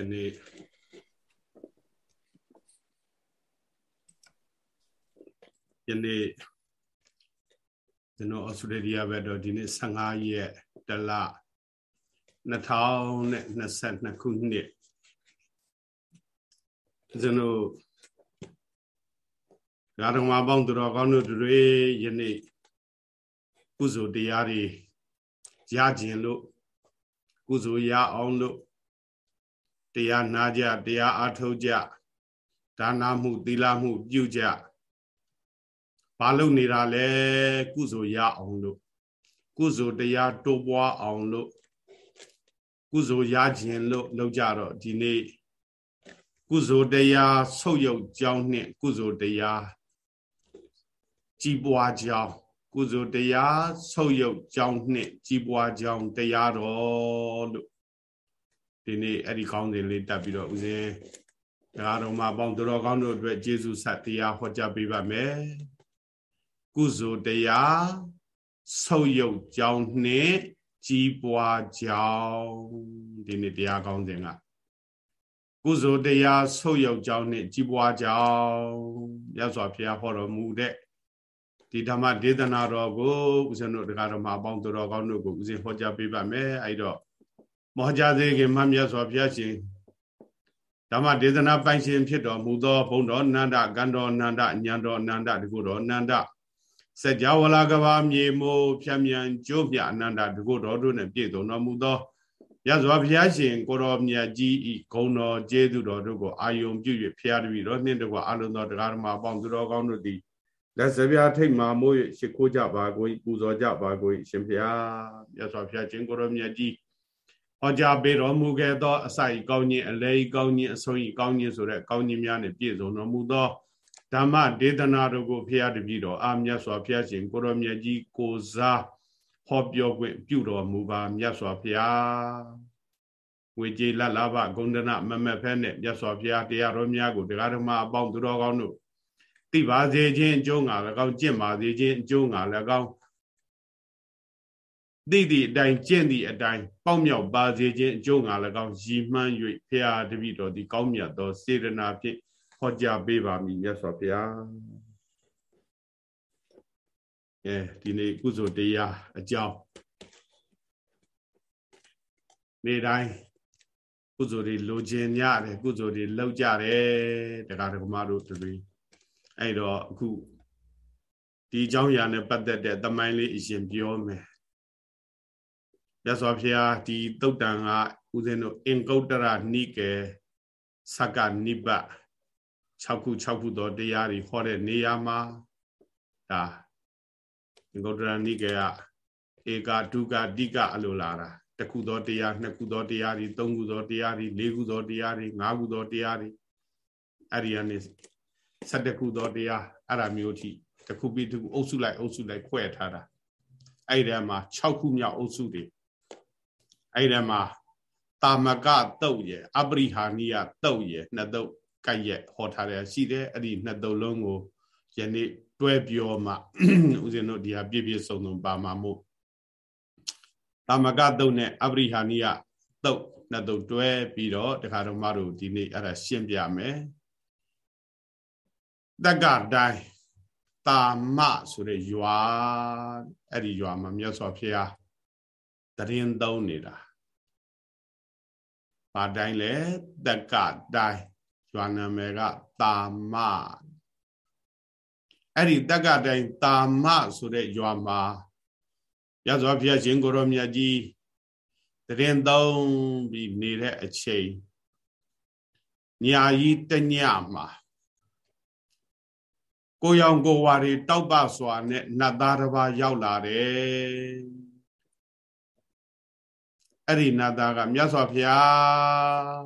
ယနေ့ယနေ့ကျွန်တော်ဩစတြေးလျဘက်တော့ဒီနေ့15ရက်တလ2022ခုနှစ်ကျွန်တော်ဓမ္မပေါင်းသူတော်ကောင်းတို့တွေယနေ့ကုသိုလ်တရားတွေရခြင်းလို့ကုသိုလ်ရအောင်လို့ တရားနာကြတရားအားထုတ်ကြဒါနာမှုသီလမှုပြုကြဘာလုပ်နေတာလဲကုသိုလ်ရအောင်လို့ကုသိုလ်တရားတိုးပွားအောင်လို့ကုသိုလ်ရခြင်းလို့လုပ်ကြတော့ဒီနေ့ကုသိုလ်တရားဆုတ်ယုတ်ကြောင်းနှင့်ကုသိုလ်တရားကြီးပွားကြောင်းကုသိုလ်တရားဆုတ်ယုတ်ကြောင်းနှင့်ကြီးပွားကြောင်းတရားတော်လို့ ဒီနေ့အဲ့ဒီကောင်းစဉ်လေးတက်ပြီးတော့ဦးဇင်းဒါတော်မှာပေါင်းတော်ကောင်းတို့အတွက်ကျေးဇူးဆက်တရားဟောကြားပေးပါမယ်ကုသိုလ်တရားဆုတ်ယုတ်ကြောင်းနှင့်ကြီးပွားကြောင်းဒီနေ့တရားကောင်းစဉ်ကကုသိုလ်တရားဆုတ်ယုတ်ကြောင်းနှင့်ကြီးပွားကြောင်းရသော်ဘုရားဟောတော်မူတဲ့ဒီဓမ္မဒေသနာတော်ကိုဦးဇင်းတို့တရားတော်မှာအပေါင်းတော်ကောင်းတို့ကိုဦးဇင်းဟောကြားပေးပါမယ်အဲ့တော့ မောကြသေးခင်မှမြတ်စွာဘုရားရှင်ဓမ္မဒေသနာပိုင်ရှင်ဖြစ်တော်မူသောဘုန်းတော်နန္ဒကံတော်နန္ဒညံတော်နန္ဒတကုတော်နန္ဒစัจ java လာကဘာမြေမိုးဖြံမြန်ကျိုးမြအနန္တတကုတော်တို့နှင့်ပြည့်စုံတော်မူသောရသော်ဘုရားရှင်ကိုတော်မြတ်ကြီးဤဂုံတော်ကျေးဇူးတော်တို့ကိုအာယုံပြု၍ဖျားတပြီတော်နှင့်တကွအလုံးသောတရားဓမ္မအပေါင်းသူတော်ကောင်းတို့သည်လက်စပြားထိတ်မှာမိုး၍ရှိခိုးကြပါကိုပူဇော်ကြပါကိုရှင်ဘုရားရသော်ဘုရားရှင်ကိုတော်မြတ်ကြီး ဟောကြားပေးတော်မူခဲ့သောအစာဤကောင်းခြင်းအလဲဤကောင်းခြင်းအဆုံးဤကောင်းခြင်းဆိုတဲ့ကောင်းခြင်းများနဲ့ပြည့်စုံတော်မူသောဓမ္မဒေသနာတို့ကိုဖျားတပြီတော်အာမြတ်စွာဘုရားရှင်ကိုရောမြတ်ကြီးကိုစားဟောပြောခွင့်ပြုတော်မူပါမြတ်စွာဘုရားဝေကြီးလတ်လာဘဂုံဒနာမမက်ဖဲနဲ့မြတ်စွာဘုရားတရားတော်များကိုတရားဓမ္မအပေါင်းသူတော်ကောင်းတို့သိပါစေခြင်းအကျိုးငါ၎င်းကျင့်ပါစေခြင်းအကျိုးငါ၎င်း သိသည့်အတိုင်းကျင့်သည့်အတိုင်းပေါက်မြောက်ပါစေခြင်းအကျိုးငါ၎င်းရည်မှန်း၍ဖရာတပည့်တော်ဒီကောင်းမြတ်သောစေတနာဖြင့်ဟောကြားပေးပါမည်မြတ်စွာဘုရားအဲဒီနေ့ကုသိုလ်တရားအကြောင်းနေ့တိုင်းကုသိုလ်တွေလိုချင်ကြတယ်ကုသိုလ်တွေလောက်ကြတယ်တရားဓမ္မတို့တွေအဲ့တော့အခုဒီအကြောင်းအရာနဲ့ပတ်သက်တဲ့တမိုင်းလေးအရှင်ပြောမယ် ရသော်ဖျားဒီတုတ်တန်ကဦးဇင်းတို့အင်ကုတ်တရနိကေသကနိဘ6ခု6ခုသောတရားတွေဟောတဲ့နေရာမှာဒါအင်ကုတ်တရနိကေကဧကဒုက္ခတိကအလိုလာတာတစ်ခုသောတရားနှစ်ခုသောတရားတွေသုံးခုသောတရားတွေလေးခုသောတရားတွေငါးခုသောတရားတွေအဲ့ဒီကနေ7ခုသောတရားအဲ့ဒါမျိုးထိတစ်ခုပြီးတစ်ခုအုပ်စုလိုက်အုပ်စုလိုက်ဖွဲ့ထားတာအဲ့ဒီမှာ6ခုမြောက်အုပ်စုတွေ အဲ့ဒီမှာတာမကတုတ်ရယ်အပရိဟာနိယတုတ်ရယ်နှစ်တုတ်ကတ်ရက်ဟောထားတယ်ရှိတယ်အဲ့ဒီနှစ်တုတ်လုံးကိုယနေ့တွဲပြောမှဦးဇင်းတို့ဒီဟာပြည့်ပြည့်စုံစုံပါမှာမို့တာမကတုတ်နဲ့အပရိဟာနိယတုတ်နှစ်တုတ်တွဲပြီးတော့တခါတော့မတို့ဒီနေ့အဲ့ဒါရှင်းပြမယ်တက္ကတိုင်းတာမဆိုတဲ့ရွာအဲ့ဒီရွာမှာမြတ်စွာဘုရား တရင်သုံးနေတာဘာတိုင်းလဲတက္ကတိုင်းရွာနာမည်ကတာမအဲ့ဒီတက္ကတိုင်းတာမဆိုတဲ့ရွာမှာမြတ်စွာဘုရားရှင်ကိုရောမြတ်ကြီးတရင်သုံးပြီးနေတဲ့အချိန်ညာကြီးတညမှာကိုရောင်ကိုဝါတွေတောက်ပစွာနဲ့နတ်သားတစ်ပါးရောက်လာတယ် အဲ့ဒီနတ်သားကမြတ်စွာဘုရား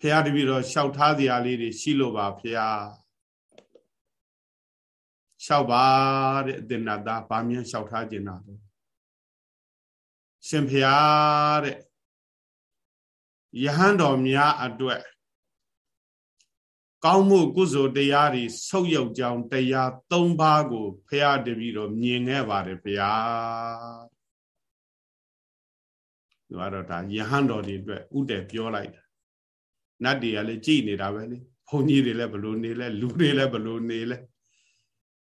ဘုရားတပည့်တော်လျှောက်ထားစရာလေးတွေရှိလို့ပါဘုရားလျှောက်ပါတဲ့အတင်နတ်သားဗာမြန်းလျှောက်ထားခြင်းတာရှင်ဘုရားတဲ့ယဟန်တော်များအတွက်ကောင်းမှုကုသိုလ်တရားတွေဆုပ်ယုပ်ကြောင်းတရား၃ပါးကိုဖရာတပည့်တော်မြင်ခဲ့ပါတယ်ဗျာ သူကတော့ဒါယဟန်တော်တွေအတွက်ဥတည်ပြောလိုက်တာနတ်တွေကလည်းကြည်နေတာပဲလေဘုန်းကြီးတွေလည်းဘလို့နေလဲလူတွေလည်းဘလို့နေလဲ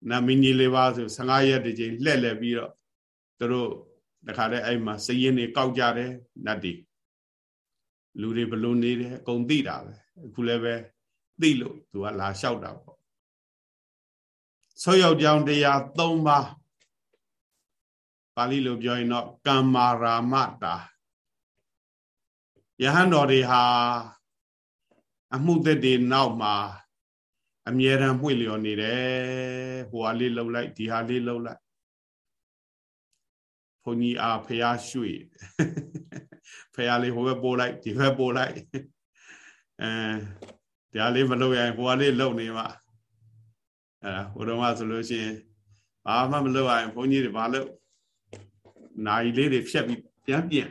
နမင်းကြီးလေးပါဆို15ရက်တကြိမ်လှည့်လှည့်ပြီးတော့သူတို့တခါတည်းအဲ့မှာစည်ရင်တွေကောက်ကြတယ်နတ်တွေလူတွေဘလို့နေတယ်အကုန်သိတာပဲအခုလည်းပဲသိလို့သူကလာလျှောက်တာပေါ့ဆောက်ရောက်ကြောင်တရား၃ပါးပါဠိလိုပြောရင်တော့ကမ္မာရာမတာ ယဟန်တော်တွေဟာအမှုသက်တွေနောက်မှာအမြဲတမ်းမှွေလျော်နေတယ်ဟိုဟာလေးလှုပ်လိုက်ဒီဟာလေးလှုပ်လိုက်ဘုန်းကြီးအားဖះရွှေဖះလေးဟိုဘက်ပို့လိုက်ဒီဘက်ပို့လိုက်အဲဒီဟာလေးမလှုပ်ရင်ဟိုဟာလေးလှုပ်နေမှာအဲဟိုတော့မှဆိုလို့ရှိရင်ဘာမှမလှုပ်ရင်ဘုန်းကြီးတွေဘာလို့နိုင်လေးတွေဖြတ်ပြီးပြန်ပြန်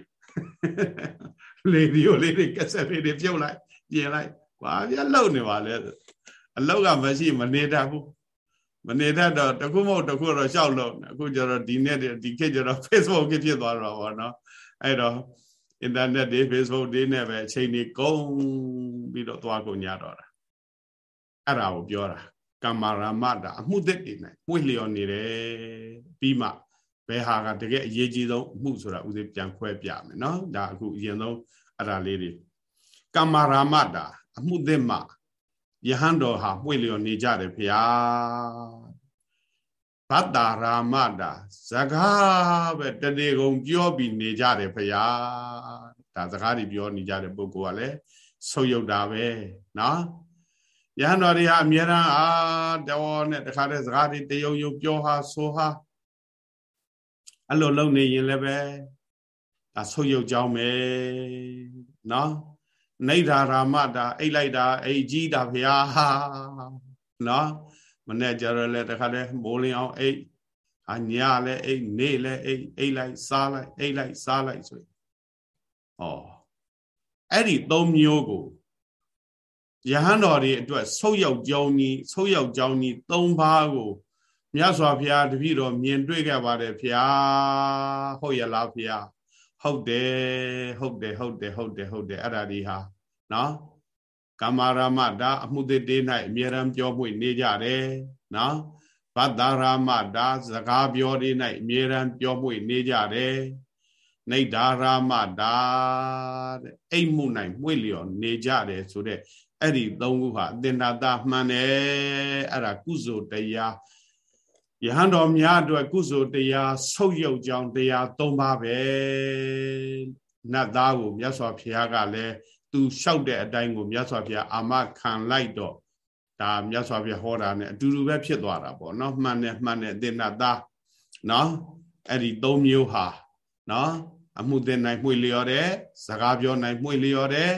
လေဒီယိုလေးတွေကက်ဆက်လေးတွေပြုတ်လိုက်ပြင်လိုက်ဘာပြလှုပ်နေပါလဲအလောက်ကမရှိမနေတတ်ဘူးမနေတတ်တော့တခုမဟုတ်တခုတော့ရှောက်လို့အခုကျတော့ဒီနေ့ဒီခေတ်ကျတော့ Facebook ကဖြစ်သွားတော့ဗောနော်အဲ့တော့ internet တွေ Facebook တွေနဲ့ပဲအချိန်ကြီးကုန်ပြီးတော့သွားကုန်ကြတော့တာအဲ့ဒါကိုပြောတာကမ္မာရမတာအမှုသက်တွေနဲ့ပွင့်လျော်နေတယ်ပြီးမှ ဘယ်ဟာကတကယ်အရေးကြီးဆုံးအမှုဆိုတာဥစဉ်ပြန်ခွဲပြမယ်နော်ဒါအခုအရင်ဆုံးအဲ့ဒါလေးတွေကမ္မာရမတာအမှုသက်မှယဟန်တော်ဟာပွင့်လျော်နေကြတယ်ဗျာဘတ္တာရာမတာဇကားပဲတတေကုံပြောပြီးနေကြတယ်ဗျာဒါစကားတွေပြောနေကြတဲ့ပုဂ္ဂိုလ်ကလည်းဆုပ်ယုတ်တာပဲနော်ယဟန်တော်တွေဟာအမြဲတမ်းအာတော်နဲ့တခါတည်းစကားတွေတယုံယုံပြောဟာဆိုဟာ အဲ့လိုလုပ်နေရင်လည်းပဲဒါဆုပ်ယုတ်ကြောင်းပဲနော်နေဓာရာမတာအိတ်လိုက်တာအိတ်ကြီးတာဖျားဟာနော်မနဲ့ကြရလဲတခါတည်းမိုးလင်းအောင်အိတ်အညာလဲအိတ်နေလဲအိတ်အိတ်လိုက်စားလိုက်အိတ်လိုက်စားလိုက်ဆိုရင်ဩအဲ့ဒီသုံးမျိုးကိုယဟန်တော်တွေအတွက်ဆုတ်ရောက်ကြောင်းကြီးဆုတ်ရောက်ကြောင်းကြီးသုံးပါးကို မြတ်စွာဘုရားတပည့်တော်မြင်တွေ့ခဲ့ပါတယ်ဖျားဟုတ်ရလားဖျားဟုတ်တယ်ဟုတ်တယ်ဟုတ်တယ်ဟုတ်တယ်ဟုတ်တယ်အဲ့ဒါဒီဟာနော်ကမ္မာရမဒါအမှုသေးသေး၌အမြဲတမ်းပြောမှုနေကြတယ်နော်ဗတ္တရာမဒါစကားပြောတွေ၌အမြဲတမ်းပြောမှုနေကြတယ်နေဒါရာမဒါတဲ့အိမ်မှု၌မှွေလျော်နေကြတယ်ဆိုတဲ့အဲ့ဒီသုံးခုဟာအတင်္တာတမှန်တယ်အဲ့ဒါကုစုတရား ယဟန်တော်များအတွက်ကုစုတရားဆုတ်ယုတ်ကြောင်းတရား၃ပါးပဲနတ်သားကိုမြတ်စွာဘုရားကလည်းသူလျှောက်တဲ့အတိုင်းကိုမြတ်စွာဘုရားအာမခံလိုက်တော့ဒါမြတ်စွာဘုရားဟောတာ ਨੇ အတူတူပဲဖြစ်သွားတာပေါ့နော်မှန်တယ်မှန်တယ်အတင်္တာသားနော်အဲ့ဒီ၃မျိုးဟာနော်အမှုတင်နိုင်မှွေလျော်တယ်စကားပြောနိုင်မှွေလျော်တယ်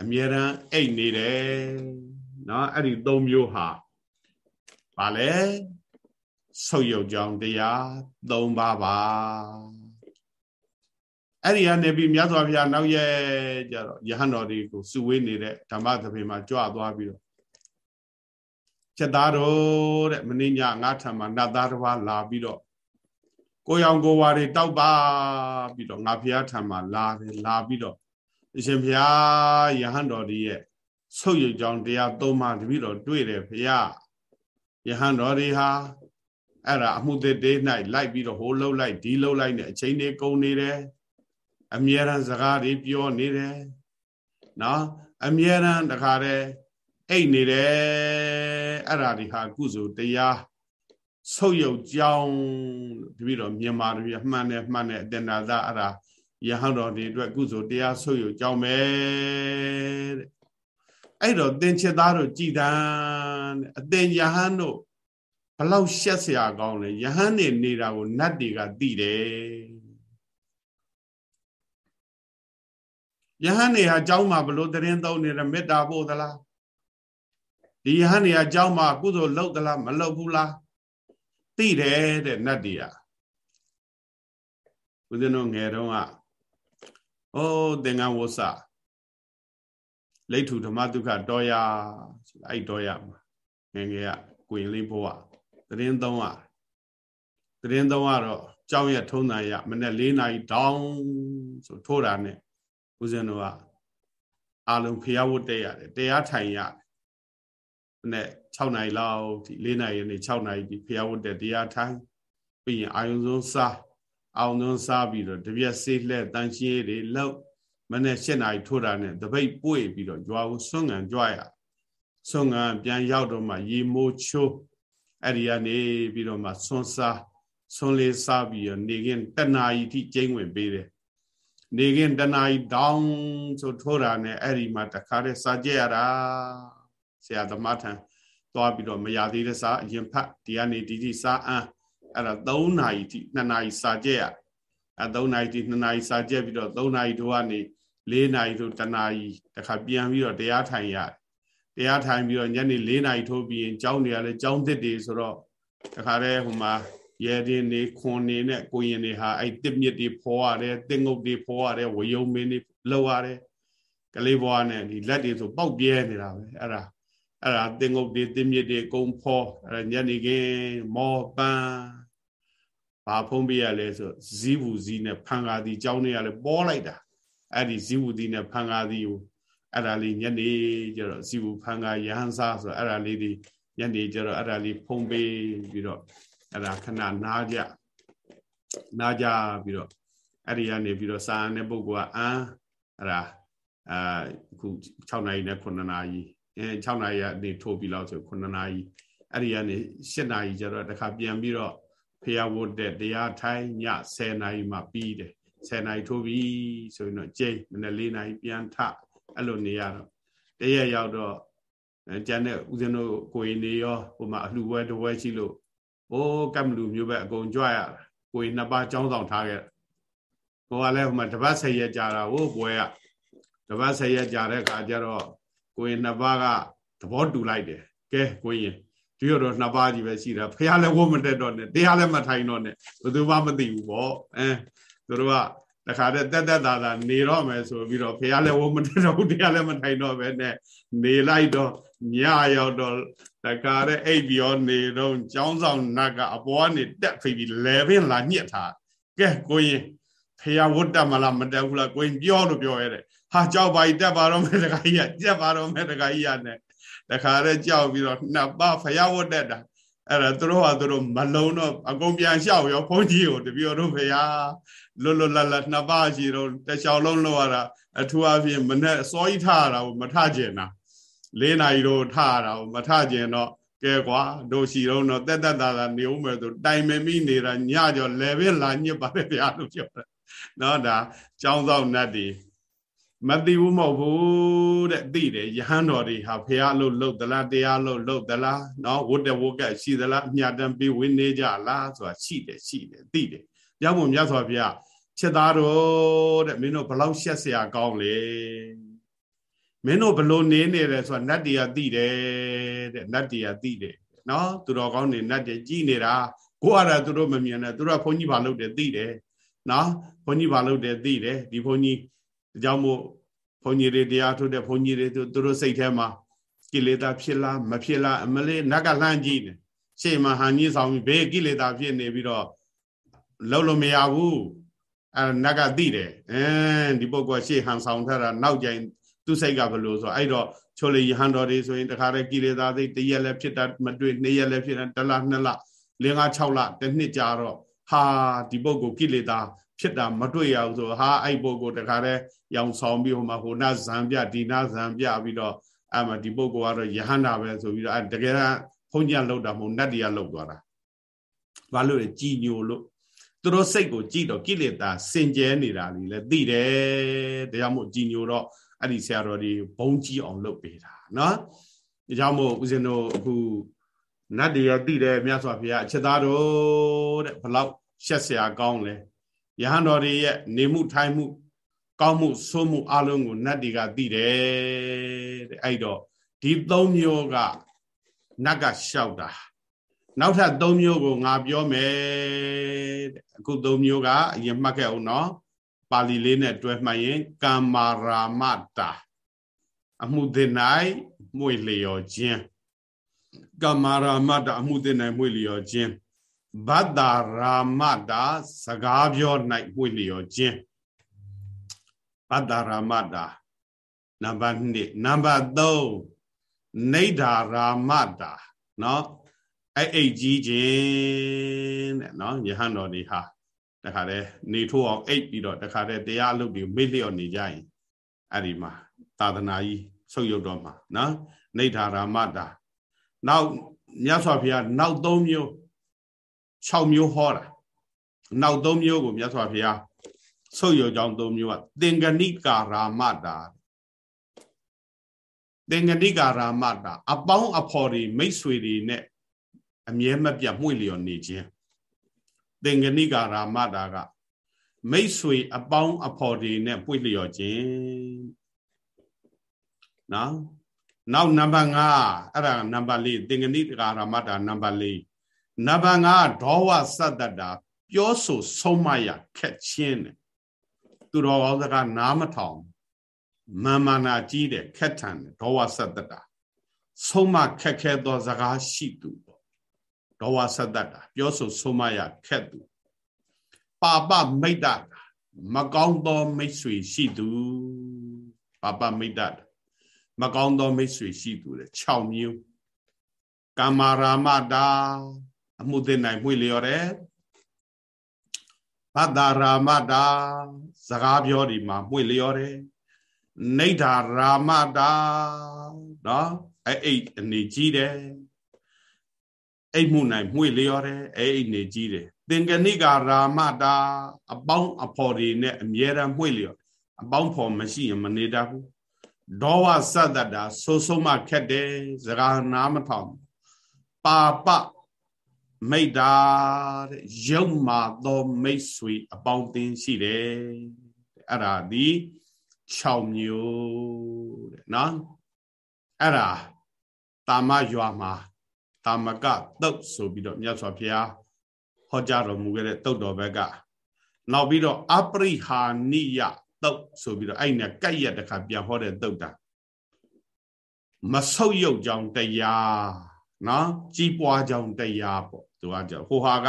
အမြဲတမ်းအိတ်နေတယ်နော်အဲ့ဒီ၃မျိုးဟာဘာလဲ ဆုတ်ယုတ်ကြောင်းတရား၃ပါးပါအဲ့ဒီကနေပြီးမြတ်စွာဘုရားနောက်ရဲ့ကြတော့ယဟန်တော်တွေကိုစုဝေးနေတဲ့ဓမ္မသဘင်မှာကြွသွားပြီးတော့ချက်သားတော်တဲ့မင်းညငါထံမှာနတ်သားတစ်ပါးလာပြီးတော့ကိုရောင်ကိုဝါတွေတောက်ပါပြီးတော့ငါဘုရားထံမှာလာတယ်လာပြီးတော့အရှင်ဘုရားယဟန်တော်ဒီရဲ့ဆုတ်ယုတ်ကြောင်းတရားသုံးပါးတပြီးတော့တွေ့တယ်ဘုရားယဟန်တော်ဒီဟာ အဲ့ဒါအမှုသေးသေး၌လိုက်ပြီးတော့ဟိုလှုပ်လိုက်ဒီလှုပ်လိုက်နဲ့အချိန်တွေကုန်နေတယ်အမြဲတမ်းစကားတွေပြောနေတယ်နော်အမြဲတမ်းတခါတည်းအိတ်နေတယ်အဲ့ဒါဒီဟာကုစုတရားဆုတ်ယုတ်ကြောင်းတပြီးတော့မြန်မာတပြီးမှန်တယ်မှန်တယ်အတ္တနာသအဲ့ဒါယဟန်တော်ဒီအတွက်ကုစုတရားဆုတ်ယုတ်ကြောင်းပဲတဲ့အဲ့တော့သင်္ချစ်သားတို့ကြည်တန်းအသင်ယဟန်တို့ ဘလောက်ရှက်เสียကောင်းလဲယဟန်နေနေတာကိုနတ်တွေကသိတယ်ယဟန်နေဟာเจ้าမှာဘလို့တရင်သုံးနေတယ်မေတ္တာပို့သလားဒီယဟန်နေဟာเจ้าမှာကုသိုလ်လုပ်သလားမလုပ်ဘူးလားသိတယ်တဲ့နတ်တွေကဦးဇင်းတို့ငယ်တုန်းကဩသင်္ကန်းဝဆလိထုဓမ္မဒုက္ခတောရအဲ့တောရမှာငယ်ငယ်ကကိုရင်လေးဘဝ တရင်သုံးရတရင်သုံးရတော့ကြောင်းရထုံးတန်ရမနေ့၄နာရီတောင်းဆိုထိုးတာနဲ့ဦးဇင်းတို့ကအာလုံးဖျားဝတ်တက်ရတယ်တရားထိုင်ရတယ်နဲ့6နာရီလောက်ဒီ4နာရီနဲ့6နာရီဒီဖျားဝတ်တက်တရားထိုင်ပြီးရင်အာယုံဆုံးစားအောင်ဆုံးစားပြီးတော့တပြက်ဆေးလှဲ့တန်ရှင်းတွေလောက်မနေ့7နာရီထိုးတာနဲ့တပိတ်ပွေပြီးတော့ကြွားကိုဆွန့်ငံကြွားရဆွန့်ငံပြန်ရောက်တော့မှရေမိုးချိုး အဲ့ဒီကနေပြီးတော့မှဆွန့်စားဆွန့်လေးစားပြီးတော့နေခင်တနာရီထိကျင်းဝင်ပေးတယ်နေခင်တနာရီတောင်းဆိုထိုးတာနဲ့အဲ့ဒီမှာတခါတည်းစာကြက်ရတာဆရာသမားထံသွားပြီးတော့မရသေးတဲ့စာအရင်ဖတ်ဒီကနေဒီဒီစာအန်းအဲ့ဒါ3နာရီထိ2နာရီစာကြက်ရအဲ3နာရီထိ2နာရီစာကြက်ပြီးတော့3နာရီတို့ကနေ4နာရီတို့1နာရီတခါပြန်ပြီးတော့တရားထိုင်ရတ ရားထိုင်ပြီးတော့ညနေ4နာရီထိုးပြီးရင်ကျောင်းတွေကလည်းကျောင်းသစ်တွေဆိုတော့တခါတည်းဟိုမှာရဲတင်နေခွန်နေနဲ့ကိုရင်တွေဟာအဲ့တစ်မြစ်တွေဖော်ရတယ်တင်းငုတ်တွေဖော်ရတယ်ဝယုံမင်းတွေလောက်ရတယ်ကလေးဘွားနဲ့ဒီလက်တွေဆိုပေါက်ပြဲနေတာပဲအဲ့ဒါအဲ့ဒါတင်းငုတ်တွေတင်းမြစ်တွေကုံဖော်အဲ့ညနေခင်းမောပန်းဘာဖုံးပြရလဲဆိုဇီးဘူးဇီးနဲ့ဖန်ကားဒီကြောင်းတွေကလည်းပေါ်လိုက်တာအဲ့ဒီဇီးဘူးဒီနဲ့ဖန်ကားဒီကို အဲ့ဒါလေးညနေကျတော့ဇီးဘူးဖန်ကားရဟန်းစားဆိုအဲ့ဒါလေးဒီညနေကျတော့အဲ့ဒါလေးဖုံးပေးပြီးတော့အဲ့ဒါခဏနားကြနားကြပြီးတော့အဲ့ဒီကနေပြီးတော့စာအတဲ့ပုဂ္ဂိုလ်ကအန်းအဲ့ဒါအာအခု6နာရီနဲ့9နာရီအဲ6နာရီကနေထိုးပြီးလောက်ဆို9နာရီအဲ့ဒီကနေ7နာရီကျတော့တခါပြန်ပြီးတော့ဖျားဝတ်တဲ့တရားထိုင်ည10နာရီမှပြီးတယ်10နာရီထိုးပြီးဆိုရင်တော့ကျိမနေ့4နာရီပြန်ထ အဲ့လိုနေရတော့တရက်ရောက်တော့ကျန်တဲ့ဦးဇင်းတို့ကိုရင်နေရောဟိုမှာအလှဝဲတဝဲရှိလို့။အိုးကပ်မလူမျိုးပဲအကုန်ကြွရတာ။ကိုယ်နှစ်ပါးចောင်းဆောင်ထားခဲ့။ကိုကလည်းဟိုမှာတပတ်ဆက်ရက်ကြာတာဟိုဘွယ်ကတပတ်ဆက်ရက်ကြာတဲ့အခါကျတော့ကိုယ်နှစ်ပါးကသဘောတူလိုက်တယ်။ကဲကိုရင်ဒီတော့နှစ်ပါးကြီးပဲရှိတာဖះလည်းဝတ်မတက်တော့နဲ့တရားလည်းမထိုင်တော့နဲ့ဘယ်သူမှမသိဘူးပေါ့။အဲသူတို့က တခါတည်းတက်တက်တာတာနေတော့မယ်ဆိုပြီးတော့ဖះလည်းဝတ်မတက်တော့ဘူးတရားလည်းမထိုင်တော့ပဲနဲ့နေလိုက်တော့ညရောက်တော့တခါတဲ့အိပ်ပြောနေတော့ကျောင်းဆောင်နတ်ကအပေါ်ကနေတက်ဖိပြီးလဲပင်လာညှက်ထားကဲကိုရင်ဖះဝတ်တက်မလားမတက်ဘူးလားကိုရင်ပြောလို့ပြောရဲတဲ့ဟာကြောက်ပါ ਈ တက်ပါတော့မယ်တခါကြီးကတက်ပါတော့မယ်တခါကြီးကနဲ့တခါတဲ့ကြောက်ပြီးတော့နှစ်ပါဖះဝတ်တက်တာအဲ့ဒါသူတို့ဟာသူတို့မလုံးတော့အကုန်ပြန်လျှောက်ရောဘုန်းကြီးကိုတပြောတော့ဖះ လွတ်လွတ်လပ်လပ်နှစ်ပါးရှိတော့တချောင်းလုံးလောက်ရတာအထူးအဖြင့်မနဲ့စောကြီးထားရတာကိုမထကျင်တာလေးနာရီတော့ထရတာကိုမထကျင်တော့ကဲကွာတို့ရှိတော့တော့တက်တက်တာတာနေဦးမယ်ဆိုတိုင်မမိနေတာညကြောလဲပဲလာညစ်ပါတယ်ဗျာလို့ပြောတာနော်ဒါចောင်းဆောင်နတ်တွေမသိဘူးမဟုတ်ဘူးတဲ့သိတယ်ယဟန်တော်တွေဟာဖះလို့လှုပ်သလားတရားလို့လှုပ်သလားနော်ဝတ်တဲ့ဝတ်ကရှိသလားအမြတ်တမ်းပြီးဝင်းနေကြလားဆိုတာရှိတယ်ရှိတယ်သိတယ်ကြောင့်မို့မြတ်စွာဘုရား ချက်သားတော်တဲ့မင်းတို့ဘလောက်ရှက်เสียကောင်းလေမင်းတို့ဘလို့နေနေတယ်ဆိုတာနတ်တရားသိတယ်တဲ့နတ်တရားသိတယ်နော်သူတော်ကောင်းနေနတ်တွေကြည်နေတာကိုယ်အားသူတို့မမြင်နဲ့သူတို့ကဘုန်းကြီးဘာလုပ်တယ်သိတယ်နော်ဘုန်းကြီးဘာလုပ်တယ်သိတယ်ဒီဘုန်းကြီးဒါကြောင့်မို့ဘုန်းကြီးတွေတရားထုတ်တဲ့ဘုန်းကြီးတွေသူတို့စိတ်ထဲမှာကိလေသာဖြစ်လားမဖြစ်လားအမလေးနတ်ကလှမ်းကြည့်တယ်ရှေ့မှာဟန်ကြီးဆောင်ပြီးဘေးကိလေသာဖြစ်နေပြီးတော့လှုပ်လို့မရဘူး အဲနတ်ကသိတယ်အဲဒီပုဂ္ဂိုလ်ရှေ့ဟန်ဆောင်ထားတာနောက်ကျရင်သူစိတ်ကဘလို့ဆိုအဲ့တော့ချိုလေယဟန်တော်တွေဆိုရင်တခါတည်းကိလေသာသိတရက်လည်းဖြစ်တာမတွေ့နှစ်ရက်လည်းဖြစ်တာတစ်လနှစ်လ၄၅၆လတစ်နှစ်ကြာတော့ဟာဒီပုဂ္ဂိုလ်ကိလေသာဖြစ်တာမတွေ့ရဘူးဆိုဟာအဲ့ပုဂ္ဂိုလ်တခါတည်းရောင်ဆောင်ပြီးဟိုမှာဟိုနာဇံပြဒီနာဇံပြပြီးတော့အဲ့မှာဒီပုဂ္ဂိုလ်ကတော့ယဟန္တာပဲဆိုပြီးတော့အဲ့တကယ်ဖုံးကြလောက်တာမဟုတ်နတ်တရားလောက်သွားတာဘာလို့လဲကြည်ညိုလို့ သူတို့စိတ်ကိုကြည့်တော့ကိလေသာစင်ကြဲနေတာလေလည်းသိတယ်ဒါကြောင့်မို့ကြည်ညိုတော့အဲ့ဒီဆရာတော်ဒီဘုံကြီးအောင်လုပ်ပေးတာနော်ဒါကြောင့်မို့ဦးဇင်းတို့အခုနတ်တရားသိတယ်မြတ်စွာဘုရားအချက်သားတော်တဲ့ဘလောက်ရှက်ဆရာကောင်းလဲယဟန်တော်တွေရဲ့နေမှုထိုင်မှု ကောင်းမှုဆိုးမှုအလုံးကိုနတ်တွေကသိတယ်တဲ့အဲ့တော့ဒီသုံးမျိုးကနတ်ကလျှောက်တာ နောက်ထပ်၃မျိုးကိုငါပြောမယ်တဲ့အခု၃မျိုးကအရင်မှတ်ခဲ့အောင်နော်ပါဠိလေးနဲ့တွဲမှတ်ရင်ကာမာရာမတာအမှုသင်၌မှုလျော်ခြင်းကာမာရာမတာအမှုသင်၌မှုလျော်ခြင်းဘဒ္ဒရာမတာစကားပြော၌မှုလျော်ခြင်းဘဒ္ဒရာမတာနံပါတ်1နံပါတ်3နေဒါရာမတာနော် အဲ့အိတ်ကြီးခြင်းတဲ့နော်ယဟန်တော်တွေဟာတခါတည်းနေထိုးအောင်အိတ်ပြီးတော့တခါတည်းတရားလုပ်ပြီးမေ့လျော့နေကြရင်အဲ့ဒီမှာသာသနာကြီးဆုပ်ယုပ်တော့မှာနော်နေထာရာမတာနောက်မြတ်စွာဘုရားနောက်၃မျိုး6မျိုးဟောတာနောက်၃မျိုးကိုမြတ်စွာဘုရားဆုပ်ယုပ်ကြောင်း၃မျိုးကသင်္ကဏိကာရာမတာသင်္ကဏိကာရာမတာအပေါင်းအဖော်တွေမိတ်ဆွေတွေနဲ့ အမြဲမပြတ်မှွေလျော်နေခြင်းသင်္ကဏိကာရာမတာကမိတ်ဆွေအပေါင်းအဖော်တွေနဲ့ပွေလျော်ခြင်းနော်နောက်နံပါတ်5အဲ့ဒါနံပါတ်4သင်္ကဏိကာရာမတာနံပါတ်4နံပါတ်5ဒေါဝသတ္တတာပြောဆိုဆုံးမရခက်ချင်းတယ်သူတော်ကောင်းစကားနားမထောင်မာမနာကြီးတယ်ခက်ထန်တယ်ဒေါဝသတ္တတာဆုံးမခက်ခဲသောစကားရှိသူပေါ့ ဒေါဝသတ္တတာပြောဆိုဆုံးမရခက်သူပါပမိတ်တမကောင်းသောမိတ်ဆွေရှိသူပါပမိတ်တမကောင်းသောမိတ်ဆွေရှိသူလေ6မျိုးကာမရာမတာအမှုသိနိုင်မှွေလျော်တယ်ဘဒ္ဒရာမတာစကားပြောဒီမှာမှွေလျော်တယ်နေဒာရာမတာနော်အဲ့အိတ်အနေကြီးတယ် အိတ်မှုနိုင်မှွေလျော်တယ်အဲ့အိတ်နေကြီးတယ်သင်္ကနိကာရာမတာအပေါင်းအဖော်တွေနဲ့အမြဲတမ်းမှွေလျော်အပေါင်းဖော်မရှိရင်မနေတတ်ဘူးဒေါဝသတ္တတာဆိုဆုံးမခက်တယ်စကားနားမထောင်ပါပမိတ်တာတဲ့ရုပ်မာသောမိတ်ဆွေအပေါင်းအသင်းရှိတယ်အဲ့ဒါဒီ6မျိုးတဲ့နော်အဲ့ဒါတာမရွာမှာ တာမကတုတ်ဆိုပြီးတော့မြတ်စွာဘုရားဟောကြားတော်မူခဲ့တဲ့တုတ်တော်ဘက်ကနောက်ပြီးတော့အပရိဟာနိယတုတ်ဆိုပြီးတော့အဲ့နဲ့ကြိုက်ရတဲ့ခါပြန်ဟောတဲ့တုတ်တာမဆုတ်ယုတ်ကြောင်တရားနော်ကြီးပွားကြောင်တရားပေါ့သူကကြောဟိုဟာက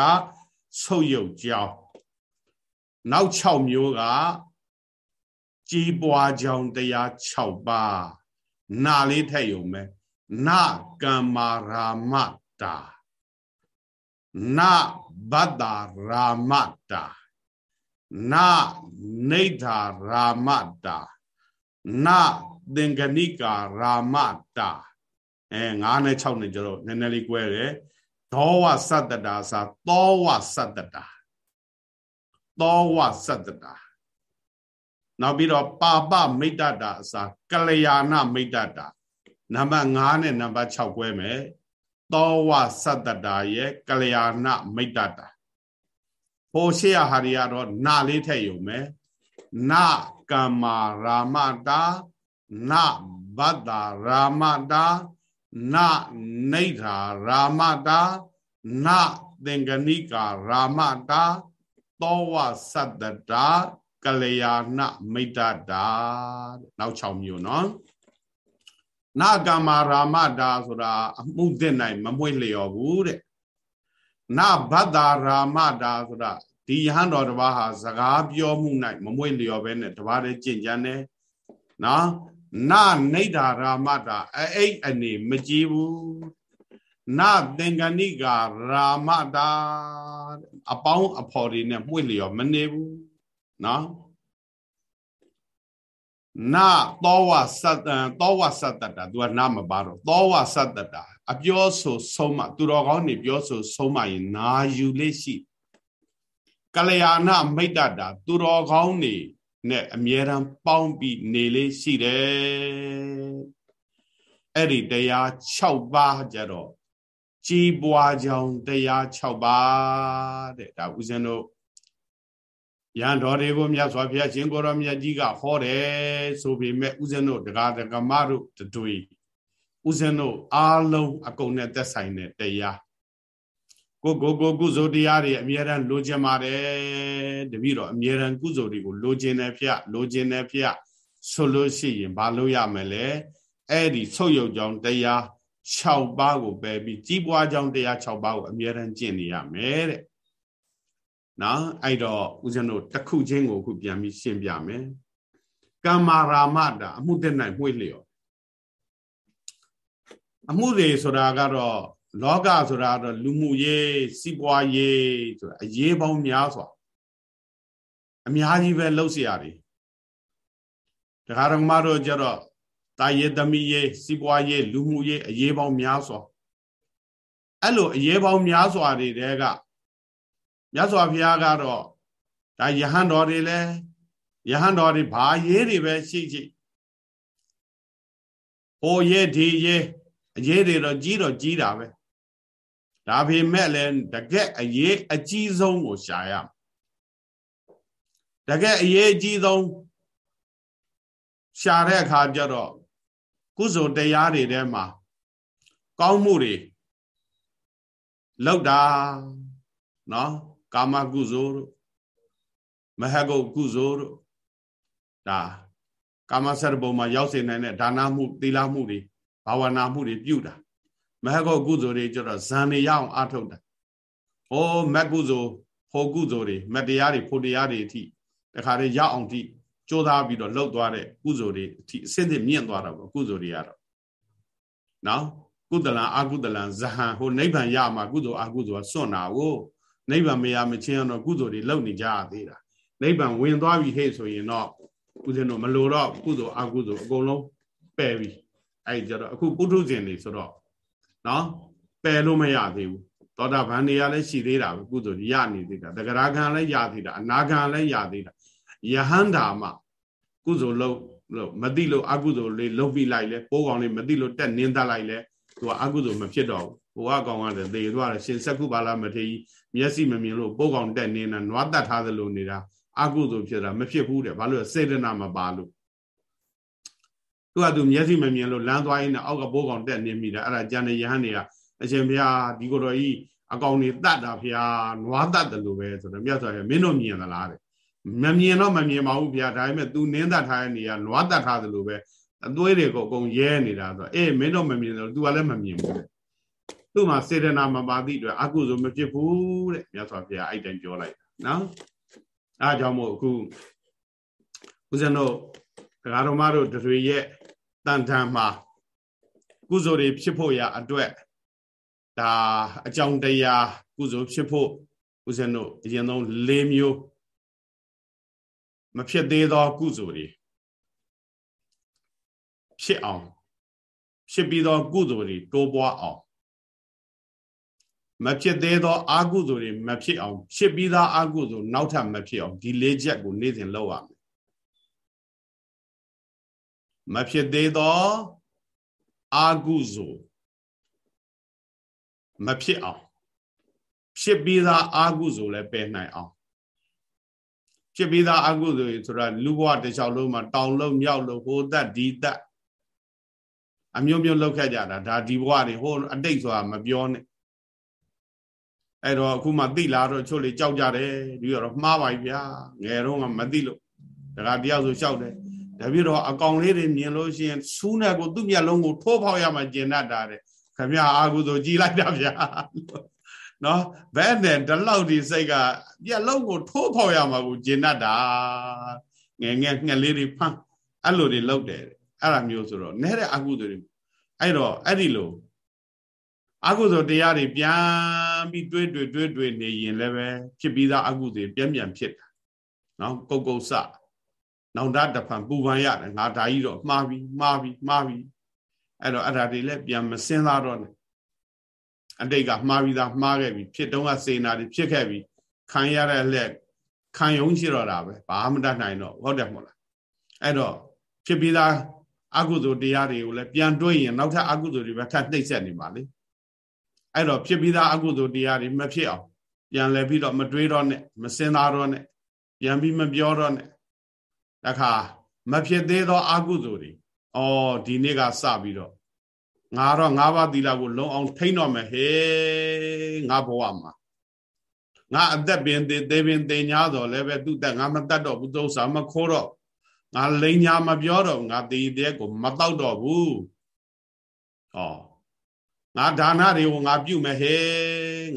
ဆုတ်ယုတ်ကြောင်နောက်6မျိုးကကြီးပွားကြောင်တရား6ပါးနာလေးထည့်ယုံမယ် နကမ္မာရာမတာနဘဒ္ဒရာမတာနနေထာရာမတာနသင်္ကဏိကာရာမတာအဲ9နဲ့6နဲ့ကျတော့နည်းနည်းလေး꿰တယ်ဒေါဝသတ္တတာသာသောဝသတ္တတာသောဝသတ္တတာနောက်ပြီးတော့ပါပမိတ်တတာအစာကလျာဏမိတ်တတာ နံပါတ်5နဲ့နံပါတ်6꿰မယ်သောဝသတ္တတာရဲ့ကလျာဏမိတ်တတာဟိုရှေ့ရဟာတွေကတော့နာလေးထည့်ယူမယ်နကမ္မာရာမတာနဘဒ္ဒရာမတာနနေထာရာမတာနသင်္ကဏိကာရာမတာသောဝသတ္တတာကလျာဏမိတ်တာနောက်6မျိုးနော် နာကမ္မာရာမတာဆိုတာအမှုသစ်နိုင်မမွေ့လျော်ဘူးတဲ့နဘဒ္ဒရာမတာဆိုတာဒီယဟန်တော်တစ်ပါးဟာစကားပြောမှု၌မမွေ့လျော်ပဲနဲ့တပါးတည်းကြင်ကြမ်းတယ်နော်နနေဒါရာမတာအဲ့အနေမကြည့်ဘူးနသင်္ကဏိကာရာမတာအပေါင်းအဖော်တွေနဲ့မှု့လျော်မနေဘူးနော် နာသောဝသတ္တသောဝသတ္တတာ तू ကနာမပါတော့သောဝသတ္တတာအပြောဆိုဆုံးမသူတော်ကောင်းနေပြောဆိုဆုံးမရင်နာယူလေးရှိကလျာဏမိတ်တတာသူတော်ကောင်းနေနဲ့အမြဲတမ်းပေါင်းပြီးနေလေးရှိတယ်အဲ့ဒီတရား6ပါးကြတော့ကြီးပွားကြောင်းတရား6ပါးတဲ့ဒါဦးဇင်းတို့ ရန်တော်တွေကိုမြတ်စွာဘုရားရှင်ကိုရောမြတ်ကြီးကဟောတယ်ဆိုပေမဲ့ဦးဇင်းတို့တရားဓမ္မတို့တွေဦးဇင်းတို့အားလုံးအကုန်နဲ့သက်ဆိုင်တဲ့တရားကိုကိုကိုကုသိုလ်တရားတွေအမြဲတမ်းလိုချင်ပါတယ်တပည့်တော်အမြဲတမ်းကုသိုလ်တွေကိုလိုချင်တယ်ဖျလိုချင်တယ်ဖျဆိုလို့ရှိရင်ဘာလို့ရမလဲအဲ့ဒီဆုတ်ယုတ်ကြောင့်တရား6ပါးကိုပယ်ပြီးကြီးပွားကြောင်းတရား6ပါးကိုအမြဲတမ်းကျင့်နေရမယ်တဲ့ နော်အဲ့တော့ဦးဇင်းတို့တစ်ခုချင်းကိုအခုပြန်ပြီးရှင်းပြမယ်ကမ္မာရာမတာအမှုတက်နိုင်မှွေလျော်အမှုတွေဆိုတာကတော့လောကဆိုတာတော့လူမှုရေးစီးပွားရေးဆိုတာအရေးပေါင်းများစွာအများကြီးပဲလှုပ်เสียရတယ်ဒကာရမတို့ကြတော့တာယေသမီးရေးစီးပွားရေးလူမှုရေးအရေးပေါင်းများစွာအဲ့လိုအရေးပေါင်းများစွာတွေတဲက မြတ်စွာဘုရားကတော့ဒါယဟန်တော်တွေလဲယဟန်တော်တွေဘာရေးတွေပဲရှိရှိဟိုရေးဒီရေးအရေးတွေတော့ကြီးတော့ကြီးတာပဲဒါပေမဲ့လည်းတကက်အရေးအကြီးဆုံးကိုရှာရတကက်အရေးအကြီးဆုံးရှာတဲ့အခါကျတော့ကုစုတရားတွေထဲမှာကောင်းမှုတွေလောက်တာနော် ကာမကုသိုလ်တို့မဟဂုတ်ကုသိုလ်တို့ဒါကာမဆရဘုံမှာရောက်စေနိုင်တဲ့ဒါနမှုသီလမှုတွေဘာဝနာမှုတွေပြုတာမဟဂုတ်ကုသိုလ်တွေကျတော့ဇန်နေရအောင်အထုတ်တာဟောမက်ကုသိုလ်ဟောကုသိုလ်တွေမတရားတွေဖို့တရားတွေအထိတခါတည်းရအောင်ထိကြိုးစားပြီးတော့လှုပ်သွားတဲ့ကုသိုလ်တွေအထိအစစ်အစ်မြင့်သွားတာပေါ့ကုသိုလ်တွေကတော့နော်ကုသလံအကုသလံဇဟံဟိုနိဗ္ဗာန်ရမှာကုသိုလ်အကုသိုလ်ကစွန့်တာကို နိဗ္ဗာန်မရမချင်းတော့ကုသိုလ်တွေလုပ်နေကြရသေးတာနိဗ္ဗာန်ဝင်သွားပြီဟဲ့ဆိုရင်တော့ဦးဇင်းတို့မလိုတော့ကုသိုလ်အကုသိုလ်အကုန်လုံးပယ်ပြီအဲ့ကြတော့အခုပုထုဇဉ်တွေဆိုတော့နော်ပယ်လို့မရသေးဘူးသောတာပန်တွေကလည်းရှိသေးတာပဲကုသိုလ်ရနေသေးတာတဂရခံလည်းရသေးတာအနာခံလည်းရသေးတာယဟန္တာမှကုသိုလ်လုပ်လို့မသိလို့အကုသိုလ်လေးလုပ်ပြီးလိုက်လဲပိုးကောင်လေးမသိလို့တက်နင်းတတ်လိုက်လဲသူကအကုသိုလ်မဖြစ်တော့ဘူးဘဝကောင်ကလည်းသေသွားတယ်ရှင်စက္ခုပါလာမထေကြီး မျက်စိမမြင်လို့ပိုးကောင်တက်နေတာနွားတတ်ထားသလိုနေတာအကုသိုလ်ဖြစ်တာမဖြစ်ဘူးတဲ့ဘာလို့စေတနာမပါလို့သူကသူမျက်စိမမြင်လို့လမ်းသွားရင်းနဲ့အောက်ကပိုးကောင်တက်နေမိတာအဲ့ဒါကြံတဲ့ယဟန်တွေကအရှင်ဘုရားဒီကိုယ်တော်ကြီးအကောင်တွေတတ်တာဘုရားနွားတတ်တယ်လို့ပဲဆိုတော့မြတ်စွာဘုရားမင်းတို့မြင်သလားတဲ့မမြင်တော့မမြင်ပါဘူးဘုရားဒါပေမဲ့ तू နင်းတတ်ထားတဲ့နေရာနွားတတ်ထားတယ်လို့ပဲအသွေးတွေကိုအကုန်ရဲနေတာဆိုအေးမင်းတို့မမြင်တော့ तू ကလည်းမမြင်ဘူးတဲ့ သူ့မှာစေတနာမပါသည့်အတွက်အကုသိုလ်မဖြစ်ဘူးတဲ့မြတ်စွာဘုရားအဲ့တိုင်းပြောလိုက်တာနော်အဲအကြောင်းမို့အခုဦးဇင်းတို့ဒကာတော်မတို့တွေရဲ့တန်ထန်မှာကုသိုလ်တွေဖြစ်ဖို့ရအတွက်ဒါအကြောင်းတရားကုသိုလ်ဖြစ်ဖို့ဦးဇင်းတို့အရင်ဆုံး၄မျိုးမဖြစ်သေးသောကုသိုလ်တွေဖြစ်အောင်ဖြစ်ပြီးသောကုသိုလ်တွေတိုးပွားအောင် မဖြစ်သေးသောအာကုသိုလ်တွေမဖြစ်အောင်ဖြစ်ပြီးသားအာကုသိုလ်နောက်ထပ်မဖြစ်အောင်ဒီလေးချက်ကိုနေ့စဉ်လုပ်ရမယ်မဖြစ်သေးသောအာကုသိုလ်မဖြစ်အောင်ဖြစ်ပြီးသားအာကုသိုလ်လည်းပယ်နိုင်အောင်ဖြစ်ပြီးသားအာကုသိုလ်ဆိုတာလူဘဝတစ်လျှောက်လုံးမှာတောင်လုံးမြောက်လုံးဟိုသက်ဒီသက်အမျိုးမျိုးလောက်ခဲ့ကြတာဒါဒီဘဝတွေဟိုအတိတ်ဆိုတာမပြောနဲ့ အဲ့တော့အခုမှသိလာတော့ချို့လေကြောက်ကြတယ်ပြီးတော့မှားပါပြီဗျာငယ်တော့ကမသိလို့ဒါကတယောက်ဆိုလျှောက်တယ်ဒါပြီးတော့အကောင်လေးတွေမြင်လို့ရှိရင်စူးနဲ့ကိုသူ့မျက်လုံးကိုထိုးဖောက်ရမှကျင်တတ်တာတဲ့ခမရအာဟုဆိုကြည်လိုက်တာဗျာနော်ဘယ်နဲ့ဒီလောက်ဒီစိတ်ကမျက်လုံးကိုထိုးဖောက်ရမှကိုကျင်တတ်တာငယ်ငယ်ငှက်လေးတွေဖမ်းအဲ့လိုတွေလောက်တယ်အဲ့ဒါမျိုးဆိုတော့နဲတဲ့အကုသိုလ်တွေအဲ့တော့အဲ့ဒီလို အကုသိုလ်တရားတွေပြန်ပြီးတွေးတွေးတွေးတွေးနေရင်လည်းပဲဖြစ်ပြီးသားအကုသိုလ်ပြန်ပြန်ဖြစ်တာနော်ကုတ်ကုတ်စနောင်တတဖန်ပူပန်ရတယ်ငါဒါကြီးတော့မှားပြီမှားပြီမှားပြီအဲ့တော့အဲ့ဒါတွေလည်းပြန်မစင်းသားတော့နဲ့အတိတ်ကမှားပြီးသားမှားခဲ့ပြီဖြစ်တုန်းကစေနာတွေဖြစ်ခဲ့ပြီခံရတဲ့လက်ခံယုံရှိတော့တာပဲဘာမှမတတ်နိုင်တော့ဟုတ်တယ်မဟုတ်လားအဲ့တော့ဖြစ်ပြီးသားအကုသိုလ်တရားတွေကိုလည်းပြန်တွေးရင်နောက်ထပ်အကုသိုလ်တွေပဲထပ်နှိပ်စက်နေပါလေ အဲ့တော့ဖြစ်ပြီးသားအကုသိုလ်တရားတွေမဖြစ်အောင်ပြန်လဲပြီးတော့မတွေးတော့နဲ့မစင်သားတော့နဲ့ပြန်ပြီးမပြောတော့နဲ့တခါမဖြစ်သေးသောအကုသိုလ်တွေဩဒီနေ့ကစပြီးတော့ငါတော့ငါးပါးသီလကိုလုံအောင်ထိန်းတော့မယ်ဟေးငါဘဝမှာငါအသက်ပင်သေးသေးပင်တင်ညာတော့လည်းပဲသူ့တက်ငါမတတ်တော့ဘူးသုံးစာမခိုးတော့ငါလိန်ညာမပြောတော့ငါတည်တဲ့ကိုမတောက်တော့ဘူးဟော ငါဒါနတွေကိုငါပြုမယ်ဟဲ့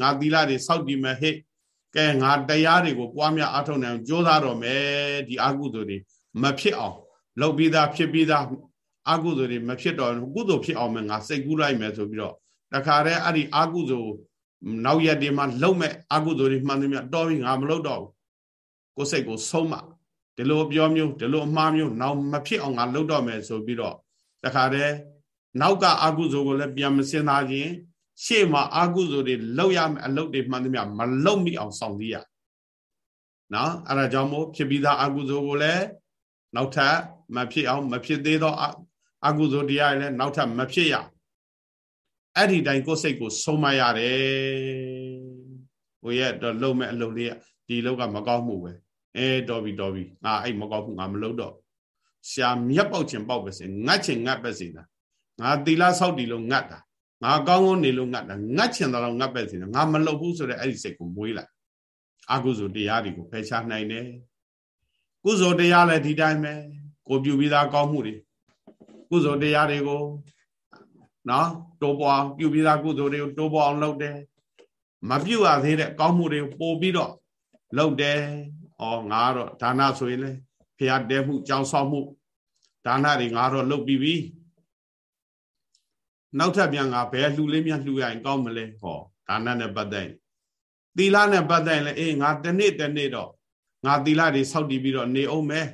ငါသီလတွေစောင့်တည်မယ်ဟဲ့ကဲငါတရားတွေကိုပွားများအားထုတ်နိုင်အောင်ကြိုးစားတော့မယ်ဒီအကုသိုလ်တွေမဖြစ်အောင်လုပ်ပြီးသားဖြစ်ပြီးသားအကုသိုလ်တွေမဖြစ်တော့ကုသိုလ်ဖြစ်အောင်မယ်ငါစိတ်ကူးလိုက်မယ်ဆိုပြီးတော့တခါတည်းအဲ့ဒီအကုသိုလ်နောက်ရက်တွေမှာလုံမဲ့အကုသိုလ်တွေမှန်သမျှတော်ပြီငါမလုပ်တော့ဘူးကိုယ်စိတ်ကိုဆုံးမဒီလိုပြောမျိုးဒီလိုအမှားမျိုးနောက်မဖြစ်အောင်ငါလုပ်တော့မယ်ဆိုပြီးတော့တခါတည်း နောက်ကအကုသိုလ်ကိုလည်းပြန်မစင်သားခြင်းရှေ့မှာအာကုသိုလ်တွေလောက်ရမယ်အလုပ်တွေမှန်သမျှမလုံမိအောင်ဆောင်သိရနော်အဲ့ဒါကြောင့်မို့ဖြစ်ပြီးသားအာကုသိုလ်ကိုလည်းနောက်ထပ်မဖြစ်အောင်မဖြစ်သေးသောအာကုသိုလ်တရားတွေလည်းနောက်ထပ်မဖြစ်ရအဲ့ဒီတိုင်းကိုယ်စိတ်ကိုဆုံးမရတယ်ဟိုရဲ့တော့လုံမဲ့အလုပ်လေးဒီလောက်ကမကောင်းမှုပဲအဲတော်ပြီတော်ပြီငါအဲ့မကောင်းမှုငါမလုပ်တော့ရှာမြက်ပေါက်ခြင်းပေါက်ပဲစေငတ်ခြင်းငတ်ပဲစေတာ ငါသီလဆောက်တည်လို့ငတ်တာငါကောင်းကောင်းနေလို့ငတ်တာငတ်ချင်တော့ငတ်ပဲစီငါမလုပ်ဘူးဆိုတဲ့အဲ့ဒီစိတ်ကိုမွေးလိုက်အကုသိုလ်တရားတွေကိုဖယ်ရှားနိုင်တယ်ကုသိုလ်တရားလည်းဒီတိုင်းပဲကိုပြုပြီးသားကောင်းမှုတွေကုသိုလ်တရားတွေကိုနော်တိုးပွားပြုပြီးသားကုသိုလ်တွေကိုတိုးပွားအောင်လုပ်တယ်မပြုတ်ရသေးတဲ့ကောင်းမှုတွေကိုပို့ပြီးတော့လုပ်တယ်ဩငါတော့ဒါနဆိုရင်လေဖျားတဲမှုကြောင်းဆောက်မှုဒါနတွေငါတော့လုပ်ပြီးပြီ နောက်ထပ်ပြန်ငါဘယ်လှူလေးများလှူရရင်ကောင်းမလဲဟောဒါနနဲ့ပတ်သက်သီလနဲ့ပတ်သက်ရင်လည်းအေးငါတနေ့တနေ့တော့ငါသီလတွေစောင့်တည်ပြီးတော့နေအောင်မယ်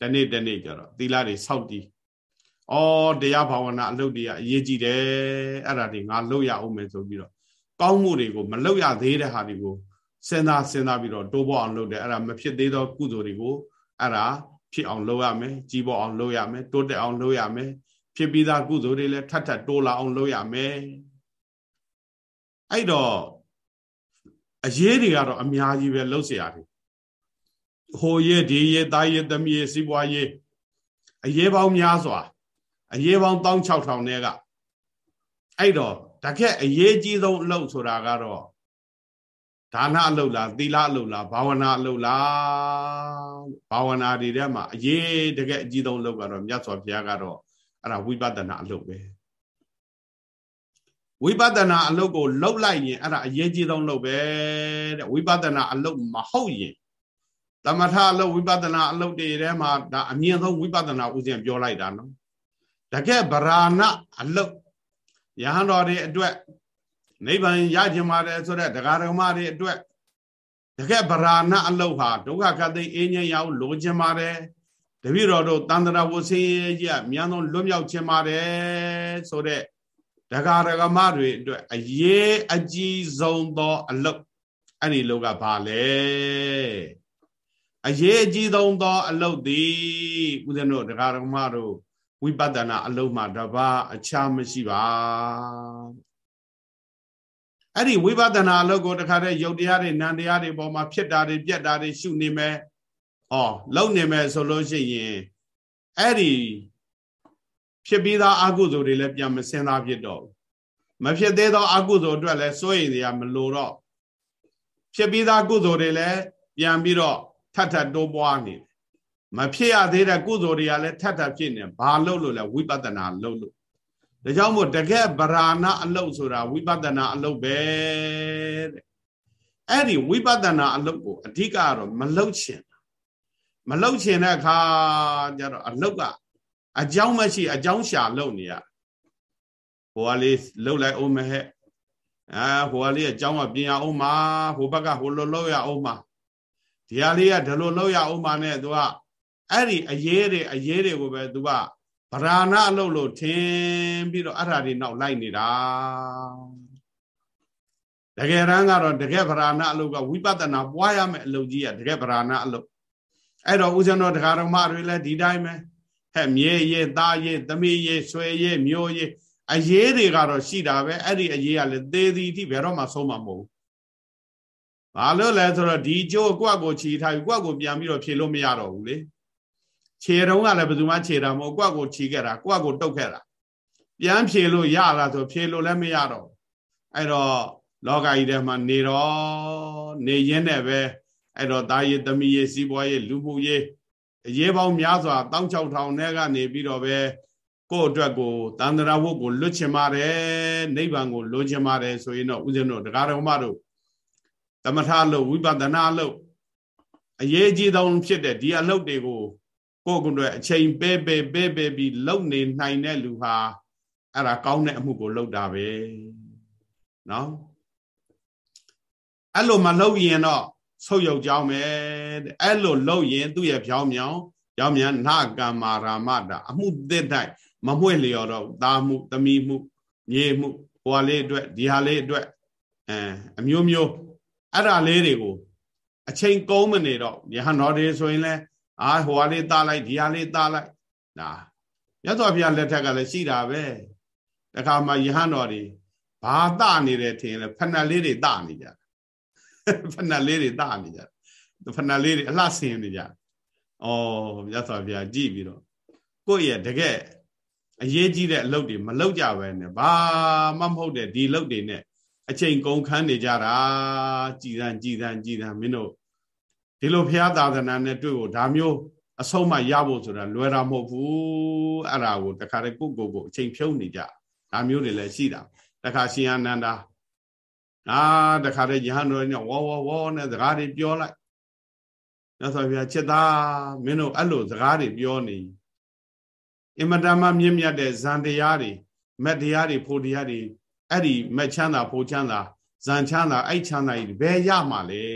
တနေ့တနေ့ကြတော့သီလတွေစောင့်တည်ဩတရားဘာဝနာအလုပ်တွေကအရေးကြီးတယ်အဲ့ဒါတွေငါလုပ်ရအောင်မယ်ဆိုပြီးတော့ကောင်းမှုတွေကိုမလုပ်ရသေးတဲ့ဟာတွေကိုစဉ်းစားစဉ်းစားပြီးတော့တိုးပေါ်အောင်လုပ်တယ်အဲ့ဒါမဖြစ်သေးသောကုသိုလ်တွေကိုအဲ့ဒါဖြစ်အောင်လုပ်ရမယ်ကြီးပေါ်အောင်လုပ်ရမယ်တိုးတက်အောင်လုပ်ရမယ် ဖြစ်ပြီးသားကုသိုလ်တွေလည်းထပ်ထပ်တိုးလာအောင်လုပ်ရမယ်အဲ့တော့အရေးတွေကတော့အများကြီးပဲလှုပ်เสียရတယ်ဟိုရဲဒီရဲသားရဲသမီးရဲစီးပွားရဲအရေးပေါင်းများစွာအရေးပေါင်း16000နဲ့ကအဲ့တော့တခက်အရေးကြီးဆုံးအလုပ်ဆိုတာကတော့ဒါနအလုပ်လားသီလအလုပ်လားဘာဝနာအလုပ်လားဘာဝနာတွေထဲမှာအရေးတကယ်အကြီးဆုံးအလုပ်ကတော့မြတ်စွာဘုရားကတော့ အဲ့ဒါဝိပဿနာအလုပ်ပဲဝိပဿနာအလုပ်ကိုလှုပ်လိုက်ရင်အဲ့ဒါအရေးကြီးဆုံးလုပ်ပဲတဲ့ဝိပဿနာအလုပ်မဟုတ်ရင်သမထအလုပ်ဝိပဿနာအလုပ်တွေထဲမှာဒါအမြင့်ဆုံးဝိပဿနာဥစဉ်ပြောလိုက်တာနော်တကယ်ဗราဏအလုပ်ယဟန်တော်တွေအတွက်နိဗ္ဗာန်ရခြင်းပါတယ်ဆိုတဲ့တရားဓမ္မတွေအတွက်တကယ်ဗราဏအလုပ်ဟာဒုက္ခခတ်သိအင်းငြိမ်းရအောင်လိုချင်ပါတယ် တပည့်တော်တို့တန်တရာဝဆင်းရဲကြီးအများဆုံးလွတ်မြောက်ခြင်းပါတယ်ဆိုတဲ့ဒကာဒကမတွေအတွက်အရေးအကြီးဆုံးသောအလုပ်အဲ့ဒီလောကဘာလဲအရေးအကြီးဆုံးသောအလုပ်သည်ဦးဇင်းတို့ဒကာဒကမတို့ဝိပဿနာအလုံးမှာတပါအခြားမရှိပါအဲ့ဒီဝိပဿနာအလုပ်ကိုတခါတည်းယုတ်တရားတွေနံတရားတွေပေါ်မှာဖြစ်တာတွေပြက်တာတွေရှုနေမယ်။ ဩလုံနေမယ်ဆိုလို့ရှိရင်အဲ့ဒီဖြစ်ပြီးသားအကုသိုလ်တွေလည်းပြန်မစင်သားဖြစ်တော့မဖြစ်သေးသောအကုသိုလ်အတွက်လည်းစိုးရိမ်စရာမလိုတော့ဖြစ်ပြီးသားကုသိုလ်တွေလည်းပြန်ပြီးတော့ထပ်ထပ်တိုးပွားနေတယ်မဖြစ်ရသေးတဲ့ကုသိုလ်တွေကလည်းထပ်ထပ်ဖြစ်နေဘာလို့လို့လဲဝိပဿနာလို့လို့ဒါကြောင့်မို့တကယ်ဗราဏအလုတ်ဆိုတာဝိပဿနာအလုတ်ပဲတဲ့အဲ့ဒီဝိပဿနာအလုတ်ကိုအဓိကကတော့မလုတ်ချင် မလုတ်ချင်တဲ့အခါကျတော့အလုတ်ကအကြောင်းမရှိအကြောင်းရှာလုတ်နေရဟိုကလေးလုတ်လိုက်အောင်မဟဲ့အာဟိုကလေးအကြောင်းကပြင်ရအောင်မှာဟိုဘက်ကဟိုလိုလောက်ရအောင်မှာဒီဟာလေးကဒီလိုလောက်ရအောင်မှာနဲ့သူကအဲ့ဒီအရေးတွေအရေးတွေကိုပဲသူကဗราဏအလုပ်လို့ထင်ပြီးတော့အဲ့ဓာတွေနောက်လိုက်နေတာတကယ်တမ်းကတော့တကယ်ဗราဏအလုပ်ကဝိပဿနာပွားရမယ့်အလုပ်ကြီးကတကယ်ဗราဏအလုပ် အဲ့တော့ဦးဇင်းတော်တရားတော်မတွေလည်းဒီတိုင်းပဲဟဲ့မြေရဲသားရဲသမီးရဲဆွေရဲမျိုးရဲအရေးတွေကတော့ရှိတာပဲအဲ့ဒီအရေးကလည်းသေသည်အထိဘယ်တော့မှဆုံးမှာမဟုတ်ဘူးဘာလို့လဲဆိုတော့ဒီကျိုးကိုယ့်ကိုချီထားပြီးကိုယ့်ကိုပြန်ပြီးတော့ဖြေလို့မရတော့ဘူးလေခြေတုံးကလည်းဘယ်သူမှခြေတာမဟုတ်ကိုယ့်ကိုခြီးခဲ့တာကိုယ့်ကိုတုတ်ခဲ့တာပြန်ဖြေလို့ရလားဆိုဖြေလို့လည်းမရတော့အဲ့တော့လောကကြီးထဲမှာနေတော့နေရင်းနဲ့ပဲ အဲ့တော့တာရည်သမီးရည်စီးပွားရေးလူမှုရေးအရေးပေါင်းများစွာ16000နဲ့ကနေပြီးတော့ပဲကိုယ့်အတွက်ကိုတန်ត្រာဝုတ်ကိုလွတ်ချင်ပါတယ်နိဗ္ဗာန်ကိုလိုချင်ပါတယ်ဆိုရင်တော့ဦးဇင်းတို့တရားတော်မတို့သမထလို့ဝိပဿနာလို့အရေးကြီးဆုံးဖြစ်တဲ့ဒီအလုပ်တွေကိုကိုယ့်ကိုယ်အတွက်အချိန်ပေးပေးပေးပေးပြီးလုပ်နေနိုင်တဲ့လူဟာအဲ့ဒါကောင်းတဲ့အမှုကိုလုပ်တာပဲနော်အဲ့လိုမလုပ်ရင်တော့ ဆုတ်ယုတ်ကြောင်းပဲတဲ့အဲ့လိုလုပ်ရင်သူ့ရဲ့ဖြောင်းမြောင်းကြောင်းမြန်နာကမ္မာရာမတာအမှုသစ်တိုက်မမွှေ့လျော်တော့သားမှုသမီးမှုမြေမှုဟိုဟာလေးအတွက်ဒီဟာလေးအတွက်အဲအမျိုးမျိုးအဲ့ဒါလေးတွေကိုအချိန်ကုန်းမနေတော့ယဟန်တော်တွေဆိုရင်လဲအာဟိုဟာလေးတားလိုက်ဒီဟာလေးတားလိုက်ဒါမြတ်စွာဘုရားလက်ထက်ကလည်းရှိတာပဲတခါမှယဟန်တော်တွေဘာတနေတယ်ထင်လဲဖဏလေးတွေတနေကြ ဖဏလေးတွေတနေကြဖဏလေးတွေအလှဆင်းနေကြဩမြတ်စွာဘုရားကြည့်ပြီးတော့ကိုယ့်ရဲ့တကယ်အရေးကြီးတဲ့အလုပ်တွေမလုပ်ကြပဲနဲ့ဘာမှမဟုတ်တဲ့ဒီလုပ်တွေနဲ့အချိန်ကုန်ခန်းနေကြတာကြည်သံကြည်သံကြည်သံမင်းတို့ဒီလိုဘုရားသာသနာနဲ့တွေ့ဖို့ဒါမျိုးအဆုံးမရဖို့ဆိုတာလွယ်တာမဟုတ်ဘူးအဲ့ဒါကိုတခါတည်းကိုကိုကိုအချိန်ဖြုံးနေကြဒါမျိုးတွေလည်းရှိတာတခါရှင်အနန္ဒာ အာတခါတည်းယဟန်တော်ညဝေါဝေါဝေါနဲ့စကားတွေပြောလိုက်မြတ်စွာဘုရားချက်သားမင်းတို့အဲ့လိုစကားတွေပြောနေအင်မတန်မှမြင့်မြတ်တဲ့ဇန်တရားတွေမက်တရားတွေဖို့တရားတွေအဲ့ဒီမက်ချမ်းသာဖို့ချမ်းသာဇန်ချမ်းသာအဲ့ချမ်းသာကြီးဘယ်ရမှာလဲ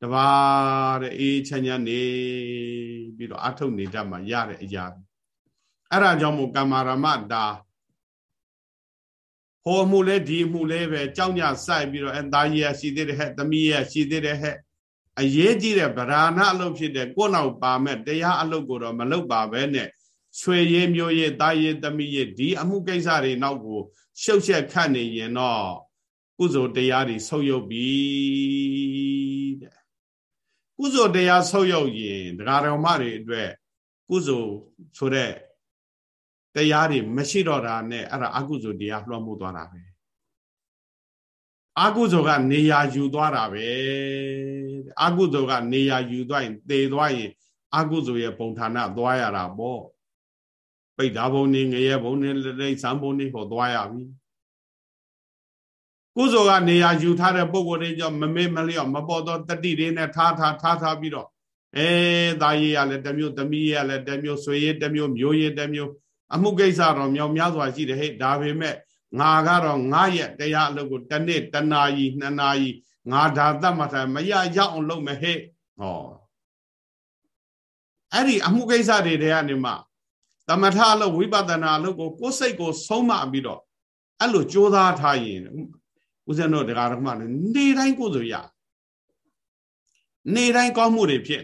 တပါးတဲ့အေးချမ်းချမ်းနေပြီးတော့အထုတ်နေတတ်မှရတဲ့အရာအဲ့ဒါကြောင့်မို့ကမ္မာရမတာ ဟိုမှုလဲဒီမှုလဲပဲကြောက်ညစိုက်ပြီးတော့အဲသားကြီးရရှိသေးတယ်ဟဲ့သမီးရရှိသေးတယ်ဟဲ့အရေးကြီးတဲ့ဗราဏအလုပ်ဖြစ်တဲ့ကိုယ်နောက်ပါမဲ့တရားအလုပ်ကိုတော့မလုပ်ပါပဲနဲ့ဆွေရေးမျိုးရေးသားရေးသမီးရေးဒီအမှုကိစ္စတွေနောက်ကို ရှုပ်ရှက်ခတ်နေရင်တော့ကုသိုလ်တရားတွေဆုပ်ယုပ်ပြီတဲ့ကုသိုလ်တရားဆုပ်ယုပ်ရင်ဒကာတော်မတွေအတွက်ကုသိုလ်ဆိုတဲ့ တရားတွေမရှိတော့တာနဲ့အဲ့ဒါအကုသိုလ်တရားလွှမ်းမိုးသွားတာပဲအကုသိုလ်ကနေရာယူသွားတာပဲအကုသိုလ်ကနေရာယူသွားရင်သေသွားရင်အကုသိုလ်ရဲ့ပုံဌာနသွားရတာပေါ့ပိဋ္ဌာဘုံနေငရဲဘုံနေလိမ့်စံဘုံနေဟောသွားရပြီကုသိုလ်ကနေရာယူထားတဲ့ပုံကိုယ်တွေကြောင့်မမေ့မလျော့မပေါ်တော့တတိတွေနဲ့ထားထားထားထားပြီးတော့အဲသားရေးရလဲတမျိုးသမီးရလဲတမျိုးဆွေရေးတမျိုးမျိုးရေးတမျိုး အမှုကိစ္စတော့မြောင်များစွာရှိတယ်ဟဲ့ဒါပေမဲ့ငါကတော့ငါရဲ့တရားအလုပ်ကိုတစ်နေ့တစ်နာရီနှစ်နာရီငါဒါတတ်မှထားမရရအောင်လုပ်မယ်ဟဲ့ဟောအဲ့ဒီအမှုကိစ္စတွေတဲကနေမှတမထအလုပ်ဝိပဿနာအလုပ်ကိုကိုယ်စိတ်ကိုဆုံးမပြီးတော့အဲ့လိုကြိုးစားထားရင်ဦးဇင်းတို့တရားဓမ္မတွေနေတိုင်းကိုယ်ဆိုရနေတိုင်းကောင်းမှုတွေဖြစ်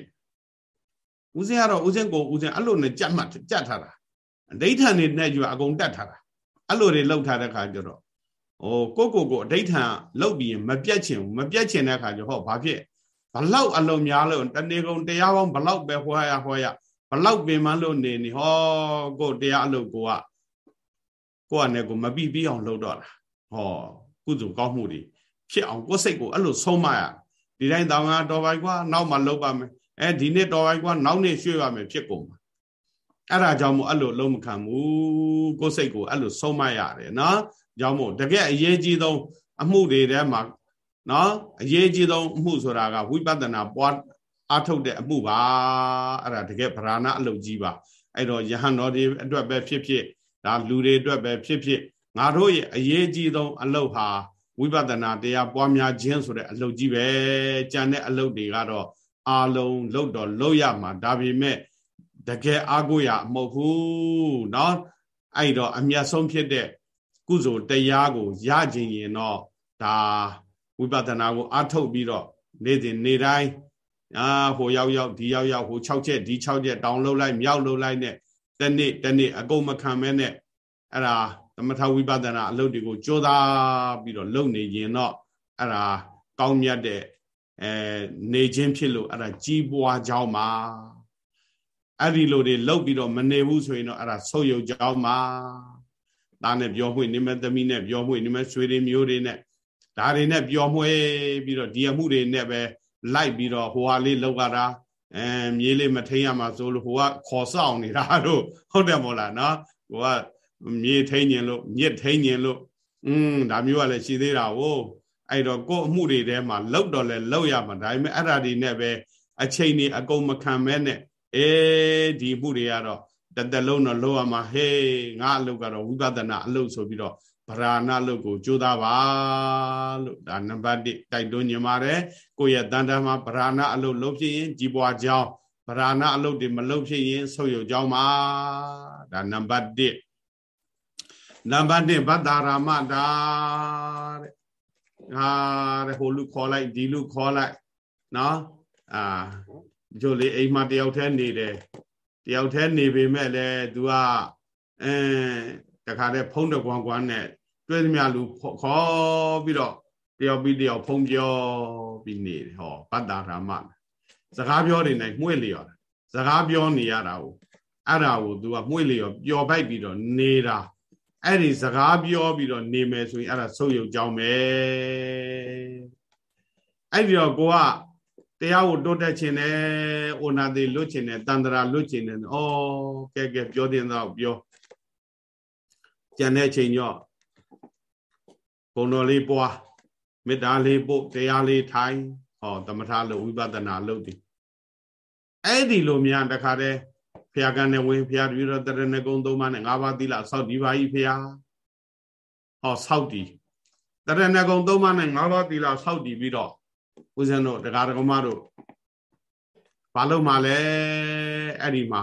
ဦးဇင်းကတော့ဦးဇင်းကိုဦးဇင်းအဲ့လိုနဲ့ကြက်မှတ်ကြက်ထားတာ အဋိဌာန်နေနဲ့ယူအကုန်တက်ထားတာအဲ့လိုတွေလောက်ထားတဲ့ခါကျတော့ဟိုကိုကိုကိုအဋိဌာန်လောက်ပြီးမပြတ်ချင်ဘူးမပြတ်ချင်တဲ့ခါကျဟောဘာဖြစ်ဘလောက်အလုံးများလို့တဏီကုံတရားပေါင်းဘလောက်ပဲဟောရဟောရဘလောက်ပင်မလို့နေနေဟောကိုတရားအလုပ်ကိုကကိုကနဲ့ကိုမပြီးပြီးအောင်လုပ်တော့တာဟောကုသိုလ်ကောင်းမှုတွေဖြစ်အောင်ကိုယ်စိတ်ကိုအဲ့လိုဆုံးမရဒီတိုင်းတောင်ကတော်ပါကွာနောက်မှလုပ်ပါမယ်အဲဒီနေ့တော်ပါကွာနောက်နေ့ရွှေ့ပါမယ်ဖြစ်ကုန်မှာ အဲ့ဒါကြောင့်မို့အဲ့လိုလုံးမခံဘူးကိုယ်စိတ်ကိုအဲ့လိုဆုံးမရတယ်နော်ကြောင့်မို့တကယ်အရေးကြီးဆုံးအမှုတွေထဲမှာနော်အရေးကြီးဆုံးအမှုဆိုတာကဝိပဿနာပွားအားထုတ်တဲ့အမှုပါအဲ့ဒါတကယ်ဗราဏအလုပ်ကြီးပါအဲ့တော့ယဟန်တော်တွေအတွက်ပဲဖြစ်ဖြစ်ဒါလူတွေအတွက်ပဲဖြစ်ဖြစ်ငါတို့ရဲ့အရေးကြီးဆုံးအလုပ်ဟာဝိပဿနာတရားပွားများခြင်းဆိုတဲ့အလုပ်ကြီးပဲကြံတဲ့အလုပ်တွေကတော့အာလုံးလုပ်တော့လုပ်ရမှာဒါပေမဲ့ တကယ်အားကိုးရမဟုတ်ဘူးเนาะအဲ့တော့အမျက်ဆုံးဖြစ်တဲ့ကုသိုလ်တရားကိုရခြင်းရင်တော့ဒါဝိပဿနာကိုအားထုတ်ပြီးတော့နေ့စဉ်နေ့တိုင်းအာဟိုရောက်ရောက်ဒီရောက်ရောက်ဟို6ချက်ဒီ6ချက်တောင်းလှုပ်လိုက်မြောက်လှုပ်လိုက်နဲ့တနေ့တနေ့အကုန်မခံမဲနဲ့အဲ့ဒါသမထဝိပဿနာအလုပ်တွေကိုကြိုးစားပြီးတော့လုပ်နေရင်တော့အဲ့ဒါကောင်းမြတ်တဲ့အဲနေခြင်းဖြစ်လို့အဲ့ဒါကြီးပွားကြောင်းမှာ အဲ့ဒီလိုတွေလောက်ပြီးတော့မနေဘူးဆိုရင်တော့အဲ့ဒါဆုတ်ယုတ်ကြောင်းပါသားနဲ့ပြောမွေနေမဲ့သမီးနဲ့ပြောမွေနေမဲ့ဆွေတွေမျိုးတွေနဲ့ဒါတွေနဲ့ပြောမွေပြီးတော့ဒီအမှုတွေနဲ့ပဲလိုက်ပြီးတော့ဟိုဟာလေးလောက်ကတာအဲမြေးလေးမထိန်ရမှာဆိုလို့ဟိုကခေါ်ဆောင်နေတာတို့ဟုတ်တယ်မို့လားနော်ဟိုကမြေးထိန်ညင်လို့မြစ်ထိန်ညင်လို့อืมဒါမျိုးကလည်းရှိသေးတာကိုအဲ့တော့ကို့အမှုတွေထဲမှာလောက်တော့လဲလောက်ရမှာဒါပေမဲ့အဲ့ဒါတွေနဲ့ပဲအချိန်တွေအကုန်မခံမဲနဲ့ အေးဒီမှုတွေကတော့တသက်လုံးတော့လောက်ရမှာဟေးငါအလုပ်ကတော့ဝိပဿနာအလုပ်ဆိုပြီးတော့ဗราဏအလုပ်ကိုကြိုးစားပါလို့ဒါနံပါတ်1တိုက်တွန်းညင်ပါတယ်ကိုယ့်ရဲ့တန်တမ်းမှာဗราဏအလုပ်လုပ်ဖြစ်ရင်ကြီးပွားကြောင်းဗราဏအလုပ်တွေမလုပ်ဖြစ်ရင်ဆုတ်ယုတ်ကြောင်းပါဒါနံပါတ်1နံပါတ်1ဗတ္တာရာမတာတဲ့ဟာတဲ့ဟိုလူခေါ်လိုက်ဒီလူခေါ်လိုက်နော်အာ ကြိုလေအိမ်မှာတယောက်တည်းနေတယ်တယောက်တည်းနေပေမဲ့လည်း तू ကအဲတခါတည်းဖုံးတကွမ်းကွမ်းနဲ့တွဲသမျှလူခေါ်ပြီးတော့တယောက်ပြီးတယောက်ဖုံးပြောပြီးနေတယ်ဟောဗတ္တာရာမစကားပြောနေနိုင်မှု့လျော်စကားပြောနေရတာကိုအဲ့ဒါကို तू ကမှု့လျော်ပျော်ပိုက်ပြီးတော့နေတာအဲ့ဒီစကားပြောပြီးတော့နေမယ်ဆိုရင်အဲ့ဒါဆုပ်ယုပ်ကြောင်းပဲအဲ့ဒီတော့ကိုက တရားကိုတိုးတက်ခြင်းနဲ့ဩနာတိလွတ်ခြင်းနဲ့တန္တရာလွတ်ခြင်းနဲ့ဩကဲကဲပြောတင်တော့ပြောကြံတဲ့ချိန်ကျော့ဘုံတော်လေးပွားမေတ္တာလေးပို့တရားလေးထိုင်ဟောသမထလို့ဝိပဿနာလို့ဒီအဲ့ဒီလိုများတခါတည်းဖျာကန်းနဲ့ဝင်ဖျာပြီးတော့တရဏဂုံသုံးပါးနဲ့ငါးပါးသီလဆောက်ဒီပါကြီးဖျာဟောဆောက်ဒီတရဏဂုံသုံးပါးနဲ့ငါးပါးသီလဆောက်ဒီပြီးတော့ ဦးဇင်းတို့တရားတော်မတို့ဘာလို့မှလဲအဲ့ဒီမှာ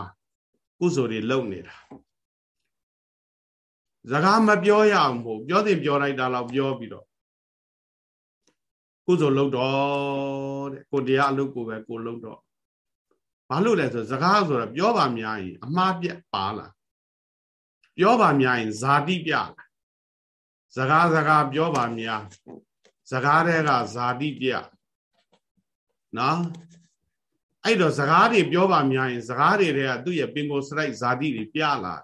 ကုသိုလ်တွေလုပ်နေတာစကားမပြောရအောင်ဘူးပြောတင်ပြောလိုက်တာတော့ပြောပြီးတော့ကုသိုလ်လုပ်တော့တဲ့ကိုတရားအလုပ်ကိုပဲကိုလုပ်တော့ဘာလို့လဲဆိုစကားဆိုတော့ပြောပါများရင်အမှားပြပါလာပြောပါများရင်ဇာတိပြလာစကားစကားပြောပါများစကားတွေကဇာတိပြ နော်အဲ့တော့စကားတွေပြောပါများရင်စကားတွေတွေကသူ့ရဲ့ပင်ကိုစရိုက်ဇာတိတွေပြလာ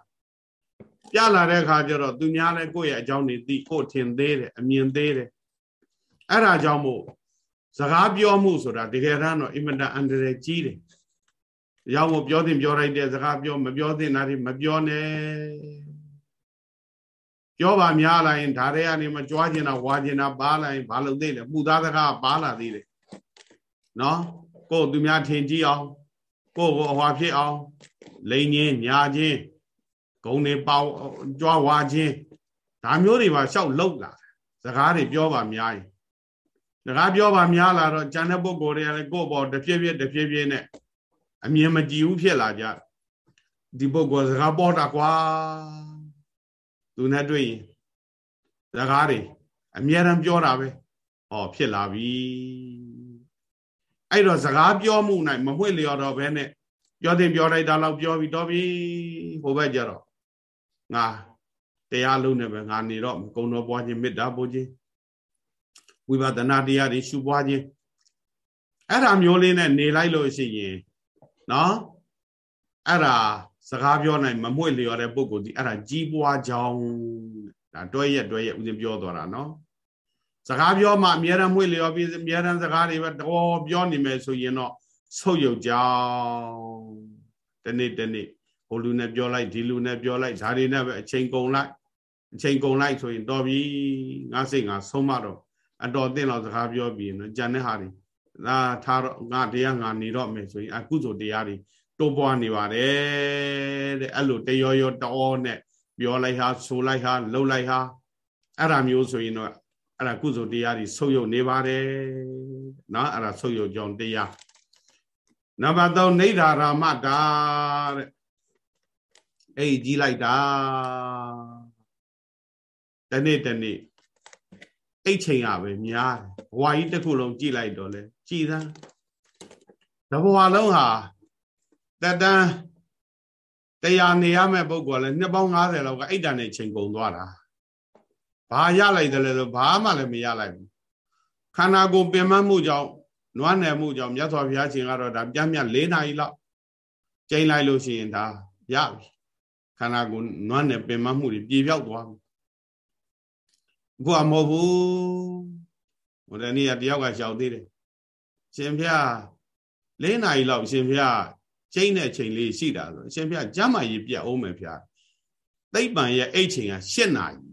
ပြလာတဲ့အခါကျတော့သူများလည်းကိုယ့်ရဲ့အကြောင်းတွေသိကိုယ်ထင်သေးတယ်အမြင်သေးတယ်အဲ့ဒါကြောင့်မို့စကားပြောမှုဆိုတာတကယ်တမ်းတော့အင်မတန်အန္တရာယ်ကြီးတယ်ရောက်မို့ပြောတင်ပြောလိုက်တဲ့စကားပြောမပြောတင်တာတွေမပြောနဲ့ပြောပါများလာရင်ဒါတွေကနေမကြွားကျင်တာဝါကျင်တာပါလာရင်ဘာလို့သိလဲမှုသားစကားပါလာသေးတယ် နော်ကိုယ်သူများထင်ကြည့်အောင် ကိုယ်ကိုအဟွာဖြစ်အောင်လိန်ချင်းညာချင်းဂုံတွေပေါကြွားဝါချင်းဒါမျိုးတွေပါရှောက်လောက်လာစကားတွေပြောပါများရင်စကားပြောပါများလာတော့ကျန်တဲ့ပုဂ္ဂိုလ်တွေကလည်းကိုယ့်ဘောတဖြည်းဖြည်းတဖြည်းဖြည်းနဲ့အမြင်မကြည့်ဘူးဖြစ်လာကြဒီပုဂ္ဂိုလ်စကားပေါ်တာကွာသူနဲ့တွေ့ရင်စကားတွေအမြဲတမ်းပြောတာပဲဟောဖြစ်လာပြီ အဲ့တော့စကားပြောမှုနိုင်မမှွေ့လျော်တော့ဘဲနဲ့ပြောတင်ပြောလိုက်တာတော့ပြောပြီးတော့ပြီဟိုဘက်ကြတော့ငါတရားလုံးနဲ့ပဲငါနေတော့ကုံတော်ပွားခြင်းမေတ္တာပို့ခြင်းဝိပဿနာတရားတွေရှုပွားခြင်းအဲ့ဒါမျိုးလေးနဲ့နေလိုက်လို့ရှိရင်နော်အဲ့ဒါစကားပြောနိုင်မမွေ့လျော်တဲ့ပုဂ္ဂိုလ်ဒီအဲ့ဒါကြီးပွားကြောင်းဒါတွဲရက်တွဲရက်ဦးဇင်းပြောသွားတာနော် စကားပြောမှအများရန်မွေ့လျော်ပြီးအများရန်စကားတွေပဲတော်ပြောနေမယ်ဆိုရင်တော့ဆုတ်ယုတ်ကြောင်းတနေ့တနေ့ဟိုလူနဲ့ပြောလိုက်ဒီလူနဲ့ပြောလိုက်ဓာတွေနဲ့ပဲအချိန်ကုန်လိုက်အချိန်ကုန်လိုက်ဆိုရင်တော်ပြီငါစိတ်ငါဆုံးမတော့အတော်သင့်တော့စကားပြောပြီးနော်ကြံတဲ့ဟာတွေဒါထားတော့ငါတရားငါနေတော့မယ်ဆိုရင်အကုသိုလ်တရားတွေတိုးပွားနေပါတယ်တဲ့အဲ့လိုတရောရောတောနဲ့ပြောလိုက်ဟာဆိုလိုက်ဟာလှုပ်လိုက်ဟာအဲ့ဒါမျိုးဆိုရင်တော့ အဲ့ဒါကုသိုလ်တရားတွေဆုပ်ယုပ်နေပါတယ်နော်အဲ့ဒါဆုပ်ယုပ်ကြောင်းတရားနံပါတ်3နေဒါရာမတာတဲ့အဲ့ဒီကြီးလိုက်တာတနေ့တနေ့အိတ်ချိန်ရပဲများဘဝကြီးတစ်ခုလုံးကြည်လိုက်တော့လေကြည်သားတဘဝလုံးဟာတက်တန်းတရားနေရမယ့်ပုဂ္ဂိုလ်ကလည်းနှစ်ပေါင်း90လောက်ကအိတ်တန်နဲ့ချိန်ကုန်သွားတာ ဘာရလိုက်တယ်လဲဆိုဘာမှလည်းမရလိုက်ဘူးခန္ဓာကိုယ်ပင်မမှုကြောင့်နွားနယ်မှုကြောင့်မြတ်စွာဘုရားရှင်ကတော့ဒါပြင်းပြ၄နာရီလောက်ကျိန်လိုက်လို့ရှိရင်ဒါရပြီခန္ဓာကိုယ်နွားနယ်ပင်မမှုတွေပြေပြောက်သွားပြီအခုကမဟုတ်ဘူးဟိုတနေ့ကတယောက်ကရှောက်သေးတယ်ရှင်ဖျား၄နာရီလောက်ရှင်ဖျားကျိန်းတဲ့ချိန်လေးရှိတာဆိုရှင်ဖျားကျမ်းမာရေးပြတ်အောင်မယ်ဖျားတသိပ္ပံရဲ့အိတ်ချိန်က၈နာရီဩ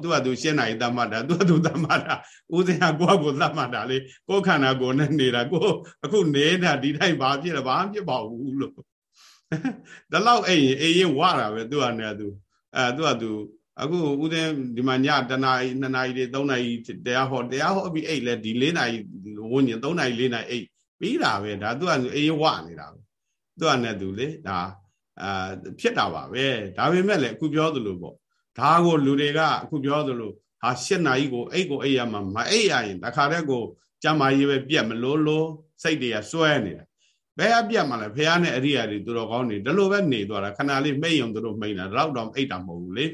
သူကသူ၈နာရီသတ်မှတ်တာသူကသူသတ်မှတ်တာဦးစင်ကကိုယ့်ကိုသတ်မှတ်တာလေကိုယ်ခန္ဓာကိုယ်နဲ့နေတာကိုအခုနေတာဒီတိုင်းဘာဖြစ်လဲဘာဖြစ်ပါဘူးလို့ဒါတော့အိမ်အိမ်ရင်ဝတာပဲသူကနေသူအဲသူကသူအခုဦးသိန်းဒီမှာညတနာရီ2နာရီတွေ3နာရီတရားဟောတရားဟောပြီးအိတ်လဲဒီ4နာရီဝန်းကျင်3နာရီ4နာရီအိတ်ပြီးတာပဲဒါသူကအေးဝနေတာပဲသူကနဲ့သူလေဒါအာဖြစ်တာပါပဲဒါပေမဲ့လည်းအခုပြောသလိုပေါ့ ဒါကိုလူတွေကအခုပြောသလိုဟာ၈နာရီကိုအိတ်ကိုအိတ်ရမှာမအိတ်ရရင်တခါတည်းကိုကြမ်းမာရေးပဲပြက်မလို့လို့စိတ်တွေကစွဲနေတာဘယ်အပြက်မှလဲဖះနဲ့အရိယာတွေသူတော်ကောင်းတွေဒီလိုပဲနေသွားတာခဏလေးမိတ်ယုံသူတို့မိတ်တာတော့တော့အိတ်တာမဟုတ်ဘူးလေ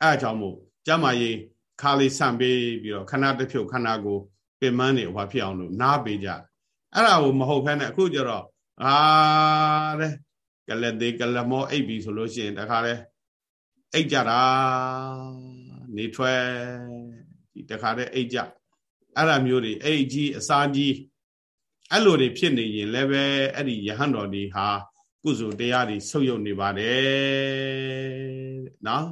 အဲအကြောင်းမို့ကြမ်းမာရေးခါလေးဆန့်ပေးပြီးတော့ခဏတစ်ဖြုတ်ခဏကိုပင်မန်းနေဟွာဖြစ်အောင်လို့နားပေးကြအဲ့ဒါကိုမဟုတ်ဖ ೇನೆ အခုကျတော့အာတဲ့ကလက်သေးကလမောအိပ်ပြီဆိုလို့ရှိရင်တခါလဲ အိတ်ကြတာနေထွက်ဒီတခါတည်းအိတ်ကြအဲ့ဒါမျိုးတွေအိတ်ကြီးအစာကြီးအဲ့လိုတွေဖြစ်နေရင်လည်းပဲအဲ့ဒီယဟန်တော်ဒီဟာကုစုတရားတွေဆုပ်ယုပ်နေပါတယ်နော်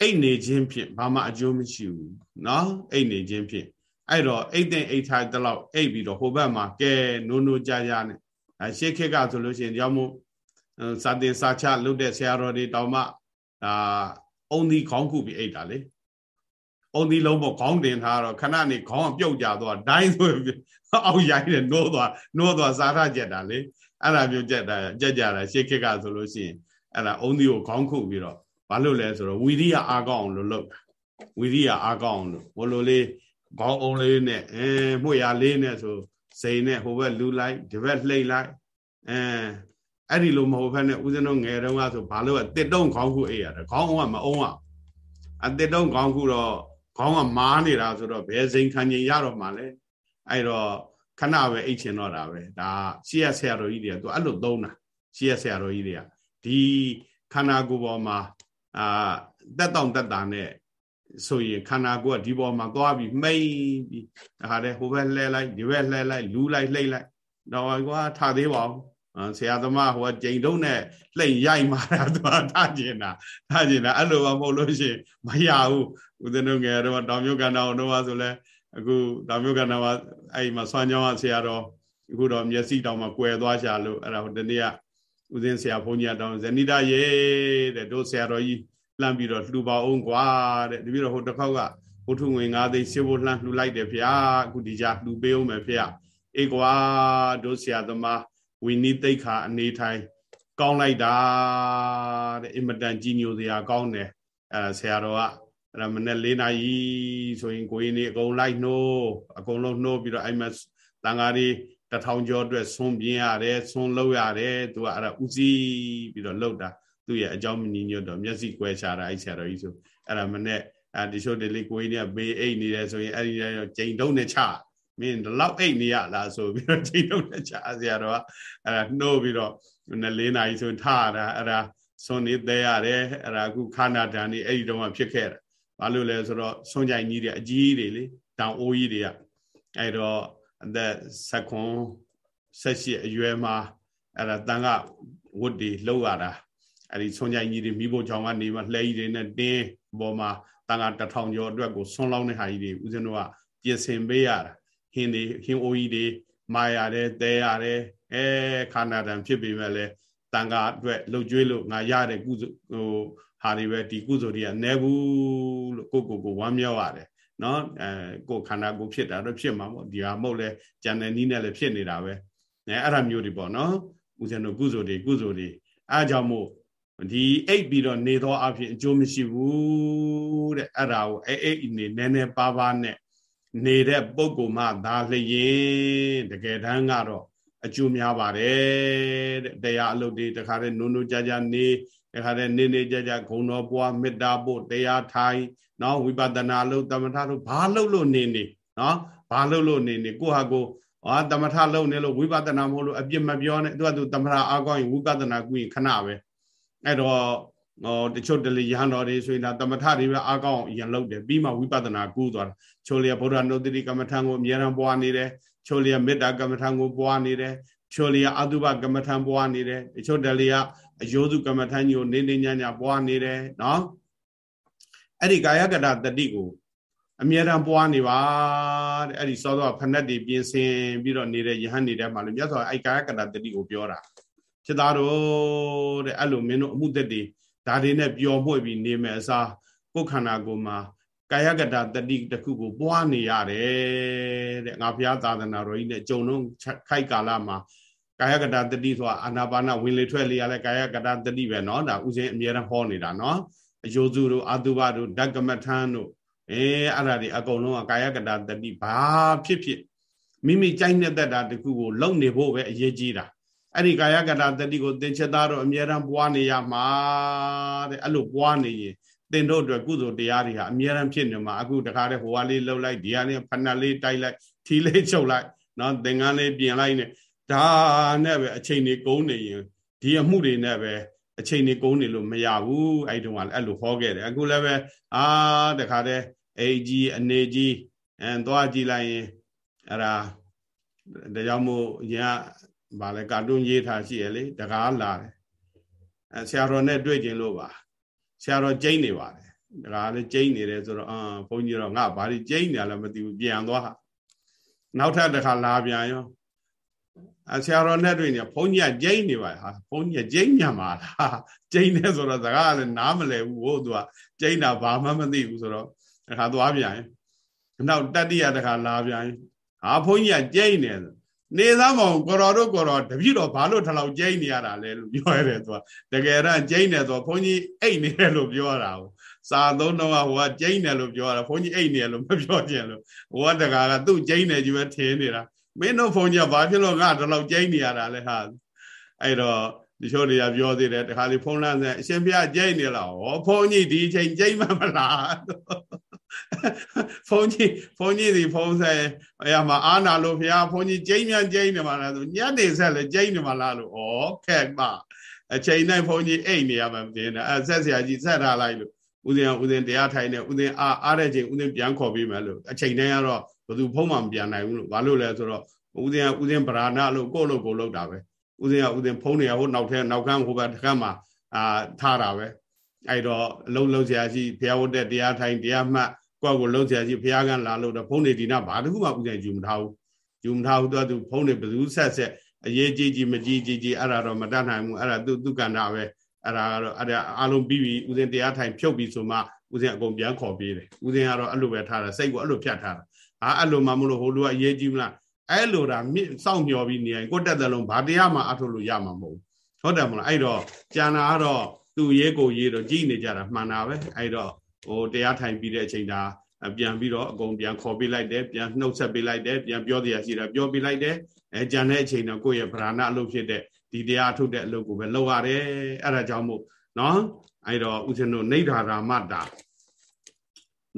အိတ်နေခြင်းဖြင့်ဘာမှအကျိုးမရှိဘူးနော်အိတ်နေခြင်းဖြင့်အဲ့တော့အိတ်တဲ့အိတ်ထိုင်တလောက်အိတ်ပြီးတော့ဟိုဘက်မှာကဲနိုးနိုးကြကြနဲ့အရှေ့ခေတ်ကဆိုလို့ရှိရင်ကြောင့်မို့ စာတင်စာချလုပ်တဲ့ဆရာတော်တွေတောင်မှဒါအုံဒီခေါင်းခုပြီးအိတ်တာလေအုံဒီလုံးပေါ်ခေါင်းတင်ထားတော့ခဏနေခေါင်းပြုတ်ကြသွားဒိုင်းဆိုအောက်ရိုက်တယ်နိုးသွားနိုးသွားစားထကြက်တာလေအဲ့ဒါမျိုးကြက်တာကြက်ကြတာရှေ့ခေတ်ကဆိုလို့ရှိရင်အဲ့ဒါအုံဒီကိုခေါင်းခုပြီးတော့ဘာလို့လဲဆိုတော့ဝီရိယအားကောင်းအောင်လို့လုပ်တာဝီရိယအားကောင်းအောင်လို့ဘလိုလေးခေါင်းအုံလေးနဲ့အဲမှုရလေးနဲ့ဆိုစိန်နဲ့ဟိုဘက်လူလိုက်ဒီဘက်လှိမ့်လိုက်အဲ အဲ့ဒီလိုမဟုတ်ဘဲနဲ့ဦးဇင်းတို့ငယ်တုန်းကဆိုဘာလို့တစ်တုံးခေါင်းခုအေးရတယ်ခေါင်းအောင်ကမအောင်အောင်အတစ်တုံးခေါင်းခုတော့ခေါင်းကမားနေတာဆိုတော့ဘယ်စိန်ခံရင်ရတော့မှလဲအဲ့တော့ခဏပဲအိတ်ချင်တော့တာပဲဒါရှေ့ရဆရာတော်ကြီးတွေကသူအဲ့လိုသုံးတာရှေ့ရဆရာတော်ကြီးတွေကဒီခန္ဓာကိုယ်ပေါ်မှာအာတက်တောင့်တက်တာနဲ့ဆိုရင်ခန္ဓာကိုယ်ကဒီပေါ်မှာသွားပြီးမှိတ်ပြီးဒါဟာတဲ့ဟိုဘက်လှဲလိုက်ဒီဘက်လှဲလိုက်လူလိုက်လှိမ့်လိုက်တော့ကွာထားသေးပါဦး ဆရာသမားဟိုကြိမ်တုံးနဲ့လှိမ့်ရိုက်မာတာသူကထားကျင်တာထားကျင်တာအဲ့လိုမှမဟုတ်လို့ရှိရင်မရဘူးဦးဇင်းတို့ငယ်တော့တောင်မြုပ်ကန္နာအောင်တော့ဆိုလဲအခုတောင်မြုပ်ကန္နာမှာအဲ့မှာဆွမ်းကြောင်းကဆရာတော်အခုတော့မျက်စိတောင်မှကွယ်သွားရှာလို့အဲ့ဒါဟိုတနေ့ကဦးဇင်းဆရာဘုန်းကြီးတောင်ဇနိဒရေတဲ့တို့ဆရာတော်ကြီးလှမ်းပြီးတော့လှူပါအောင်ကွာတဲ့တပည့်တော်ဟိုတစ်ခေါက်ကဘုထုငွေ9သိန်းစေဖို့လှမ်းလှူလိုက်တယ်ဖေ။အခုဒီကြလှူပေးအောင်မယ်ဖေ။အေးကွာတို့ဆရာသမား ဝီနိတိတ်ခါအနေထိုင်ကောင်းလိုက်တာတဲ့အင်မတန်ကြီးညိုစရာကောင်းတယ်အဲဆရာတော်ကအဲ့မနေ့၄နာရီဆိုရင်ကိုရင်နေအကုန်လိုက်နှိုးအကုန်လုံးနှိုးပြီးတော့အဲ့မှာတန်ဃာတွေတထောင်ကျော်အတွက်ဆွန်ပြင်းရတယ်ဆွန်လောက်ရတယ်သူကအဲ့ဒါဥစည်းပြီးတော့လောက်တာသူ့ရဲ့အကြောင်းမညီညွတ်တော့မျက်စိကွဲချတာအဲ့ဆရာတော်ကြီးဆိုအဲ့ဒါမနေ့အဲဒီချိုးတလေးကိုရင်နေဘေးအိတ်နေတယ်ဆိုရင်အဲ့ဒီကျိန်တုံးနဲ့ချ မင်းဒီလောက်အိတ်နေရလားဆိုပြီးတော့ကျိန်တုံးနဲ့ချဆရာတော်ကအဲ့ဒါနှိုးပြီးတော့နဲ့လေးနာရီဆိုထားတာအဲ့ဒါဆွန်နေသေးရတယ်အဲ့ဒါအခုခန္ဓာဓာန်นี่အဲ့ဒီတော့မှဖြစ်ခဲ့တာဘာလို့လဲဆိုတော့ဆွန်ကြိုင်ကြီးတွေအကြီးတွေလေတောင်အိုးကြီးတွေကအဲ့တော့အသက်ဆက်ခွန်ဆက်ရှိအရွယ်မှာအဲ့ဒါတန်ကဝတ်တွေလောက်ရတာအဲ့ဒီဆွန်ကြိုင်ကြီးတွေမိဖို့ချောင်းကနေမှလှဲကြီးတွေနဲ့တင်းပေါ်မှာတန်ခါတထောင်ကျော်အတွက်ကိုဆွန်လောင်းတဲ့ဟာကြီးတွေဦးဇင်းတို့ကပြင်ဆင်ပေးရတာ ဟင်းတွေဟင်းအိုးကြီးတွေမာရတယ်တဲရတယ်အဲခန္ဓာတံဖြစ်ပေမဲ့လည်းတန်ခါအတွက်လှုပ်ကြွေးလို့ငါရတဲ့ကုသိုလ်ဟိုဟာတွေပဲဒီကုသိုလ်တွေကနဲဘူးလို့ကိုကိုကိုဝမ်းမြောက်ရတယ်နော်အဲကိုခန္ဓာကိုဖြစ်တာတော့ဖြစ်မှာပေါ့ဒီဟာမဟုတ်လဲကြံတဲ့နီးနဲ့လည်းဖြစ်နေတာပဲအဲအဲ့ဒါမျိုးတွေပေါ့နော်ဦးဇင်းတို့ကုသိုလ်တွေကုသိုလ်တွေအားကြောင့်မို့ဒီအိတ်ပြီးတော့နေသောအဖြစ်အကျိုးမရှိဘူးတဲ့အဲ့ဒါကိုအဲ့အိတ်နေနည်းနည်းပါးပါးနဲ့ နေတဲ့ပုံကူမှသာလျင်တကယ်တမ်းကတော့အကျိုးများပါတယ်တဲ့တရားအလုပ်တွေတခါတည်းနုံနုံကြကြနေတခါတည်းနေနေကြကြဂုံတော်ပွားမေတ္တာပို့တရားထိုင်နော်ဝိပဿနာလုပ်တမထလို့ဘာလုပ်လို့နေနေနော်ဘာလုပ်လို့နေနေကိုဟာကိုအာတမထလုပ်နေလို့ဝိပဿနာမဟုတ်လို့အပြစ်မပြောနဲ့သူကသူတမထအားကောင်းရင်ဝိပဿနာကုရင်ခဏပဲအဲ့တော့ ဟောတချို့တလေရဟန်းတော်တွေဆိုရင်ဒါတမထတွေပဲအားကောင်းရင်လုပ်တယ်ပြီးမှဝိပဿနာကူးသွားတာချိုလျာဗုဒ္ဓနုတ္တိကမ္မထံကိုအမြဲတမ်းပွားနေတယ်ချိုလျာမေတ္တာကမ္မထံကိုပွားနေတယ်ချိုလျာအတုပကမ္မထံပွားနေတယ်တချို့တလေကအအယောစုကမ္မထန်ကြီးကိုနေနေညညပွားနေတယ်နော်အဲ့ဒီကာယကတတတိကိုအမြဲတမ်းပွားနေပါတဲ့အဲ့ဒီစောစောဖဏတ်တွေပြင်ဆင်ပြီးတော့နေတဲ့ယဟန်နေတဲ့မှာလို့မြတ်စွာအဲ့ကာယကတတတိကိုပြောတာဖြစ်သားတော့တဲ့အဲ့လိုမင်းတို့အမှုသက်တွေ ဒါတွေနဲ့ပျော်မွေ့ပြီးနေမယ်အစားကိုယ်ခန္ဓာကိုယ်မှာကာယကတတတိတစ်ခုကိုပွားနေရတယ်တဲ့ငါဘုရားသာသနာတော်ကြီးနဲ့ကြုံတော့ခိုက်ကာလမှာကာယကတတတိဆိုတာအာနာပါနဝင်လေထွက်လေရလဲကာယကတတတိပဲเนาะဒါဥစဉ်အမြဲတမ်းဟောနေတာเนาะအယုစုတို့အာတုဘတို့ဓကမထန်းတို့အဲအဲ့ဒါတွေအကုန်လုံးကကာယကတတတိဘာဖြစ်ဖြစ်မိမိကြိုက်နေတဲ့တာတခုကိုလုံနေဖို့ပဲအရေးကြီးတာ အဲ့ဒီကာယကတတတိကိုသင်္ချသားတော့အမြဲတမ်းပွားနေရမှာတဲ့အဲ့လိုပွားနေရင်သင်တို့အတွက်ကုသိုလ်တရားတွေဟာအမြဲတမ်းဖြစ်နေမှာအခုတခါတည်းဟိုကလေးလှုပ်လိုက်ဒီကနေ့ဖဏလေးတိုက်လိုက်ထီလေးချုပ်လိုက်နော်သင်္ကန်းလေးပြင်လိုက်နေဒါနဲ့ပဲအချိန်တွေကုန်နေရင်ဒီအမှုတွေနဲ့ပဲအချိန်တွေကုန်နေလို့မရဘူးအဲ့တုန်းကလည်းအဲ့လိုဟောခဲ့တယ်အခုလည်းပဲအာတခါတည်းအိကြီးအနေကြီးအဲသွားကြည့်လိုက်ရင်အဲ့ဒါဒါကြောင့်မို့ရ ဗာလဲကာတွန်းရေးထားရှိရလေတကားလာတယ်အဲဆရာတော်နဲ့တွေ့ကျင်လို့ပါဆရာတော်ကျိန်းနေပါတယ်တကားလည်းကျိန်းနေတယ်ဆိုတော့အာဘုန်းကြီးတော့ငါဘာလို့ကျိန်းနေရလဲမသိဘူးပြန်သွားနောက်ထပ်တစ်ခါလာပြန်ရောအဆရာတော်နဲ့တွေ့နေဘုန်းကြီးကကျိန်းနေပါဟာဘုန်းကြီးကကျိန်းညံပါလားကျိန်းနေဆိုတော့စကားလည်းနားမလည်ဘူးဟိုသူကကျိန်းတာဘာမှမသိဘူးဆိုတော့တစ်ခါသွားပြန်ရင်နောက်တတိယတစ်ခါလာပြန်ရင်ဟာဘုန်းကြီးကကျိန်းနေ နေသားမောင်ကိုတော်တို့ကိုတော်တပြည့်တော်ဘာလို့ထလောက်ကျိန်းနေရတာလဲလို့ပြောရတယ်သူကတကယ်တော့ကျိန်းနေဆိုဘုန်းကြီးအိတ်နေတယ်လို့ပြောတာကိုစာသုံးတော့ဟိုကကျိန်းတယ်လို့ပြောတာဘုန်းကြီးအိတ်နေတယ်လို့မပြောချင်လို့ဟိုကတကာကသူ့ကျိန်းတယ်ကြီးပဲထင်နေတာမင်းတို့ဘုန်းကြီးကဘာဖြစ်လို့ငါဒီလောက်ကျိန်းနေရတာလဲဟာအဲ့တော့ဒီချို့တွေကပြောသေးတယ်တခါလေဖုန်းလန်းဆက်အရှင်ဘုရားကျိန်းနေလားဟောဘုန်းကြီးဒီချိန်ကျိန်းမှမလား ဘုန်းကြီးဘုန်းကြီးဒီဖုန်းဆက်အရာမှာအာနာလို့ဘုရားဘုန်းကြီးကျိန်းမြန်ကျိန်းနေမှာလားဆိုညနေဆက်လည်းကျိန်းနေမှာလားလို့ဩခက်ပါအချိန်တိုင်းဘုန်းကြီးအိတ်နေရမှာမတင်တာအဲဆက်ဆရာကြီးဆက်ထားလိုက်လို့ဦးဇင်းဦးဇင်းတရားထိုင်နေဦးဇင်းအားအားတဲ့ချိန်ဦးဇင်းပြန်ခေါ်ပေးမယ်လို့အချိန်တိုင်းကတော့ဘယ်သူဖုံးမှမပြန်နိုင်ဘူးလို့ဘာလို့လဲဆိုတော့ဦးဇင်းကဦးဇင်းဗราဏလို့ကိုယ့်လို့ကိုယ်လုပ်တာပဲဦးဇင်းကဦးဇင်းဖုံးနေရဟိုနောက်ထဲနောက်ခန်းဟိုဘက်တစ်ခါမှအာထားတာပဲအဲ့တော့အလုံးလုံးဆရာကြီးဘုရားဝတ်တဲ့တရားထိုင်တရားမှတ် ကိုယ့်ကိုလုံးဆရာကြီးဘုရားကလာလို့တော့ဖုံးနေဒီနာဘာတခုမှဦးဇင်းယူမထားဘူးယူမထားဘူးသူကသူဖုံးနေဘယ်သူဆက်ဆက်အရေးကြီးကြီးမကြီးကြီးကြီးအဲ့ဒါတော့မတတ်နိုင်ဘူးအဲ့ဒါသူသူကန္တာပဲအဲ့ဒါကတော့အဲ့ဒါအားလုံးပြီးပြီဦးဇင်းတရားထိုင်ဖြုတ်ပြီးဆိုမှဦးဇင်းအကုန်ပြန်ခေါ်ပေးတယ်ဦးဇင်းကတော့အဲ့လိုပဲထားတာစိတ်ကအဲ့လိုဖြတ်ထားတာဟာအဲ့လိုမှမလို့ဟိုလူကအရေးကြီးမလားအဲ့လိုဒါမြင့်စောင့်မျှော်ပြီးနေရင်ကိုတက်တဲ့လုံးဘာတရားမှအထုတ်လို့ရမှာမဟုတ်ဘူးဟုတ်တယ်မလားအဲ့တော့ကျန်တာကတော့သူ့ရေးကိုရေးတော့ကြည်နေကြတာမှန်တာပဲအဲ့တော့ ဟိုတရားထိုင်ပြီးတဲ့အချိန်ဒါပြန်ပြီးတော့အကုန်ပြန်ခေါ်ပေးလိုက်တယ်ပြန်နှုတ်ဆက်ပေးလိုက်တယ်ပြန်ပြောတရားရှိတာပြောပေးလိုက်တယ်အဲကြံတဲ့အချိန်တော့ကိုယ့်ရဲ့ဗราဏအလုပ်ဖြစ်တဲ့ဒီတရားထုတ်တဲ့အလုပ်ကိုပဲလုပ်ရတယ်အဲ့ဒါကြောင့်မို့နော်အဲ့တော့ဦးဇင်းတို့နေဓာရာမတာ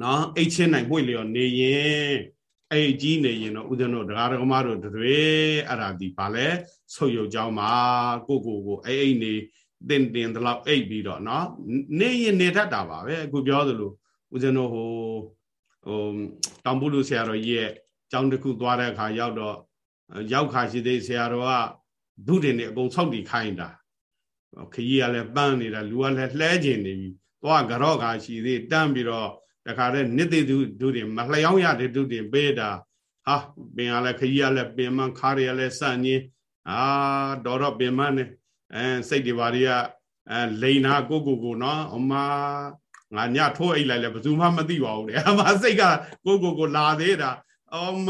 နော်အိတ်ချင်းနိုင်ပွင့်လျော်နေရင်အိတ်ကြီးနေရင်တော့ဦးဇင်းတို့ဒကာဒကမတို့တွေအဲ့ဒါဒီဗာလဲဆုပ်ယုတ်ကြောင်းမှာကိုကိုကိုအိတ်အိတ်နေ တင်တင်တလောက်အိတ်ပြီးတော့နော်နေရင်နေတတ်တာပါပဲအခုပြောသလိုဦးဇင်းတို့ဟိုဟိုတောင်ပုလူဆရာတော်ကြီးရဲ့ကျောင်းတစ်ခုသွားတဲ့အခါရောက်တော့ရောက်ခါရှိသေးဆရာတော်ကဒုတင်နေအကုန်ဆောက်တည်ခိုင်းတာခကြီးကလည်းပန်းနေတာလူကလည်းလှဲကျင်နေပြီသွားကြော့ခါရှိသေးတန်းပြီးတော့တခါတည်းနှစ်သိသူဒုတင်မလျောင်းရတဲ့ဒုတင်ပေးတာဟာပင်ကလည်းခကြီးကလည်းပင်မခါရရလည်းစန့်ကြီးအာဒေါ်တော့ပင်မနဲ့ အဲစိတ်တွေဘာတွေကအဲလိန်နာကိုကိုကိုနော်အမငါညထိုးအိတ်လိုက်လဲဘယ်သူမှမသိပါဘူးတဲ့အမစိတ်ကကိုကိုကိုလာသေးတာအမ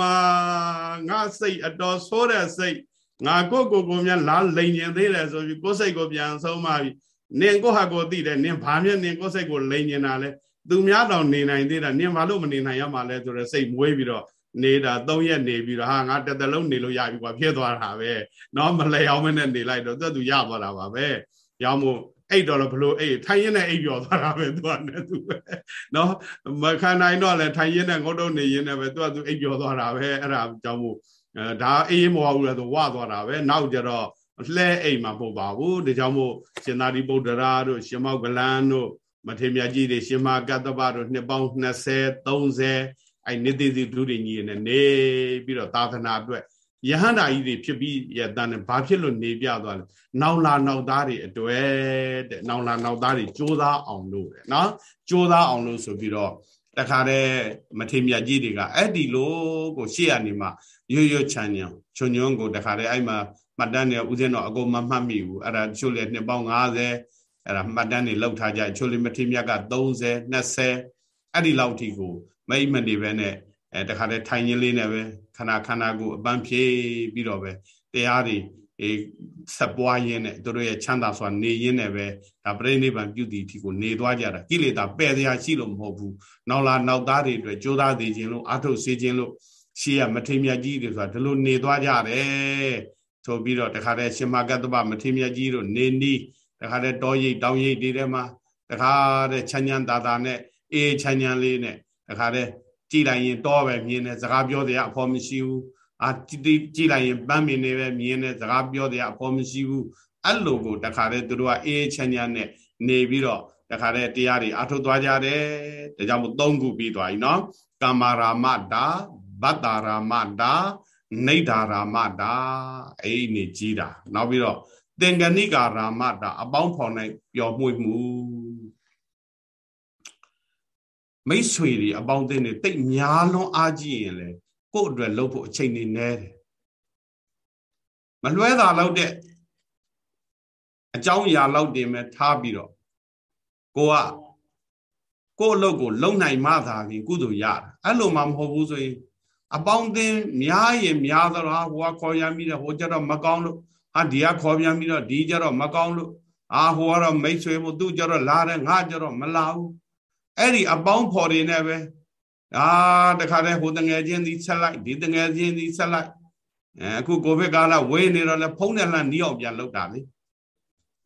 ငါစိတ်အတော်ဆိုးတဲ့စိတ်ငါကိုကိုကိုများလာလိန်ကျင်သေးတယ်ဆိုပြီးကိုစိတ်ကိုပြန်ဆုံးမပြီးနင်ကိုဟာကိုသိတယ်နင်ဘာမြဲနင်ကိုစိတ်ကိုလိန်ကျင်တာလဲသူများတောင်နေနိုင်သေးတာနင်ဘာလို့မနေနိုင်ရမှာလဲဆိုတော့စိတ်မွေးပြီးတော့ နေတာ၃ရက်နေပြီးတော့ဟာငါတစ်သက်လုံးနေလို့ရပြီကွာဖြစ်သွားတာပဲเนาะမလဲအောင်မနဲ့နေလိုက်တော့သူကရသွားတာပါပဲရောင်းမို့အိတ်တော့ဘလို့အိတ်ထိုင်ရင်နဲ့အိတ်ပြောသွားတာပဲသူကနဲ့သူပဲเนาะမခံနိုင်တော့လဲထိုင်ရင်နဲ့ငုတ်တော့နေရင်နဲ့ပဲသူကသူအိတ်ပြောသွားတာပဲအဲ့ဒါကြောင့်မို့အဲဒါအေးမဟုတ်ဘူးလေသူဝသွားတာပဲနောက်ကြတော့လှဲအိမ်မှာပို့ပါဘူးဒါကြောင့်မို့ရှင်သာရိပုတ္တရာတို့ရှင်မောကလန်တို့မထေမြတ်ကြီးတွေရှင်မကတ္တပတို့နှစ်ပေါင်း20 30 အဲ့နေတိတိဒုတိညီနဲ့နေပြီးတော့သာသနာအတွက်ယဟန္တာကြီးတွေဖြစ်ပြီးရတန်းနဲ့ဘာဖြစ်လို့နေပြသွားလဲနောင်လာနောက်သားတွေအတွေ့တဲ့နောင်လာနောက်သားတွေကြိုးစားအောင်လို့တဲ့နော်ကြိုးစားအောင်လို့ဆိုပြီးတော့တခါတည်းမထေမြတ်ကြီးတွေကအဲ့ဒီလိုကိုရှေ့ကနေမှရွရွချမ်းညံချွန်ညွန်းကိုတခါတည်းအဲ့မှာမှတ်တမ်းနေဥစဉ်တော့အကုန်မမှတ်မိဘူးအဲ့ဒါချို့လေနှစ်ပေါင်း50အဲ့ဒါမှတ်တမ်းတွေလောက်ထားကြချို့လေမထေမြတ်က30 20အဲ့ဒီလောက်ထိကို မိမ့်မနေပဲနဲ့အဲတခါတည်းထိုင်ရင်းလေးနဲ့ပဲခဏခဏကိုအပန်းဖြေပြီးတော့ပဲတရားတွေအေးဆက်ပွားရင်းနဲ့တို့ရဲ့ချမ်းသာစွာနေရင်းနဲ့ပဲဒါပြိဋိဘံပြုတည်ထီကိုနေသွားကြတာကိလေသာပယ်တရားရှိလို့မဟုတ်ဘူးနောက်လာနောက်သားတွေအတွက်ကြိုးစားသေးခြင်းလို့အာထုတ်စေခြင်းလို့ရှေးရမထေမြတ်ကြီးတွေဆိုတာဒီလိုနေသွားကြတယ်ဆိုပြီးတော့တခါတည်းရှင်မကတ္တပမထေမြတ်ကြီးတို့နေနီးတခါတည်းတောရိပ်တောင်ရိပ်တွေထဲမှာတခါတည်းချမ်းချမ်းသာသာနဲ့အေးချမ်းချမ်းလေးနဲ့ တခါတည်းကြည်လိုက်ရင်တောပဲမြင်တယ်စကားပြောတဲ့အဖို့မရှိဘူးအာကြည်ကြည်လိုက်ရင်ပန်းမင်နေပဲမြင်တယ်စကားပြောတဲ့အဖို့မရှိဘူးအဲ့လိုကိုတခါတည်းသူတို့ကအေးချမ်းချမ်းနဲ့နေပြီးတော့တခါတည်းတရားတွေအထုတ်သွားကြတယ်ဒါကြောင့်မို့သုံးခုပြီးသွားပြီနော်ကာမရာမတာဗတ္တာရာမတာနေဒါရာမတာအဲ့ဒီနေကြီးတာနောက်ပြီးတော့သင်္ကနိကာရာမတာအပေါင်းဖော်နိုင်ပျော်မွေ့မှု မိတ်ဆွေတွေအပေါင်းအသင်းတွေတိတ်များလွန်းအားကြီးရင်လေကို့အတွက်လုပ်ဖို့အချိန်နေနေတယ်မလွဲတာလောက်တဲ့အကြောင်းအရာလောက်တင်မဲ့ထားပြီးတော့ကိုကကို့အလုပ်ကိုလုံနိုင်မှသာပြီးကုသိုလ်ရတယ်အဲ့လိုမှမဟုတ်ဘူးဆိုရင်အပေါင်းအသင်းများရင်များတော့ဟာဟိုကခေါ်ရမိတယ်ဟိုကြတော့မကောင်းလို့ဟာဒီကခေါ်ပြန်ပြီးတော့ဒီကြတော့မကောင်းလို့အာဟိုကတော့မိတ်ဆွေမို့သူကြတော့လာတယ်ငါကြတော့မလာဘူး အဲ့ဒီအပေါင်းဖော်တွေနဲ့ပဲအာတခါတည်းဟိုတငယ်ချင်းဒီဆက်လိုက်ဒီတငယ်ချင်းဒီဆက်လိုက်အဲအခုကိုဗစ်ကာလဝေးနေတော့လဲဖုံးနဲ့လှန်နီးအောင်ပြန်လောက်တာလေ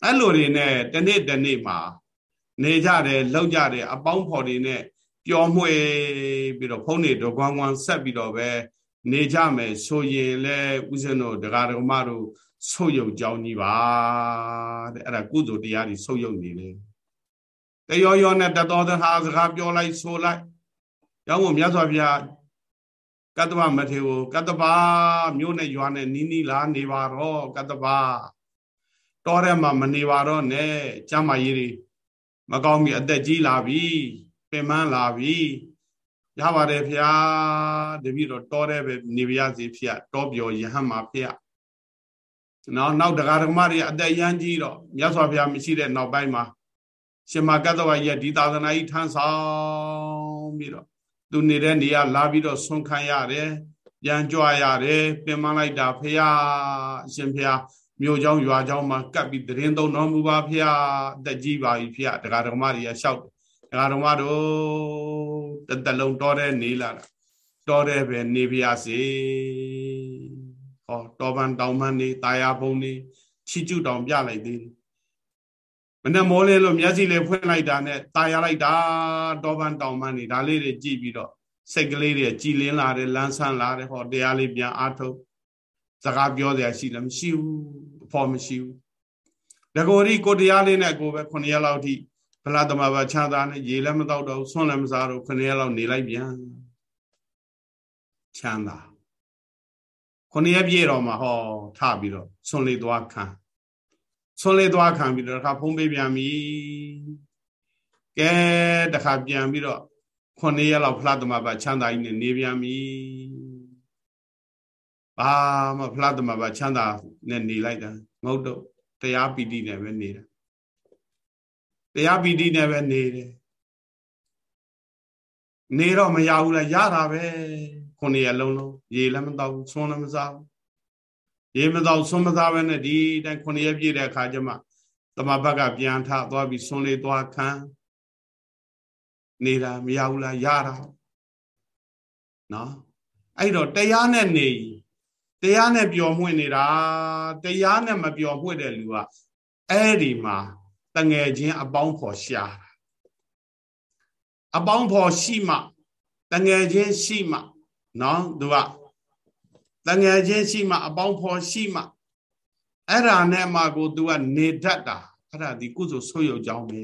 အဲ့လိုတွေနဲ့တနေ့တနေ့မှာနေကြတယ်လောက်ကြတယ်အပေါင်းဖော်တွေနဲ့ပျော်မွေ့ပြီးတော့ဖုံးနေတော့ကွမ်းကွမ်းဆက်ပြီးတော့ပဲနေကြမယ်ဆိုရင်လဲဥစဉ်တို့ဒကာဒကမတို့ဆုတ်ယုတ်ကြောင်းကြီးပါတဲ့အဲ့ဒါကုသိုလ်တရားတွေဆုတ်ယုတ်နေတယ် တရောရောနဲ့တတော်သဟာစကားပြောလိုက်ဆိုလိုက်ရောင်းမို့မြတ်စွာဘုရားကတ္တဗမထေကိုကတ္တဗမြို့နဲ့ရွာနဲ့နီးနီးလာနေပါတော့ကတ္တဗတော်ထဲမှာမနေပါတော့နဲ့ကျမ်းမာရေးတွေမကောင်းပြီအသက်ကြီးလာပြီပင်မလာပြီရပါတယ်ဖျားတပည့်တော်တော်တဲ့ပဲနေပါရစေဖျားတောပြောယဟန်မှာဖျားနောက်နောက်တရားဓမ္မတွေအသက်ရမ်းကြီးတော့မြတ်စွာဘုရားမရှိတဲ့နောက်ပိုင်းမှာ ရှင်မကတ္တဝရဲ့ဒီသာသနာကြီးထမ်းဆောင်ပြီးတော့သူနေတဲ့နေရာလာပြီးတော့ဆွန့်ခံရတယ်ရန်ကြွရတယ်ပြင်မလိုက်တာဖရာအရှင်ဖရာမြို့เจ้าရွာเจ้าမှာကပ်ပြီးတရင်သုံးတော်မူပါဖရာအသက်ကြီးပါပြီဖရာတရားဓမ္မတွေရလျှောက်တရားဓမ္မတို့တသက်လုံးတော်တဲ့နေလာတာတော်တဲ့ပဲနေပါစေဟောတော်ပန်တောင်ပန်နေတာယာဘုံနေချီကျူတောင်ပြလိုက်သေးတယ် မနဲ့မောလဲလို့မျက်စိလေးဖွင့်လိုက်တာနဲ့ตายရလိုက်တာတောပန်းတောင်ပန်းနေဒါလေးတွေကြည့်ပြီးတော့စိတ်ကလေးတွေကြည်လင်းလာတယ်လန်းဆန်းလာတယ်ဟောတရားလေးပြန်အားထုတ်စကားပြောစရာရှိလည်းမရှိဘူးအဖို့မရှိဘူးဒဂိုရီကိုတရားလေးနဲ့ကိုပဲ9ရက်လောက်ထိဗလာသမဘာချမ်းသာနဲ့ရေလည်းမတော့တော့ဆွန့်လည်းမစားတော့9ရက်လောက်နေလိုက်ပြန်ချမ်းသာ9ရက်ပြည့်တော့မှဟောထပြီးတော့ဆွန့်လေးသွားခံ ဆွန်လေးသွားခံပြီးတော့တစ်ခါဖုံးပေးပြန်ပြီကဲတစ်ခါပြန်ပြီးတော့ခုနှစ်ရက်လောက်ဖလားသမဘာချမ်းသာကြီးနဲ့နေပြန်ပြီဘာမှဖလားသမဘာချမ်းသာနဲ့နေလိုက်တာငုတ်တော့တရားပီတိနဲ့ပဲနေတာတရားပီတိနဲ့ပဲနေတယ်နေတော့မရဘူးလားရတာပဲခုနှစ်ရက်လုံးလုံးရေလည်းမတော့ဘူးဆွန်းလည်းမစားဘူး ရေမတော့ဆွမ်းမသားပဲနဲ့ဒီတိုင်းခုနှစ်ရက်ပြည့်တဲ့အခါကျမှသမဘက်ကပြန်ထသွားပြီးဆွန်းလေးသွားခံနေတာမရဘူးလားရတာနော်အဲ့တော့တရားနဲ့နေတရားနဲ့ပျော်မွေ့နေတာတရားနဲ့မပျော်မွေ့တဲ့လူကအဲ့ဒီမှာတငယ်ချင်းအပေါင်းဖော်ရှားအပေါင်းဖော်ရှိမှတငယ်ချင်းရှိမှနော်သူက တငယ်ချင်းရှိမှအပေါင်းဖော်ရှိမှအဲ့ဒါနဲ့မှကို तू ကနေတတ်တာအဲ့ဒါဒီကုသိုလ်ဆိုးရုပ်ကြောင်းပဲ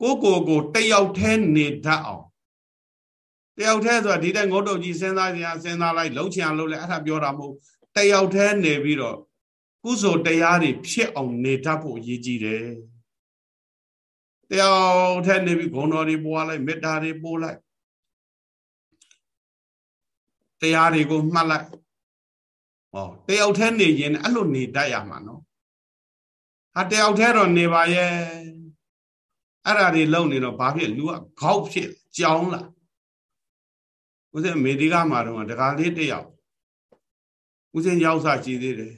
ကိုကိုကိုတယောက်တည်းနေတတ်အောင်တယောက်တည်းဆိုတာဒီတဲ့ငုတ်တုတ်ကြီးစဉ်းစားကြစဉ်းစားလိုက်လုံးချင်အောင်လုပ်လဲအဲ့ဒါပြောတာမဟုတ်တယောက်တည်းနေပြီးတော့ကုသိုလ်တရားတွေဖြစ်အောင်နေတတ်ဖို့အရေးကြီးတယ်တယောက်တည်းနေပြီးဂုဏ်တော်တွေပွားလိုက်မေတ္တာတွေပို့လိုက် တရားတွေကိုမှတ်လိုက်ဟောတယောက်တည်းနေရင်အဲ့လိုနေတတ်ရမှာနော်ဟာတယောက်တည်းတော့နေပါရဲ့အဲ့ဓာတွေလုံနေတော့ဘာဖြစ်လူကခေါက်ဖြစ်ကြောင်းလာဦးဇင်းမေဒီကမှာတော့တကားလေးတယောက်ဦးဇင်းရောက်စားကြည့်သေးတယ်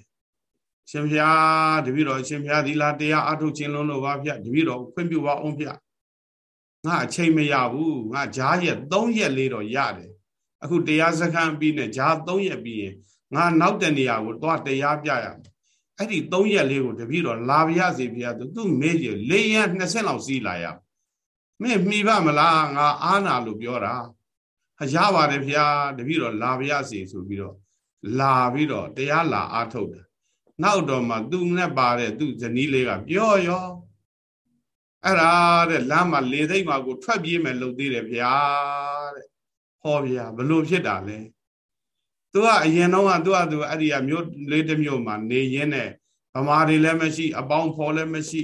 ရှင်ဖျားတပည့်တော်ရှင်ဖျားသီလာတရားအထုတ်ခြင်းလုံးလို့ပါဗျတပည့်တော်ခွင့်ပြုပါအောင်ဗျငါအချိန်မရဘူးငါဂျားရက်3ရက်လေးတော့ရတယ် အခုတရားစခန်းပြီးနဲ့ဂျား3ရက်ပြီးရင်ငါနောက်တဲ့နေရာကိုသွားတရားပြရမယ်အဲ့ဒီ3ရက်လေးကိုတပည့်တော်လာပြရစီဖေသူသူမေးကြလေးရ20လောက်စီးလာရမင်းမှီပါမလားငါအားနာလို့ပြောတာရပါတယ်ဖေတပည့်တော်လာပြရစီဆိုပြီးတော့လာပြီးတော့တရားလာအားထုတ်တာနောက်တော့မှသူနဲ့ပါတဲ့သူဇနီးလေးကပြောရောအဲ့ဒါတဲ့လမ်းမှာလေသိမ့်မှာကိုထွက်ပြေးမယ်လို့သေးတယ်ဗျာတဲ့ ဟောဗျာဘလို့ဖြစ်တာလဲသူကအရင်တော့ကသူကသူအဲ့ဒီကမြို့လေးတစ်မြို့မှာနေရင်းနဲ့ဗမာတွေလည်းမရှိ အပေါင်းဖော်လည်းမရှိ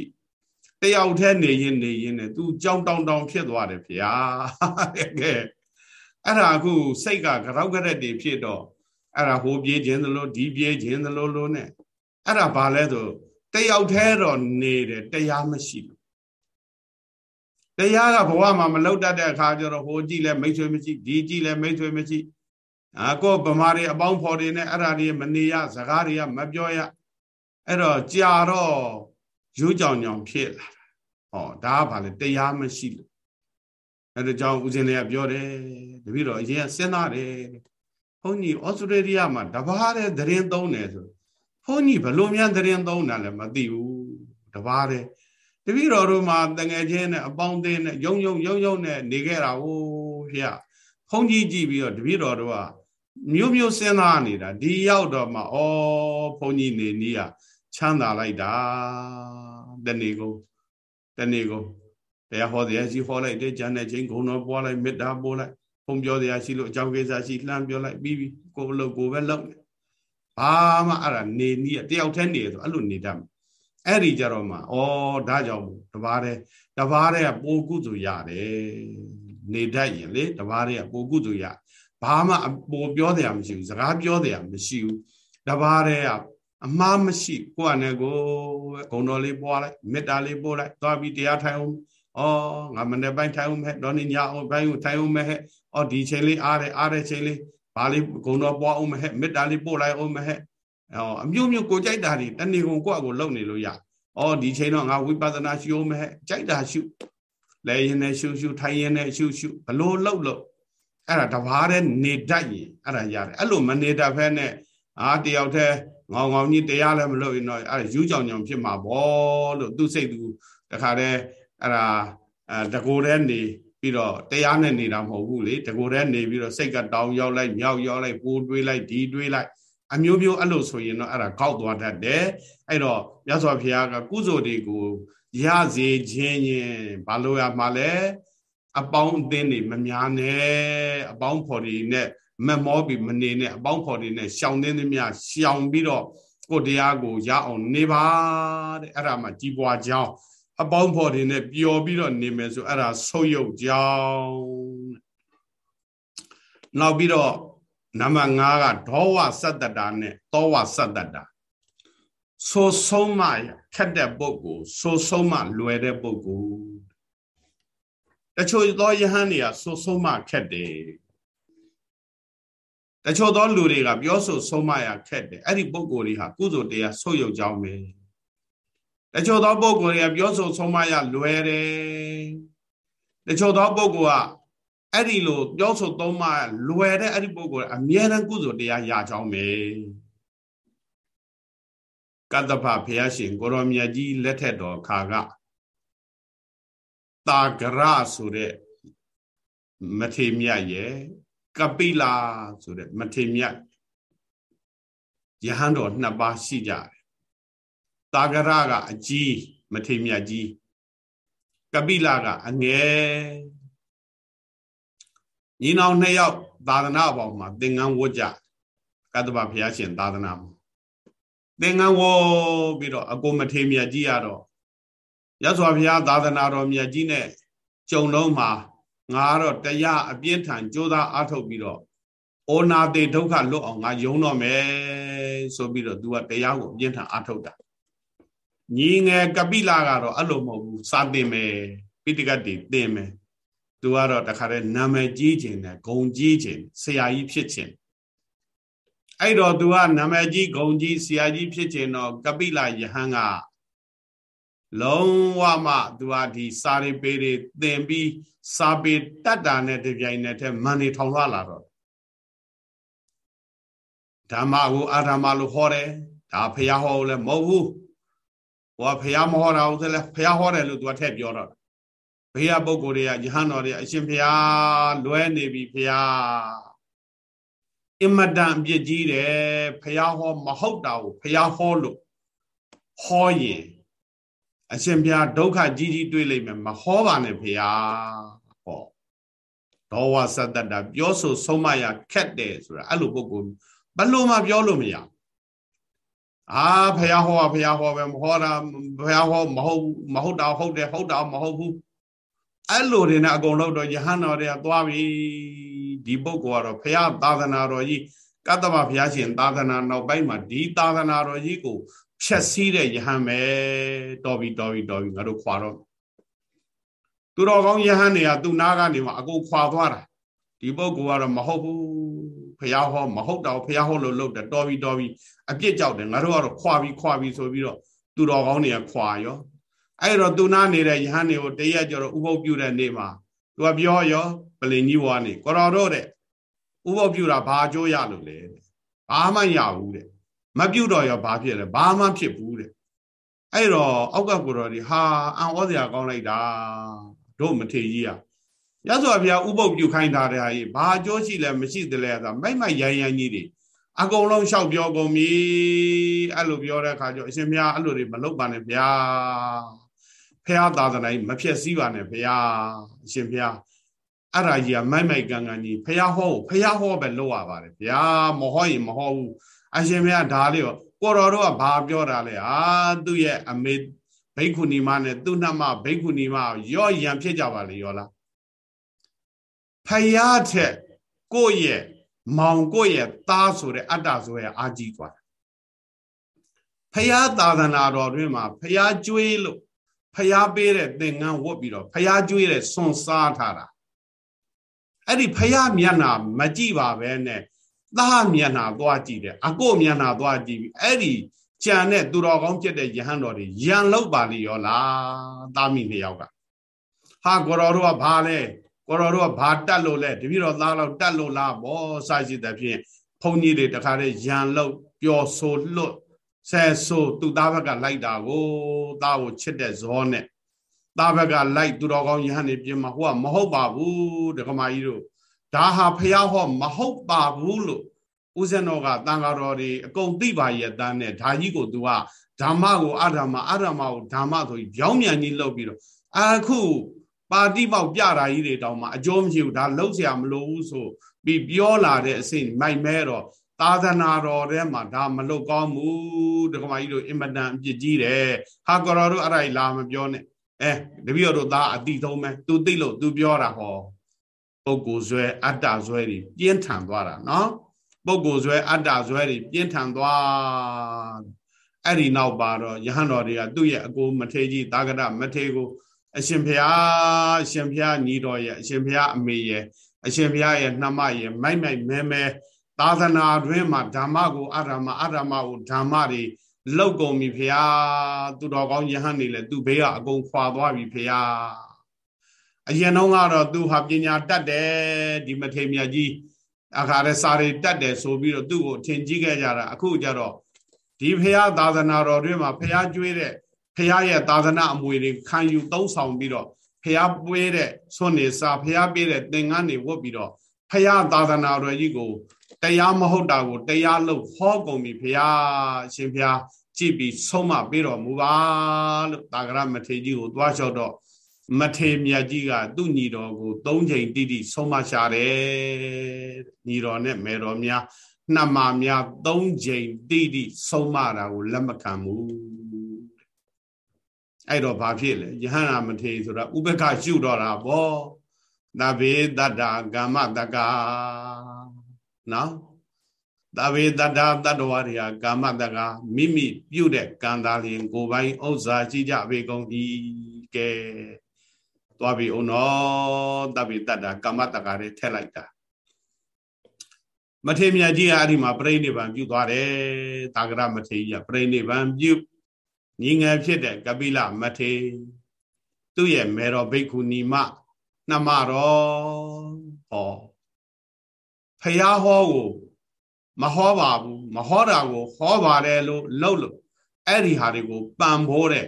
တယောက်တည်းနေရင်နေရင်နဲ့သူကြောင်တောင်တောင်ဖြစ်သွားတယ်ဗျာတဲ့ကဲအဲ့ဒါအခုစိတ်ကကြောက်ကြတဲ့တွေဖြစ်တော့အဲ့ဒါဟိုပြေးခြင်းသလိုဒီပြေးခြင်းသလိုလိုနဲ့အဲ့ဒါဘာလဲဆိုတယောက်တည်းတော့နေတယ်တရားမရှိဘူး တရားကဘဝမှာမလောက်တတ်တဲ့အခါကျတော့ဟိုကြည့်လဲမိတ်ဆွေမရှိဒီကြည့်လဲမိတ်ဆွေမရှိအာကိုဗမာတွေအပေါင်းဖော်တွေနဲ့အဲ့ဒါတွေမနေရစကားတွေကမပြောရအဲ့တော့ကြာတော့ရိုးကြောင်ကြောင်ဖြစ်လာတာဟောဒါကဘာလဲတရားမရှိလို့အဲ့ဒါကြောင့်ဦးဇင်းလေးကပြောတယ်တပည့်တော်အရင်စဉ်းစားတယ်ဘုန်းကြီးဩစတြေးလျမှာတဘာတဲ့သတင်းသုံးတယ်ဆိုဘုန်းကြီးဘလို့များသတင်းသုံးတာလဲမသိဘူးတဘာတဲ့ တပည့်တော်တို့မှာတငယ်ချင်းနဲ့အပေါင်းအသင်းနဲ့ယုံယုံယုံယုံနဲ့နေခဲ့တာဟိုဖေဘုန်းကြီးကြည့်ပြီးတော့တပည့်တော်တို့ကမျိုးမျိုးစဉ်းစားနေတာဒီရောက်တော့မှဩဘုန်းကြီးနေနီးอ่ะချမ်းသာလိုက်တာတဏီကုတဏီကုတရားဟောတရားရှိဟောလိုက်တဲ့ကျန်တဲ့ချင်းဂုဏ်တော်ပွားလိုက်မေတ္တာပို့လိုက်ဖုံပြောတရားရှိလို့အကြောင်းကိစ္စရှိလှမ်းပြောလိုက်ပြီးပြီကိုယ်လို့ကိုယ်ပဲလုပ်နေဘာမှအဲ့ဒါနေနီးတယောက်တည်းနေဆိုအဲ့လိုနေတတ် အဲ့ဒီကြတော့မှဩဒါကြောင့်တဘာတဲ့တဘာတဲ့ပိုကုစုရတယ်နေတတ်ရင်လေတဘာတဲ့ပိုကုစုရဘာမှပိုပြောတယ်မရှိဘူးစကားပြောတယ်မရှိဘူးတဘာတဲ့အမှားမရှိကိုယ့်အနေကိုဂုံတော်လေးပွားလိုက်မေတ္တာလေးပို့လိုက်သွားပြီးတရားထိုင်အောင်ဩငါမနေ့ပိုင်းထိုင်အောင်မဲ့ဒေါ်နေညာအောင်ပိုင်းကိုထိုင်အောင်မဲ့ဟဲ့ဩဒီချိန်လေးအားတယ်အားတဲ့ချိန်လေးဘာလေးဂုံတော်ပွားအောင်မဲ့ဟဲ့မေတ္တာလေးပို့လိုက်အောင်မဲ့ ဟဲ့ဩအမျိုးမျိုးကိုကြိုက်တာတွေတဏီကုံကိုယ့်အကိုလုံနေလို့ရဩဒီချိန်တော့ငါဝိပဿနာရှုအောင်မဲ့ဟဲ့ကြိုက်တာရှုလဲရင်နဲ့ရှုရှုထိုင်ရင်နဲ့ရှုရှုဘလို့လှုပ်လို့အဲ့ဒါတဘာတဲ့နေတတ်ရင်အဲ့ဒါရတယ်အဲ့လိုမနေတတ်ဖဲနဲ့အာတယောက်တည်းငောင်ငောင်ကြီးတရားလည်းမလုပ်ရင်တော့အဲ့ဒါယူကြောင်ကြောင်ဖြစ်မှာပေါ့လို့သူ့စိတ်သူတခါတည်းအဲ့ဒါအဲတကိုယ်တည်းနေပြီးတော့တရားနဲ့နေတာမဟုတ်ဘူးလေတကိုယ်တည်းနေပြီးတော့စိတ်ကတောင်ရောက်လိုက်မြောက်ရောက်လိုက်ပိုးတွေးလိုက်ဒီတွေးလိုက် အမျိုးမျိုးအဲ့လိုဆိုရင်တော့အဲ့ဒါကောက်သွားတတ်တယ်အဲ့တော့မြတ်စွာဘုရားကကုသိုလ်တွေကိုရစေခြင်းရင်ဘာလို့ရမှာလဲအပေါင်းအသင်းတွေမများနဲ့အပေါင်းဖော်တွေနဲ့မမောပြီးမနေနဲ့အပေါင်းဖော်တွေနဲ့ရှောင်တင်းသမျှရှောင်ပြီးတော့ကိုတရားကိုရအောင်နေပါတဲ့အဲ့ဒါမှကြီးပွားကြောင်းအပေါင်းဖော်တွေနဲ့ပျော်ပြီးတော့နေမယ်ဆိုအဲ့ဒါဆုပ်ယုပ်ကြောင်းနောက်ပြီးတော့ နံပါတ်5ကဒေါဝသတ္တတာနဲ့သောဝသတ္တတာဆိုဆုံးမခက်တဲ့ပုဂ္ဂိုလ်ဆိုဆုံးမလွယ်တဲ့ပုဂ္ဂိုလ်တချို့သောယဟန်တွေကဆိုဆုံးမခက်တယ်တချို့သောလူတွေကပြောဆိုဆုံးမရခက်တယ်အဲ့ဒီပုဂ္ဂိုလ်တွေဟာကုသိုလ်တရားဆုပ်ယုပ်ကြောင်းပဲတချို့သောပုဂ္ဂိုလ်တွေကပြောဆိုဆုံးမရလွယ်တယ်တချို့သောပုဂ္ဂိုလ်က အဲ့ဒီလိုပြောဆိုသုံးမလွယ်တဲ့အဲ့ဒီပုဂ္ဂိုလ်အမြဲတမ်းကုသိုလ်တရားရကြောင်းပဲကတ္တဖဘုရားရှင်ကိုရောမြတ်ကြီးလက်ထက်တော်ခါကတာဂရဆိုတဲ့မထေမြတ်ရဲ့ကပိလာဆိုတဲ့မထေမြတ်ယဟန်တော်နှစ်ပါးရှိကြတယ်တာဂရကအကြီးမထေမြတ်ကြီးကပိလာကအငယ် ညီနောင်နှစ်ယောက်သာသနာပေါင်းမှာသင်္ကန်းဝတ်ကြကတ္တဗဘုရားရှင်သာသနာမှာသင်္ကန်းဝတ်ပြီးတော့အကုန်မထေမြတ်ကြီးရတော့ရသော်ဘုရားသာသနာတော်မြတ်ကြီးနဲ့ကြုံလုံးမှာငါတော့တရားအပြင်းထန်ကြိုးစားအားထုတ်ပြီးတော့ဩနာတိဒုက္ခလွတ်အောင်ငါယုံတော့မယ်ဆိုပြီးတော့ तू ကတရားကိုအပြင်းထန်အားထုတ်တာညီငယ်ကပိလာကတော့အဲ့လိုမဟုတ်ဘူးစာသင်မယ်ပိဋကတ်တွေသင်မယ် သူကတော့တခါတည်းနာမည်ကြီးခြင်းနဲ့ဂုံကြီးခြင်းဆရာကြီးဖြစ်ခြင်းအဲ့တော့သူကနာမည်ကြီးဂုံကြီးဆရာကြီးဖြစ်ခြင်းတော့ကပိလယဟန်ကလုံးဝမှသူကဒီစာရိပေတွေသင်ပြီးစာပေတတ်တာနဲ့တပြိုင်နက်တည်းမန်နေထောင်လွှလာတော့ဓမ္မကိုအာဓမ္မလို့ဟောတယ်ဒါဖះဟောလည်းမဟုတ်ဘူးဟောဖះမဟောတာဟုတ်တယ်လေဖះဟောတယ်လို့သူကထည့်ပြောတော့ ဘေးကပုဂ္ဂိုလ်တွေကယဟန်တော်တွေအရှင်ဖះလွဲနေပြီဖះအမတန်အပြစ်ကြီးတယ်ဖះဟောမဟုတ်တာကိုဖះဟောလို့ဟောရင်အရှင်ဘုရားဒုက္ခကြီးကြီးတွေ့လိမ့်မယ်မဟောပါနဲ့ဘုရားဟောဒေါဝသတ္တတာပြောဆိုဆုံးမရခက်တယ်ဆိုတာအဲ့လိုပုဂ္ဂိုလ်ဘလို့မှပြောလို့မရအာဘုရားဟောဘုရားဟောပဲမဟောတာဘုရားဟောမဟုတ်မဟုတ်တာဟုတ်တယ်ဟုတ်တာမဟုတ်ဘူး အဲ့လိုတွေနဲ့အကုန်လုံးတော့ယဟန်တော်တွေကသွားပြီဒီပုဂ္ဂိုလ်ကတော့ဘုရားသာသနာတော်ကြီးကတ္တမဘုရားရှင်သာသနာနောက်ပိုင်းမှာဒီသာသနာတော်ကြီးကိုဖြက်စီးတဲ့ယဟန်ပဲတော်ပြီတော်ပြီတော်ပြီငါတို့ခွာတော့သူတော်ကောင်းယဟန်တွေကသူ့နာကနေမှအကုန်ခွာသွားတာဒီပုဂ္ဂိုလ်ကတော့မဟုတ်ဘူးဖះဟောမဟုတ်တော့ဖះဟောလို့လုပ်တယ်တော်ပြီတော်ပြီအပြစ်ကြောက်တယ်ငါတို့ကတော့ခွာပြီခွာပြီဆိုပြီးတော့သူတော်ကောင်းတွေကခွာရော အဲ့တော့သူနာနေတဲ့ယဟန်တွေကိုတရက်ကျော်တော့ဥပုပ်ပြုတဲ့နေ့မှာသူကပြောရောပလင်ကြီးဝါနေကိုတော်တို့တဲ့ဥပုပ်ပြုတာဘာအကျိုးရလို့လဲဘာမှရဘူးတဲ့မပြုတ်တော့ရောဘာဖြစ်လဲဘာမှဖြစ်ဘူးတဲ့အဲ့တော့အောက်ကကိုတော်ဒီဟာအံဩစရာကောင်းလိုက်တာတို့မထေကြီးอ่ะရသော်ဘုရားဥပုပ်ပြုခိုင်းထားတဲ့ဟာကြီးဘာအကျိုးရှိလဲမရှိသလဲဆိုမိုက်မိုက်ရိုင်းရိုင်းကြီးတွေအကုန်လုံးလျှောက်ပြောကုန်ပြီအဲ့လိုပြောတဲ့အခါကျအရှင်ဘုရားအဲ့လိုတွေမလုပ်ပါနဲ့ဗျာ ဖះသာသနာကြီးမဖြစ်စည်းပါနဲ့ဘုရားအရှင်ဘုရားအဲ့ဒါကြီးကမိုက်မိုက်ကန်ကန်ကြီးဖះဟောဖះဟောပဲလုပ်ရပါတယ်ဗျာမဟောရင်မဟောဘူးအရှင်ဘုရားဒါလေးရောကိုတော်တို့ကဘာပြောတာလဲအာသူ့ရဲ့အမေဘိက္ခုနီမနဲ့သူ့နှမဘိက္ခုနီမရော့ရံဖြစ်ကြပါလေရောလားဖယားထက်ကိုယ့်ရဲ့မောင်ကိုယ့်ရဲ့သားဆိုတဲ့အတ္တဆိုရဲ့အာကြီးသွားဖယားသာသနာတော်တွင်မှာဖယားကျွေးလို့ ဖယားပေးတဲ့သင်္ကန်းဝတ်ပြီးတော့ဖယားကျွေးတဲ့စွန်စားထားတာအဲ့ဒီဖယားမျက်နာမကြည့်ပါပဲနဲ့သားမျက်နာသွားကြည့်တယ်အကိုမျက်နာသွားကြည့်ပြီးအဲ့ဒီကြံတဲ့သူတော်ကောင်းဖြစ်တဲ့ယဟန်တော်တွေရန်လောက်ပါလိရောလားသားမိနှစ်ယောက်ကဟာကိုတော်တို့ကဘာလဲကိုတော်တို့ကဘာတတ်လို့လဲတပည့်တော်သားလောက်တတ်လို့လားဘောစရှိတဲ့ဖြင့်ဘုန်းကြီးတွေတခါတည်းရန်လောက်ပျော်ဆိုလွတ် ဆဲဆိုသူသားဘက်ကလိုက်တာကိုသားကိုချစ်တဲ့ဇောနဲ့သားဘက်ကလိုက်သူတော်ကောင်းယဟန်နေပြင်မှာဟိုကမဟုတ်ပါဘူးဒကမာကြီးတို့ဒါဟာဖះဟောမဟုတ်ပါဘူးလို့ဦးဇင်းတော်ကတန်ဃာတော်တွေအကုန်သိပါရဲ့တန်းနဲ့ဒါကြီးကို तू ကဓမ္မကိုအဓမ္မအဓမ္မကိုဓမ္မဆိုပြီးကြောင်းမြန်ကြီးလုပ်ပြီးတော့အခုပါတိပေါက်ပြတာကြီးတွေတောင်မှအကျိုးမရှိဘူးဒါလှုပ်เสียမလို့ဘူးဆိုပြီးပြောလာတဲ့အစိမိုက်မဲတော့ သာသနာတော်ထဲမှာဒါမလုပ်ကောင်းဘူးဒကမာကြီးတို့အင်မတန်အပြစ်ကြီးတယ်ဟာကတော်တို့အဲ့ဒါလာမပြောနဲ့အဲတပည့်တော်တို့သားအတိသုံးမဲ तू သိလို့ तू ပြောတာဟောပုဂ္ဂိုလ်ဇွဲအတ္တဇွဲတွေပြင်းထန်သွားတာနော်ပုဂ္ဂိုလ်ဇွဲအတ္တဇွဲတွေပြင်းထန်သွားအဲ့ဒီနောက်ပါတော့ယဟန်တော်တွေကသူ့ရဲ့အကိုမထေကြီးသာဂရမထေကိုအရှင်ဘုရားအရှင်ဘုရားညီတော်ရဲ့အရှင်ဘုရားအမေရဲ့အရှင်ဘုရားရဲ့နှမရဲ့မိုက်မိုက်မဲမဲ သာသနာတွင်မှာဓမ္မကိုအဓမ္မအဓမ္မကိုဓမ္မတွေလောက်ကုန်ပြီဘုရားသူတော်ကောင်းယဟန်နေလေသူဘေးကအကုန်ခွာသွားပြီဘုရားအရင်တော့ကတော့သူဟာပညာတတ်တယ်ဒီမထေမြတ်ကြီးအခါရဲစာရီတတ်တယ်ဆိုပြီးတော့သူ့ကိုထင်ကြီးခဲ့ကြတာအခုကျတော့ဒီဖះသာသနာတော်တွေမှာဖះကျွေးတဲ့ဖះရဲ့သာသနာအမွေတွေခံယူသုံးဆောင်ပြီးတော့ဖះပွေးတဲ့ဆွနေစာဖះပေးတဲ့သင်္ကန်းတွေဝတ်ပြီးတော့ဖះသာသနာတော်ကြီးကို တရားမဟုတ်တာကိုတရားလို့ဟောကုန်ပြီဖះရှင်ဖះကြည့်ပြီးဆုံးမပေးတော်မူပါလို့တာဂရမထေကြီးကိုသွားလျှောက်တော့မထေမြတ်ကြီးကသူ့ညီတော်ကို၃ချိန်တိတိဆုံးမရှာတယ်ညီတော်နဲ့မေတော်များနှမများ၃ချိန်တိတိဆုံးမတာကိုလက်မခံဘူးအဲ့တော့ဘာဖြစ်လဲယဟန္တာမထေဆိုတာဥပက္ခရှုတော့တာပေါ့သဗ္ဗေတတ္တာကမ္မတက္ကာ နော်သဗ္ဗေတတ္တာတတ္တဝါတွေဟာကာမတက္ကာမိမိပြုတဲ့ကံသားလျင်ကိုယ်ပိုင်ဥစ္စာရှိကြပေကုန်၏ကဲသွားပြီအောင်နော်သဗ္ဗေတတ္တာကာမတက္ကာတွေထက်လိုက်တာမထေမြတ်ကြီးကအဲ့ဒီမှာပြိဋိဘံပြုသွားတယ်တာဂရမထေကြီးကပြိဋိဘံပြုညီငယ်ဖြစ်တဲ့ကပိလမထေသူ့ရဲ့မေတော်ဘိက္ခုနီမနှမတော်ဟော ဖယားဟောကိုမဟောပါဘူးမဟောတာကိုဟောပါတယ်လို့လှုပ်လို့အဲ့ဒီဟာတွေကိုပံဖို့တဲ့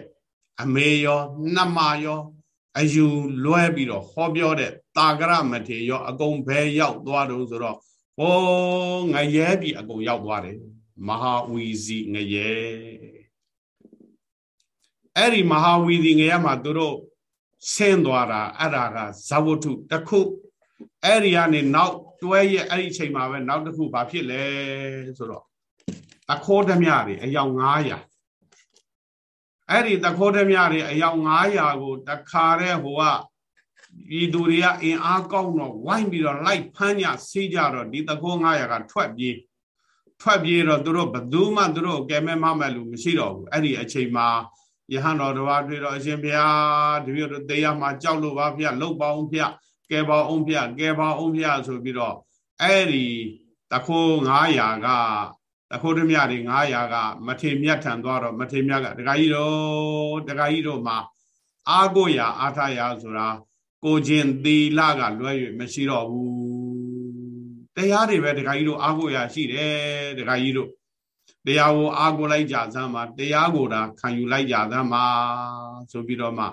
အမေရောနှမရောအယူလွဲပြီးတော့ဟောပြောတဲ့တာကရမထေရောအကုန်ဘဲရောက်သွားတော့ဆိုတော့ဟောငရဲပြီအကုန်ရောက်သွားတယ်မဟာဝီစီငရဲအဲ့ဒီမဟာဝီစီငရဲမှာသူတို့ဆင်းသွားတာအဲ့ဒါကဇဝတုတစ်ခုအဲ့ဒီကနေနောက် တွဲရဲ့အဲ့ဒီအချိန်မှာပဲနောက်တစ်ခုဘာဖြစ်လဲဆိုတော့တခိုးဓမြတွေအယောက်900အဲ့ဒီတခိုးဓမြတွေအယောက်900ကိုတခါတဲ့ဟိုကဒီသူတွေကအင်အားကောင်းတော့ဝိုင်းပြီးတော့လိုက်ဖမ်းညဆေးကြတော့ဒီတခိုး900ကထွက်ပြေးထွက်ပြေးတော့သူတို့ဘယ်သူမှသူတို့ကဲမဲမမဲ့လူမရှိတော့ဘူးအဲ့ဒီအချိန်မှာယဟန်တော်တော်တွေ့တော့အရှင်ဘုရားတပည့်တို့တေးရမှာကြောက်လို့ပါဗျာလှုပ်ပါအောင်ဗျာ ကဲပါအောင်ဗျာကဲပါအောင်ဗျာဆိုပြီးတော့အဲ့ဒီတခိုး900ကတခိုးဓမြတွေ900ကမထေမြတ်ထံသွားတော့မထေမြတ်ကဒကာကြီးတို့ဒကာကြီးတို့မှာအာကိုရာအာထရာဆိုတာကိုချင်းသီလကလွဲ၍မရှိတော့ဘူးတရားတွေပဲဒကာကြီးတို့အာကိုရာရှိတယ်ဒကာကြီးတို့တရားကိုအာကိုလိုက်ကြစမ်းမှာတရားကိုဒါခံယူလိုက်ကြစမ်းမှာဆိုပြီးတော့မှ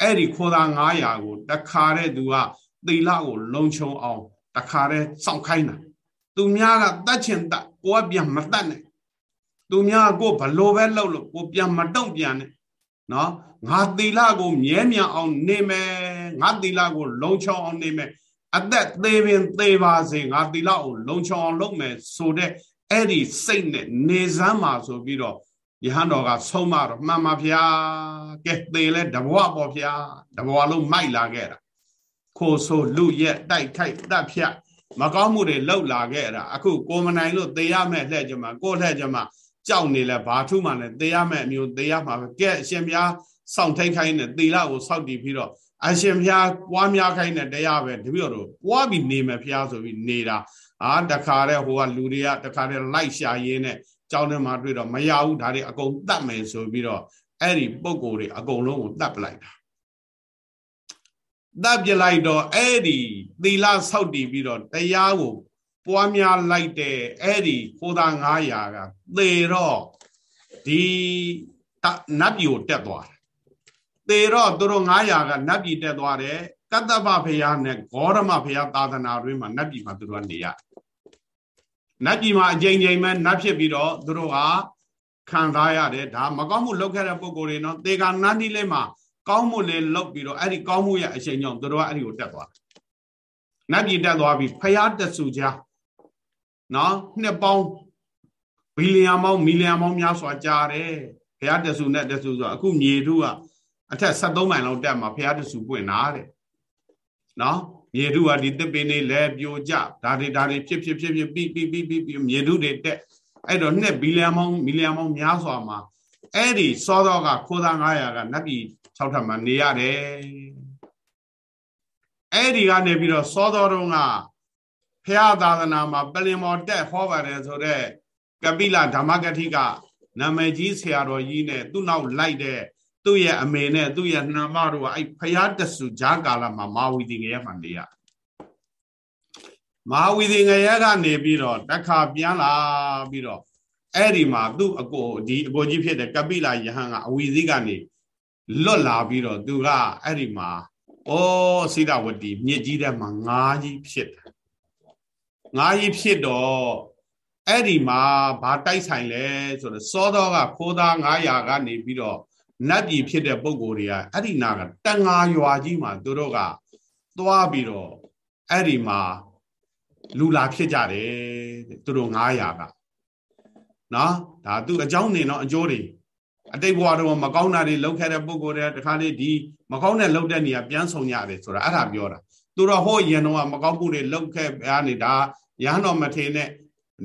အဲ့ဒီခိုးသား900ကိုတခါတဲ့သူက သီလကိုလုံခြုံအောင်တခါတဲ့စောင့်ခိုင်းတာသူများကတတ်ချင်တတ်ကိုကပြန်မတတ်နဲ့သူများကိုဘလို့ပဲလှုပ်လို့ကိုပြန်မတုံ့ပြန်နဲ့နော်ငါသီလကိုမြဲမြံအောင်နေမယ်ငါသီလကိုလုံခြုံအောင်နေမယ်အသက်သေးပင်သေးပါစေငါသီလကိုလုံခြုံအောင်လုပ်မယ်ဆိုတဲ့အဲ့ဒီစိတ်နဲ့နေစမ်းမှာဆိုပြီးတော့ယဟန်တော်ကဆုံးမတော့မှန်ပါဗျာကဲသေလဲတဘွားပေါ့ဗျာတဘွားလုံးမိုက်လာခဲ့တာ ခိုးဆိုလူရက်တိုက်ခိုက်တတ်ဖြတ်မကောင်းမှုတွေလှုပ်လာခဲ့တာအခုကိုမနိုင်လို့သေရမဲ့လှဲ့ကြမှာကိုလှဲ့ကြမှာကြောက်နေလဲဘာထုမှလည်းသေရမဲ့အမျိုးသေရမှာပဲကဲအရှင်ဘုရားစောင့်ထိန်ခိုင်းတဲ့သေလကိုစောက်တည်ပြီးတော့အရှင်ဘုရားပွားများခိုင်းတဲ့တရားပဲတပည့်တော်ပွားပြီးနေမယ်ဘုရားဆိုပြီးနေတာအာတခါတဲ့ဟိုကလူတွေကတခါတဲ့လိုက်ရှာရင်းနဲ့ကြောင်းထဲမှာတွေ့တော့မရဘူးဒါတွေအကုန်တတ်မယ်ဆိုပြီးတော့အဲ့ဒီပုံကိုယ်တွေအကုန်လုံးကိုတတ်ပလိုက်တာ တတ်ပြလိုက်တော့အဲ့ဒီသီလဆောက်တည်ပြီးတော့တရားကိုပွားများလိုက်တဲ့အဲ့ဒီခိုးသား900ကသေတော့ဒီနတ်ပြည်ကိုတက်သွားတယ်သေတော့သူတို့900ကနတ်ပြည်တက်သွားတယ်ကတ္တပဖရာနဲ့ဂေါရမဖရာသာသနာတွင်မှာနတ်ပြည်မှာသူတို့ကနေရနတ်ပြည်မှာအကြိမ်ကြိမ်ပဲနတ်ဖြစ်ပြီးတော့သူတို့ဟာခံစားရတယ်ဒါမကောင်းမှုလုပ်ခဲ့တဲ့ပုံကိုယ်တွေနော်သေကနန်းဒီလေးမှာ ကောင်းမှုလေးလုပ်ပြီးတော့အဲ့ဒီကောင်းမှုရဲ့အချိန်ကြောင့်သူတို့ကအဲ့ဒီကိုတက်သွားနတ်ပြည်တက်သွားပြီးဖရာတဆူကြားနော်နှစ်ပေါင်းဘီလီယံပေါင်းမီလီယံပေါင်းများစွာကြားတယ်ဖရာတဆူနဲ့တဆူဆိုအခုမြေထုကအထက်73မိုင်လောက်တက်မှာဖရာတဆူပွင့်တာတဲ့နော်မြေထုကဒီတစ်ပင်လေးလဲပြိုကျဒါတွေဒါတွေဖြစ်ဖြစ်ဖြစ်ဖြစ်ပြီးပြီးပြီးပြီးမြေထုတွေတက်အဲ့တော့နှစ်ဘီလီယံပေါင်းမီလီယံပေါင်းများစွာမှာ အဲ့ဒီစောတော့ကခိုးသား900ကနတ်ပြည်6ထပ်မှာနေရတယ်အဲ့ဒီကနေပြီးတော့စောတော်တုံးကဖះသာသနာမှာပလင်မော်တက်ဟောပါတယ်ဆိုတော့ကပိလဓမ္မဂတိကနာမည်ကြီးဆရာတော်ကြီးနဲ့သူ့နောက်လိုက်တဲ့သူ့ရဲ့အမေနဲ့သူ့ရဲ့နှမတို့ကအဲ့ဖះတဆူဂျာကာလမှာမာဝီတိငရဲမှာနေရမာဝီတိငရဲကနေပြီးတော့တခါပြန်လာပြီးတော့ အဲ့ဒီမှာသူ့အကိုဒီအကိုကြီးဖြစ်တဲ့ကပိလယဟန်ကအဝီစီကနေလွတ်လာပြီးတော့သူကအဲ့ဒီမှာဩစိဒဝတီမြစ်ကြီးထဲမှာငါးကြီးဖြစ်တယ်ငါးကြီးဖြစ်တော့အဲ့ဒီမှာဘာတိုက်ဆိုင်လဲဆိုတော့စောတော်ကခိုးသား900ကနေပြီးတော့နတ်ပြည်ဖြစ်တဲ့ပုံကိုယ်တွေကအဲ့ဒီနာကတန်ငါရွာကြီးမှာသူတို့ကသွားပြီးတော့အဲ့ဒီမှာလူလာဖြစ်ကြတယ်သူတို့900က နော်ဒါသူအကြောင်းနေတော့အကျိုးတွေအတိတ်ဘဝတော့မကောင်းတာတွေလုပ်ခဲ့တဲ့ပုံကိုယ်တွေတခါလေးဒီမကောင်းတဲ့လုပ်တဲ့နေရာပြန်ဆောင်ရတယ်ဆိုတာအဲ့ဒါပြောတာသူတော့ဟိုရင်တော့မကောင်းမှုတွေလုပ်ခဲ့အားနေဒါရဟန်းတော်မထေနဲ့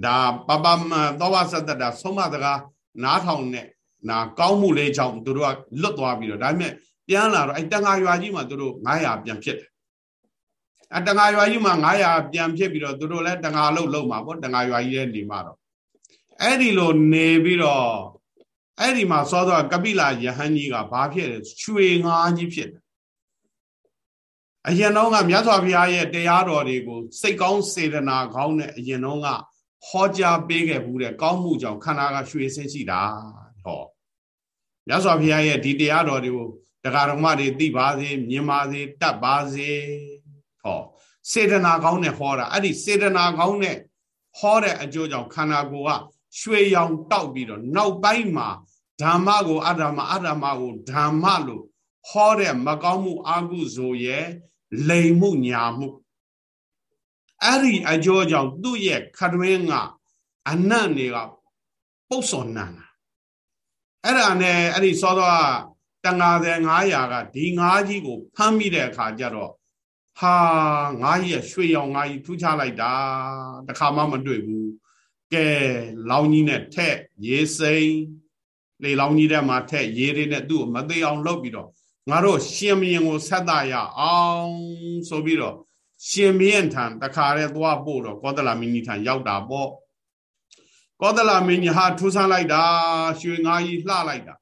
ဒါပပမသောဝသတ္တတာဆုံးမစကားနားထောင်နဲ့နာကောင်းမှုလေးကြောင့်သူတို့ကလွတ်သွားပြီးတော့ဒါပေမဲ့ပြန်လာတော့အဲတန်ဃာရွာကြီးမှာသူတို့900ပြန်ဖြစ်တယ်အတန်ဃာရွာကြီးမှာ900ပြန်ဖြစ်ပြီးတော့သူတို့လည်းတန်ဃာလုတ်လုတ်မှာပေါ့တန်ဃာရွာကြီးရဲ့နေမှာတော့ အဲ့ဒီလိုနေပြီးတော့အဲ့ဒီမှာစောစောကပိလာယဟန်ကြီးကဘာဖြစ်လဲရွှေငါးကြီးဖြစ်တယ်အရင်တော့ကမြတ်စွာဘုရားရဲ့တရားတော်တွေကိုစိတ်ကောင်းစေတနာကောင်းတဲ့အရင်တော့ကဟောကြားပေးခဲ့ဘူးတဲ့ကောင်းမှုကြောင့်ခန္ဓာကရွှေဆင်းရှိတာဟောမြတ်စွာဘုရားရဲ့ဒီတရားတော်တွေကိုတရားတော်မတွေသိပါစေမြင်ပါစေတတ်ပါစေဟောစေတနာကောင်းနဲ့ဟောတာအဲ့ဒီစေတနာကောင်းနဲ့ဟောတဲ့အကျိုးကြောင့်ခန္ဓာကိုယ်က ရွှေရောင်တောက်ပြီးတော့နောက်ပိုင်းမှာဓမ္မကိုအဓမ္မအဓမ္မကိုဓမ္မလို့ဟောတဲ့မကောင်းမှုအာဟုဆိုရဲ့လိမ်မှုညာမှုအဲ့ဒီအကျိုးကြောင့်သူ့ရဲ့ခတွင်းကအနတ်တွေကပုတ်စော်နံအဲ့ဒါနဲ့အဲ့ဒီစောစောတန်ငါတဲ့900ကဒီငါးကြီးကိုဖမ်းမိတဲ့အခါကျတော့ဟာငါးကြီးရရွှေရောင်ငါးကြီးထူးခြားလိုက်တာတခါမှမတွေ့ဘူး ကဲလောင်းကြီးနဲ့ထက်ရေးစိမ့်လေလောင်းကြီးထဲမှာထက်ရေးတွေနဲ့သူ့ကိုမသေးအောင်လုပ်ပြီးတော့ငါတို့ရှင်မင်းကိုဆက်တာရအောင်ဆိုပြီးတော့ရှင်မင်းထံတခါတည်းသွားပို့တော့ကောသလမင်းကြီးထံရောက်တာပေါ့ကောသလမင်းကြီးဟာထူးဆန်းလိုက်တာရွှေငါးကြီးလှလိုက်တာ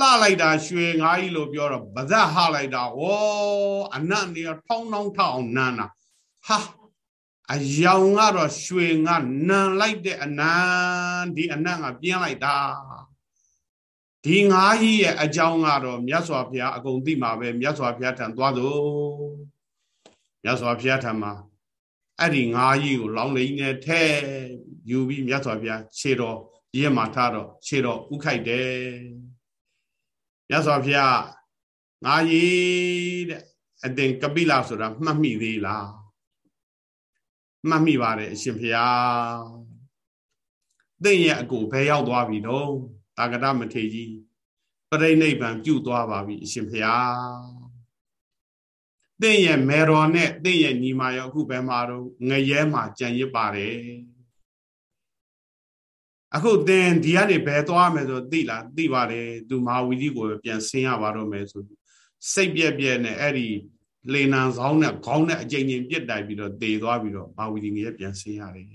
လှလိုက်တာရွှေငါးကြီးလို့ပြောတော့ဗဇက်ဟလိုက်တာဩအနတ်နေထောင်းထောင်းထောင်းနန်းတာဟာ အယောင်ကတော့ရွှေငါနန်လိုက်တဲ့အနန်းဒီအနတ်ကပြင်းလိုက်တာဒီငါးကြီးရဲ့အကြောင်းကတော့မြတ်စွာဘုရားအကုန်သိမှာပဲမြတ်စွာဘုရားထံသွားသို့မြတ်စွာဘုရားထံမှာအဲ့ဒီငါးကြီးကိုလောင်းလိမ့်နဲ့ထဲယူပြီးမြတ်စွာဘုရားခြေတော်ရဲမှာထားတော့ခြေတော်ဥခိုက်တယ်မြတ်စွာဘုရားငါးကြီးတဲ့အတင်ကပိလဆိုတာမှတ်မိသေးလား မှတ်မိပါတယ်အရှင်ဘုရားသင်ရဲ့အကိုဘယ်ရောက်သွားပြီတော့တာဂတမထေကြီးပရိနိဗ္ဗာန်ပြုသွားပါပြီအရှင်ဘုရားသင်ရဲ့မေတော်နဲ့သင်ရဲ့ညီမရောအခုဘယ်မှာတော့ငရဲမှာကြံရစ်ပါတယ်အခုသင်ဒီကနေဘယ်သွားမယ်ဆိုသိလားသိပါတယ်သူမဟာဝီကြီးကိုပြန်ဆင်းရပါတော့မယ်ဆိုစိတ်ပြက်ပြက်နဲ့အဲ့ဒီ လေနံဆောင်နဲ့ခေါင်းနဲ့အကြိမ်ကြိမ်ပြစ်တိုက်ပြီးတော့တေသွားပြီးတော့မဟာဝီကြီးငရဲပြန်ဆင်းရတယ်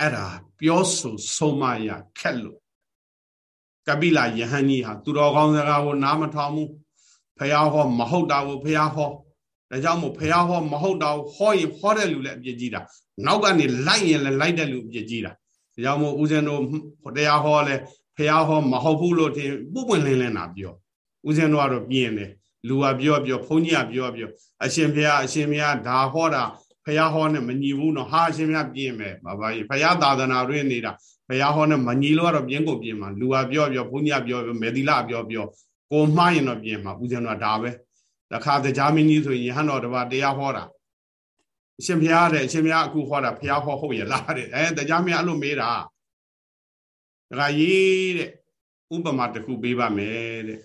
အဲ့ဒါပြောဆိုဆုံးမရခက်လို့ကပိလယဟန်ကြီးဟာသူတော်ကောင်းစကားကိုနားမထောင်ဘူးဖះဟောမဟုတ်တာကိုဖះဟောဒါကြောင့်မို့ဖះဟောမဟုတ်တာကိုဟောရင်ဟောတဲ့လူလည်းအပြစ်ကြီးတာနောက်ကနေလိုက်ရင်လည်းလိုက်တဲ့လူအပြစ်ကြီးတာဒါကြောင့်မို့ဦးဇင်းတို့တရားဟောလဲဖះဟောမဟုတ်ဘူးလို့ထင်ပုပွင့်လင်းလင်းတာပြော ဦးဇင်းတို့ကတော့ပြင်းတယ်လူကပြောပြောဘုန်းကြီးကပြောပြောအရှင်ဖះအရှင်ဖះဒါဟောတာဖះဟောနဲ့မညီဘူးနော်ဟာအရှင်ဖះပြင်းမယ်ဘာဘာကြီးဖះသာသနာတွင်နေတာဖះဟောနဲ့မညီလို့ကတော့ပြင်းကိုပြင်းမှာလူကပြောပြောဘုန်းကြီးကပြောပြောမေသီလပြောပြောကိုမှားရင်တော့ပြင်မှာဦးဇင်းတော်ဒါပဲတခါတရားမင်းကြီးဆိုရင်ဟန်တော်တပါတရားဟောတာအရှင်ဘုရားတဲ့အရှင်ဘုရားအခုဟောတာဘုရားဟောဟုတ်ရလားတဲ့အဲတရားမင်းအဲ့လိုမေးတာတခါရေးတဲ့ဥပမာတစ်ခုပေးပါမယ်တဲ့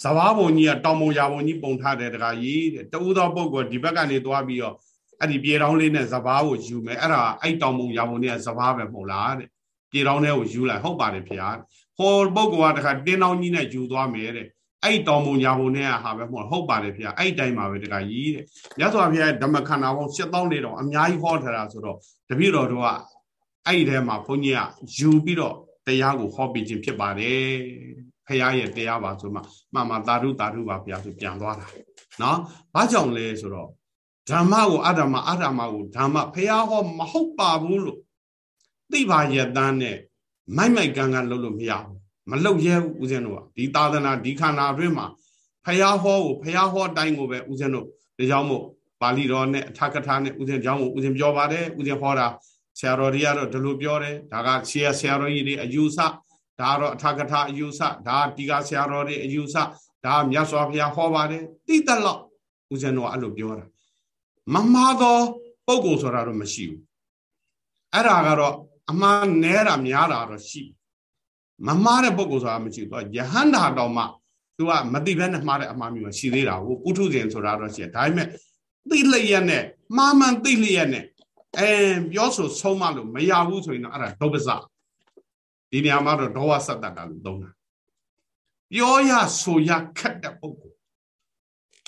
ဇဘာဘုံကြီးကတောင်ပုံရာဘုံကြီးပုံထားတယ်တခါရေးတဲ့တူသောပုဂ္ဂိုလ်ဒီဘက်ကနေသွားပြီးတော့အဲ့ဒီပြေတောင်းလေးနဲ့ဇဘာကိုယူမယ်အဲ့ဒါအဲ့တောင်ပုံရာဘုံကြီးကဇဘာပဲမဟုတ်လားတဲ့ပြေတောင်းထဲကိုယူလိုက်ဟုတ်ပါတယ်ဗျာဟောပုဂ္ဂိုလ်ကတခါတင်းတောင်းကြီးနဲ့ယူသွားမယ်တဲ့အဲ့တောင်ပုံညာပုံနဲ့ဟာပဲမဟုတ်ဟုတ်ပါတယ်ဗျာအဲ့တိုင်းပါပဲတခါကြီးတဲ့မြတ်စွာဘုရားဓမ္မခန္ဓာပေါင်း7000လေးတောင်အများကြီးဟောထားတာဆိုတော့တပည့်တော်တို့ကအဲ့ဒီထဲမှာဘုန်းကြီးကယူပြီးတော့တရားကိုဟောပြခြင်းဖြစ်ပါတယ် ဖះရဲ့တရားပါဆိုမှမှန်မှသာဓုသာဓုပါဗျာဆိုပြန်သွားတာနော်ဘာကြောင့်လဲဆိုတော့ဓမ္မကိုအဓမ္မအဓမ္မကိုဓမ္မဖះဟောမဟုတ်ပါဘူးလို့သိပါရဲ့တန်းနဲ့မိုက်မိုက်ကန်းကန်းလုပ်လို့မရဘူးမလုပ်ရဲဘူးဦးဇင်းတို့ကဒီသာသနာဒီခန္ဓာအတွင်းမှာဖះဟောကိုဖះဟောတိုင်းကိုပဲဦးဇင်းတို့ဒါကြောင့်မို့ပါဠိတော်နဲ့အထကထာနဲ့ဦးဇင်းကြောင့်မို့ဦးဇင်းပြောပါတယ်ဦးဇင်းဟောတာဆရာတော်တွေကတော့ဒီလိုပြောတယ်ဒါကဆရာဆရာတော်ကြီးတွေအယူဆ ဒါကတော့အထာကထာအယူဆဒါဒီကဆရာတော်တွေအယူဆဒါမြတ်စွာဘုရားဟောပါတယ်တိတလောက်ဦးဇင်းတော်အဲ့လိုပြောတာမမှားသောပုံကိုဆိုတာတော့မရှိဘူးအဲ့ဒါကတော့အမှားနဲတာများတာတော့ရှိမမှားတဲ့ပုံကိုဆိုတာမရှိဘူးသူကယဟန္တာတော်မှသူကမသိဘဲနဲ့မှားတဲ့အမှားမျိုးရှိသေးတာကိုပုထုဇဉ်ဆိုတာတော့ရှိတယ်ဒါပေမဲ့သိလျက်နဲ့မှားမှန်သိလျက်နဲ့အဲပြောဆိုဆုံးမလို့မရဘူးဆိုရင်တော့အဲ့ဒါဒုပ္ပစ ဒီနေရာမှာတော့ဒေါဝသတ္တတာလို့သုံးတာပြောရဆိုရခက်တဲ့ပုဂ္ဂိုလ်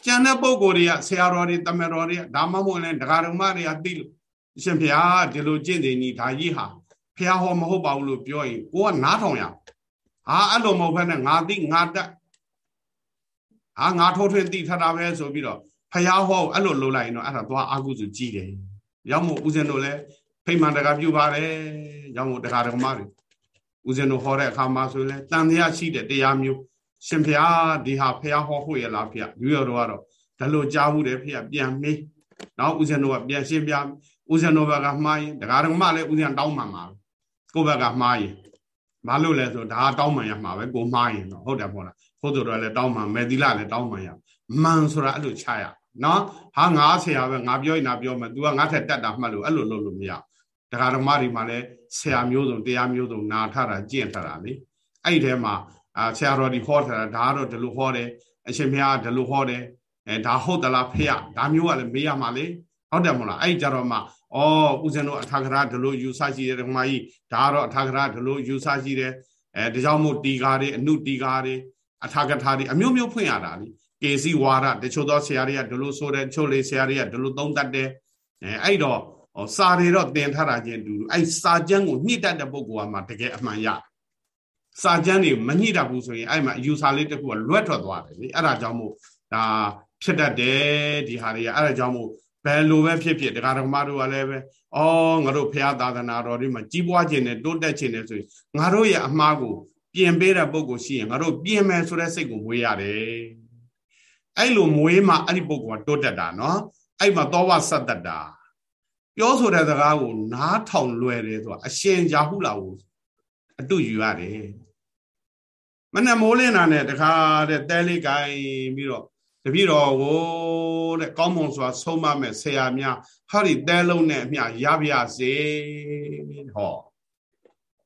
ကျန်တဲ့ပုဂ္ဂိုလ်တွေကဆရာတော်တွေတမန်တော်တွေကဒါမှမဟုတ်လည်းဒကာတော်မတွေကသိလို့ရှင်ဘုရားဒီလိုကျင့်တယ်ကြီးဒါကြီးဟာဘုရားဟောမဟုတ်ပါဘူးလို့ပြောရင်ကိုကနားထောင်ရဟာအဲ့လိုမဟုတ်ဘဲနဲ့ငါသိငါတက်ဟာငါထိုးထွင်းသိထတာပဲဆိုပြီးတော့ဘုရားဟောအဲ့လိုလုပ်လိုက်ရင်တော့အဲ့ဒါသွားအာကုစုကြီးတယ်ရောက်မို့ဦးဇင်းတို့လည်းဖိမှန်တကာပြုပါတယ်ရောက်မို့တကာတော်မတွေ ဦးဇင်းတို့ဟောတဲ့အခါမှာဆိုရင်တန်တရားရှိတဲ့တရားမျိုးရှင်ဖျားဒီဟာဖျားဟောဖို့ရလားဖျားယူရတော့ကတော့ဒါလို့ကြားဘူးတယ်ဖျားပြန်မေးနောက်ဦးဇင်းတို့ကပြန်ရှင်းပြဦးဇင်းတို့ဘက်ကမှားရင်တရားတော်မလည်းဦးဇင်းတောင်းမှန်ပါကိုယ့်ဘက်ကမှားရင်ဘာလို့လဲဆိုဒါတောင်းမှန်ရမှာပဲကိုမှားရင်တော့ဟုတ်တယ်ပေါ့လားဟုတ်တယ်တော့လည်းတောင်းမှန်မယ်သီလလည်းတောင်းမှန်ရမှန်ဆိုတာအဲ့လိုချရနော်ဟာငါဆရာပဲငါပြောရင်ငါပြောမယ် तू ကငါထက်တက်တာမှတ်လို့အဲ့လိုလုပ်လို့မရတရားဓမ္မတွေမှာလည်း ဆရာမျိုးစုံတရားမျိုးစုံနာထတာကျင့်ထတာလေအဲ့ဒီထဲမှာအာဆရာတော်ဒီဟောထားတာဒါကတော့ဒီလိုဟောတယ်အရှင်ဘုရားဒီလိုဟောတယ်အဲဒါဟုတ်သလားဖေရဒါမျိုးကလည်းမေးရမှာလေဟုတ်တယ်မလားအဲ့ကြတော့မှဩဦးဇင်းတို့အထာဂရဒီလိုယူဆရှိတယ်ဓမ္မကြီးဒါကတော့အထာဂရဒီလိုယူဆရှိတယ်အဲဒါကြောင့်မို့တီကာတွေအနုတီကာတွေအထာဂထာတွေအမျိုးမျိုးဖွင့်ရတာလေကေစီဝါဒတချို့သောဆရာတွေကဒီလိုဆိုတယ်ချို့လေဆရာတွေကဒီလိုသုံးတတ်တယ်အဲအဲ့တော့ စာတွေတော့သင်ထားတာချင်းတူအဲ့စာကျမ်းကိုညှိတတ်တဲ့ပုဂ္ဂိုလ်ကမှတကယ်အမှန်ရစာကျမ်းတွေမညှိတတ်ဘူးဆိုရင်အဲ့မှာအယူဆလေးတစ်ခုကလွတ်ထွက်သွားတယ်လေအဲ့ဒါကြောင့်မို့ဒါဖြစ်တတ်တယ်ဒီဟာတွေကအဲ့ဒါကြောင့်မို့ဘယ်လိုပဲဖြစ်ဖြစ်တရားဓမ္မတို့ကလည်းပဲအော်ငါတို့ဖះသာသနာတော်တွေမှာကြီးပွားခြင်းနဲ့တိုးတက်ခြင်းနဲ့ဆိုရင်ငါတို့ရဲ့အမှားကိုပြင်ပေးတဲ့ပုံကိုရှိရင်ငါတို့ပြင်မယ်ဆိုတဲ့စိတ်ကိုမွေးရတယ်အဲ့လိုမွေးမှအဲ့ဒီပုံကတိုးတက်တာနော်အဲ့မှာသောဝဆတ်တတာ ပြောဆိုတဲ့စကားကိုနားထောင်လွယ်တယ်ဆိုတာအရှင်ရာဟုလာကိုအတူယူရတယ်မနဲ့မိုးလင်းတာနဲ့တခါတဲ့တဲလေးကိုင်းပြီးတော့တပည့်တော်ကိုတဲ့ကောင်းမွန်စွာဆုံးမမဲ့ဆရာများဟာဒီတဲလုံးနဲ့အမျှရပါစေဟော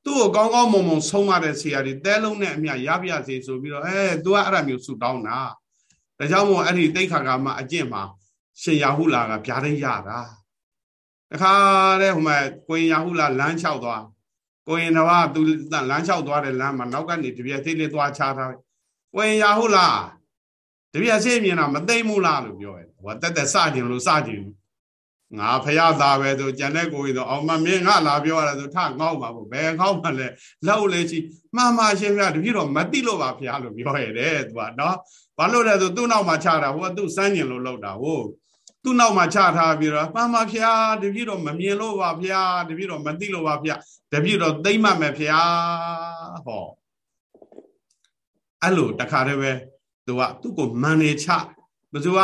သူ့ကိုကောင်းကောင်းမွန်မွန်ဆုံးမတဲ့ဆရာတွေတဲလုံးနဲ့အမျှရပါစေဆိုပြီးတော့အဲ तू ကအဲ့ဒါမျိုးဆူတောင်းတာဒါကြောင့်မို့အဲ့ဒီတိတ်ခါကမှအကျင့်မှာရှင်ရာဟုလာကဗျာဒိတ်ရတာ တခါတဲ့ဟိုမှာကိုရင်ရာဟုလာလမ်းလျှောက်သွားကိုရင်တော့သူလမ်းလျှောက်သွားတဲ့လမ်းမှာနောက်ကနေတပြက်သေးလေးသွားချထားကိုရင်ရာဟုလာတပြက်စေးမြင်တာမသိမ့်ဘူးလားလို့ပြောတယ်ဟိုတက်တက်စကြင်လို့စကြင်ငါဖရသားပဲဆိုကြံတဲ့ကိုကြီးတော့အောင်မမင်းငါလာပြောရတယ်ဆိုထငေါ့ပါဘူးဘယ်ငေါ့မှလဲလောက်လေရှိမှန်ပါရှင်ဗျာတပြည့်တော့မသိလို့ပါဖရလို့ပြောရတယ်သူကနော်ဘာလို့လဲဆိုသူ့နောက်မှာချတာဟိုကသူ့စမ်းကျင်လို့လောက်တာဟုတ် သူ့နောက်မှာချထားပြီးတော့မှန်ပါဖျားတပြည့်တော့မမြင်လို့ပါဖျားတပြည့်တော့မသိလို့ပါဖျားတပြည့်တော့သိမ့်မှမယ်ဖျားဟောအဲ့လိုတခါတည်းပဲသူကသူ့ကိုမန်နေချဘယ်သူက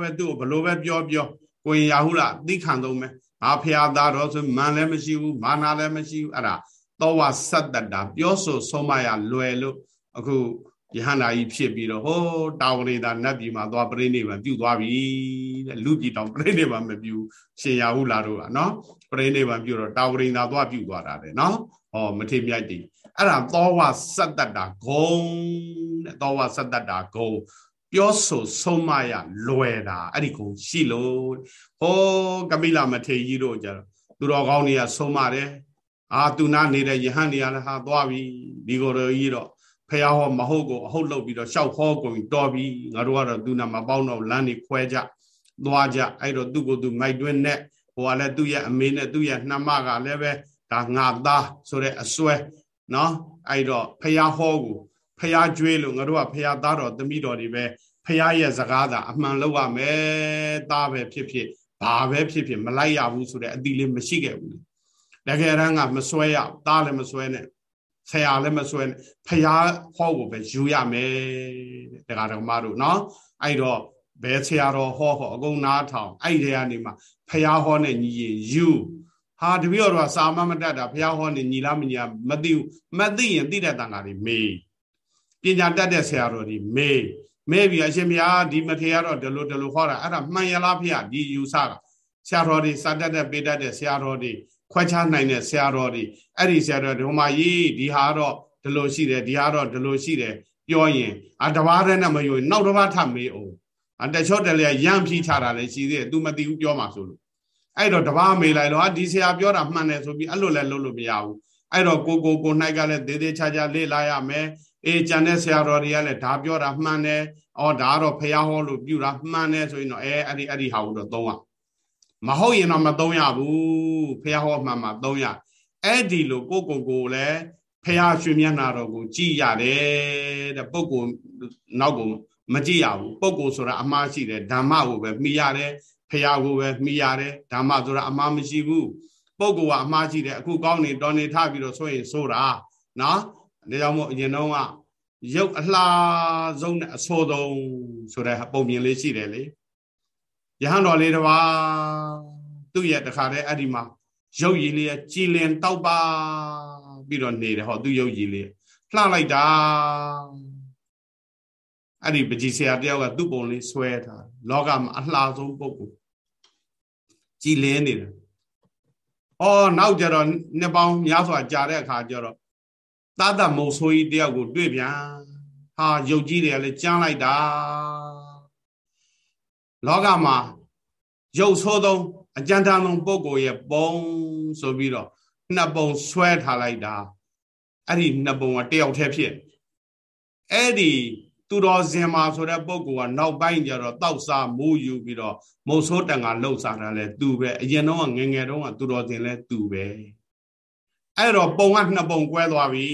ပဲသူ့ကိုဘလို့ပဲပြောပြောကိုရင်ရာဟုလားသိခံသုံးမယ်ငါဖျားသားတော့ဆိုမန်လည်းမရှိဘူးမာနာလည်းမရှိဘူးအဲ့ဒါသောဝဆတ္တတာပြောဆိုဆုံးမရလွယ်လို့အခု ယဟန္တာကြီးဖြစ်ပြီးတော့ဟိုးတာဝရိတာနတ်ပြည်မှာသွားပြိဋိဘံပြုတ်သွားပြီတဲ့လူပြည်တောင်ပြိဋိဘံမပြုရှင်ရာဟုလာတို့ကနော်ပြိဋိဘံပြုတော့တာဝရိတာသွားပြုတ်သွားတာတဲ့နော်ဟောမထေမြိုက်တည်အဲ့ဒါသောဝစတ္တတာဂုံတဲ့သောဝစတ္တတာဂုံပြောဆိုဆုံးမရလွယ်တာအဲ့ဒီကိုရှိလို့ဟောကပိလမထေကြီးတို့ကြတော့သူတော်ကောင်းတွေကဆုံးမတယ်အာသူနာနေတဲ့ယဟန်တွေကလည်းဟာသွားပြီဒီကိုယ်တော်ကြီးတော့ ဖះဟောမဟုတ်ကိုအဟုတ်လုပ်ပြီးတော့ရှောက်ဟောကုန်တော်ပြီငါတို့ကတော့သူနာမပေါင်းတော့လမ်းနေခွဲကြသွားကြအဲ့တော့သူ့ကိုယ်သူမိုက်တွင်းနဲ့ဟိုကလည်းသူ့ရဲ့အမေနဲ့သူ့ရဲ့နှမကလည်းပဲဒါငါသားဆိုတဲ့အစွဲနော်အဲ့တော့ဖះဟောကိုဖះကျွေးလို့ငါတို့ကဖះသားတော်သမီးတော်တွေပဲဖះရဲ့စကားသာအမှန်လောက်ရမယ်သားပဲဖြစ်ဖြစ်ဘာပဲဖြစ်ဖြစ်မလိုက်ရဘူးဆိုတဲ့အတိလေးမရှိခဲ့ဘူးတကယ်တမ်းကမစွဲရသားလည်းမစွဲနဲ့ ဆရာလည်းမစွဲနဲ့ဖះဟောကိုပဲယူရမယ်တဲ့တရားတော်မတို့နော်အဲ့တော့ဘယ်ဆရာတော်ဟောဟောအကုန်နားထောင်အဲ့ဒီကနေမှဖះဟောနဲ့ညီရင်ယူဟာတပည့်တော်ကစာမမတတ်တာဘုရားဟောနေညီလားမညီလားမသိဘူးမသိရင်သိတဲ့တန်ခါတွေမေးပညာတတ်တဲ့ဆရာတော်တွေမေးမေးပြီးအရှင်ဘုရားဒီမထေရတော့ဒီလိုဒီလိုဟောတာအဲ့ဒါမှန်ရလားဖေဒီယူဆတာဆရာတော်တွေစာတတ်တဲ့ပေးတတ်တဲ့ဆရာတော်တွေ ခွဲခြားနိုင်တဲ့ဆရာတော်တွေအဲ့ဒီဆရာတော်ဒီမှာရေးဒီဟာတော့ဒီလိုရှိတယ်ဒီဟာတော့ဒီလိုရှိတယ်ပြောရင်အတဘာတည်းနဲ့မယိုနောက်တစ်ပါးထမေးအောင်အတချော့တယ်လေရမ်းဖြီးချတာလည်းရှိသေးတယ် तू မသိဘူးပြောမှာဆိုလို့အဲ့တော့တဘာမေးလိုက်တော့ဒီဆရာပြောတာမှန်တယ်ဆိုပြီးအဲ့လိုလည်းလုပ်လို့မရဘူးအဲ့တော့ကိုကိုကိုနိုင်ကလည်းသေးသေးချာချာလေ့လာရမယ်အေးကျန်တဲ့ဆရာတော်တွေကလည်းဒါပြောတာမှန်တယ်အော်ဒါကတော့ဖះဟောလို့ပြုတာမှန်တယ်ဆိုရင်တော့အဲအဲ့ဒီအဲ့ဒီဟာကိုတော့သုံးရ မဟုတ်ရင်တော့မသုံးရဘူးဖះဟောမှန်မှသုံးရအဲ့ဒီလိုကိုကိုကိုလည်းဖះရွှေမျက်နာတော်ကိုကြည်ရတယ်တဲ့ပုဂ္ဂိုလ်နောက်ကိုမကြည့်ရဘူးပုဂ္ဂိုလ်ဆိုတာအမှားရှိတယ်ဓမ္မကိုပဲမိရတယ်ဖះကိုပဲမိရတယ်ဓမ္မဆိုတာအမှားမရှိဘူးပုဂ္ဂိုလ်ကအမှားရှိတယ်အခုကောင်းနေတော်နေထပြီးတော့ဆိုရင်ဆိုတာနော်ဒါကြောင့်မို့အရင်တော့ကရုပ်အလှဆုံးနဲ့အဆိုးဆုံးဆိုတဲ့ပုံမြင်လေးရှိတယ်လေ ယဟန်တော်လေးတစ်ပါးသူ့ရဲ့တခါတည်းအဲ့ဒီမှာရုပ်ရည်လေးကြည်လင်တောက်ပါပြီးတော့နေတယ်ဟောသူ့ရုပ်ရည်လေးလှလိုက်တာအဲ့ဒီပကြီးဆရာတယောက်ကသူ့ပုံလေးဆွဲထားလောကမှာအလှဆုံးပုဂ္ဂိုလ်ကြည်လင်းနေတယ်။အော်နောက်ကြတော့နှစ်ပေါင်းများစွာကြာတဲ့အခါကျတော့သာသမမုံဆိုးကြီးတယောက်ကိုတွေ့ပြန်ဟာယုတ်ကြီးတွေကလည်းကြမ်းလိုက်တာ လောကမှာယုတ်ဆိုးဆုံးအကြံတမ်းဆုံးပုဂ္ဂိုလ်ရဲ့ပုံဆိုပြီးတော့နှစ်ပုံဆွဲထားလိုက်တာအဲ့ဒီနှစ်ပုံကတယောက်တည်းဖြစ်အဲ့ဒီသူတော်စင်မာဆိုတဲ့ပုဂ္ဂိုလ်ကနောက်ပိုင်းကျတော့တောက်စားမိုးယူပြီးတော့မုံဆိုးတန်ကလှုပ်စားတာလဲသူပဲအရင်တော့ငငယ်တော့ကသူတော်စင်လဲသူပဲအဲ့တော့ပုံကနှစ်ပုံကွဲသွားပြီ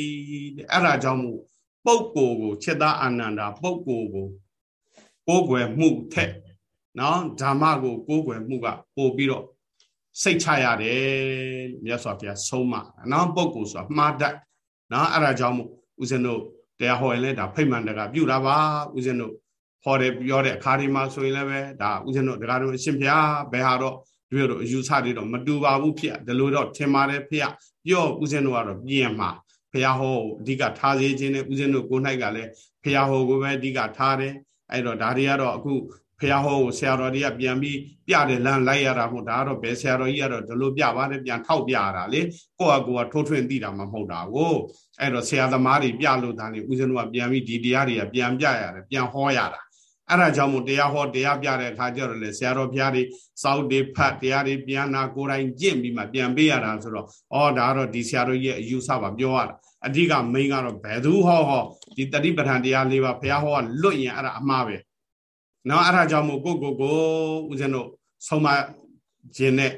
တဲ့အဲ့ဒါကြောင့်မို့ပုဂ္ဂိုလ်ကိုจิตသားအာနန္ဒာပုဂ္ဂိုလ်ကိုကိုးကွယ်မှုထက် နော်ဓမ္မကိုကိုးကွယ်မှုကပို့ပြီးတော့စိတ်ချရတယ်မြတ်စွာဘုရားဆုံးမနော်ပုဂ္ဂိုလ်ဆိုတာမှားတတ်နော်အဲ့ဒါကြောင့်မို့ဦးဇင်းတို့တရားဟောရင်လည်းဒါဖိတ်မှန်တကပြုတာပါဦးဇင်းတို့ဟောတယ်ပြောတဲ့အခါဒီမှာဆိုရင်လည်းပဲဒါဦးဇင်းတို့တရားတော်အရှင်ဘုရားဘယ်ဟာတော့တို့တို့အယူဆတွေတော့မတူပါဘူးဖြစ်ဒီလိုတော့ထင်ပါတယ်ဖေပြောဦးဇင်းတို့ကတော့ပြင်မှာဘုရားဟောအဓိကထားစေခြင်းနဲ့ဦးဇင်းတို့ကို၌ကလည်းဘုရားဟောကိုပဲအဓိကထားတယ်အဲ့တော့ဒါတွေကတော့အခု ဖះဟောကိုဆရာတော်တွေကပြန်ပြီးပြတယ်လမ်းလိုက်ရတာမဟုတ်ဒါကတော့ဘယ်ဆရာတော်ကြီးကတော့ဒီလိုပြပါတယ်ပြန်ထောက်ပြရတာလေကိုယ့်အကူကထိုးထွင်းသိတာမှမဟုတ်တာကိုအဲ့တော့ဆရာသမားတွေပြလို့ဒါလေဦးဇင်းတို့ကပြန်ပြီးဒီတရားတွေကပြန်ပြရတယ်ပြန်ဟောရတာအဲ့ဒါကြောင့်မို့တရားဟောတရားပြတဲ့အခါကျတော့လေဆရာတော်ဘုရားတွေစောက်တွေဖတ်တရားတွေပြန်နာကိုယ်တိုင်ကျင့်ပြီးမှပြန်ပေးရတာဆိုတော့ဩဒါကတော့ဒီဆရာတော်ရဲ့အယူဆပါပြောရတာအဓိကမိန်ကတော့ဘယ်သူဟောဟောဒီတတိပဋ္ဌာန်တရားလေးပါဘုရားဟောကလွတ်ရင်အဲ့ဒါအမှားပဲ နော်အဲ့ဒါကြောင့်မို့ကိုကိုကိုဦးဇင်းတို့ဆုံးမခြင်းနဲ့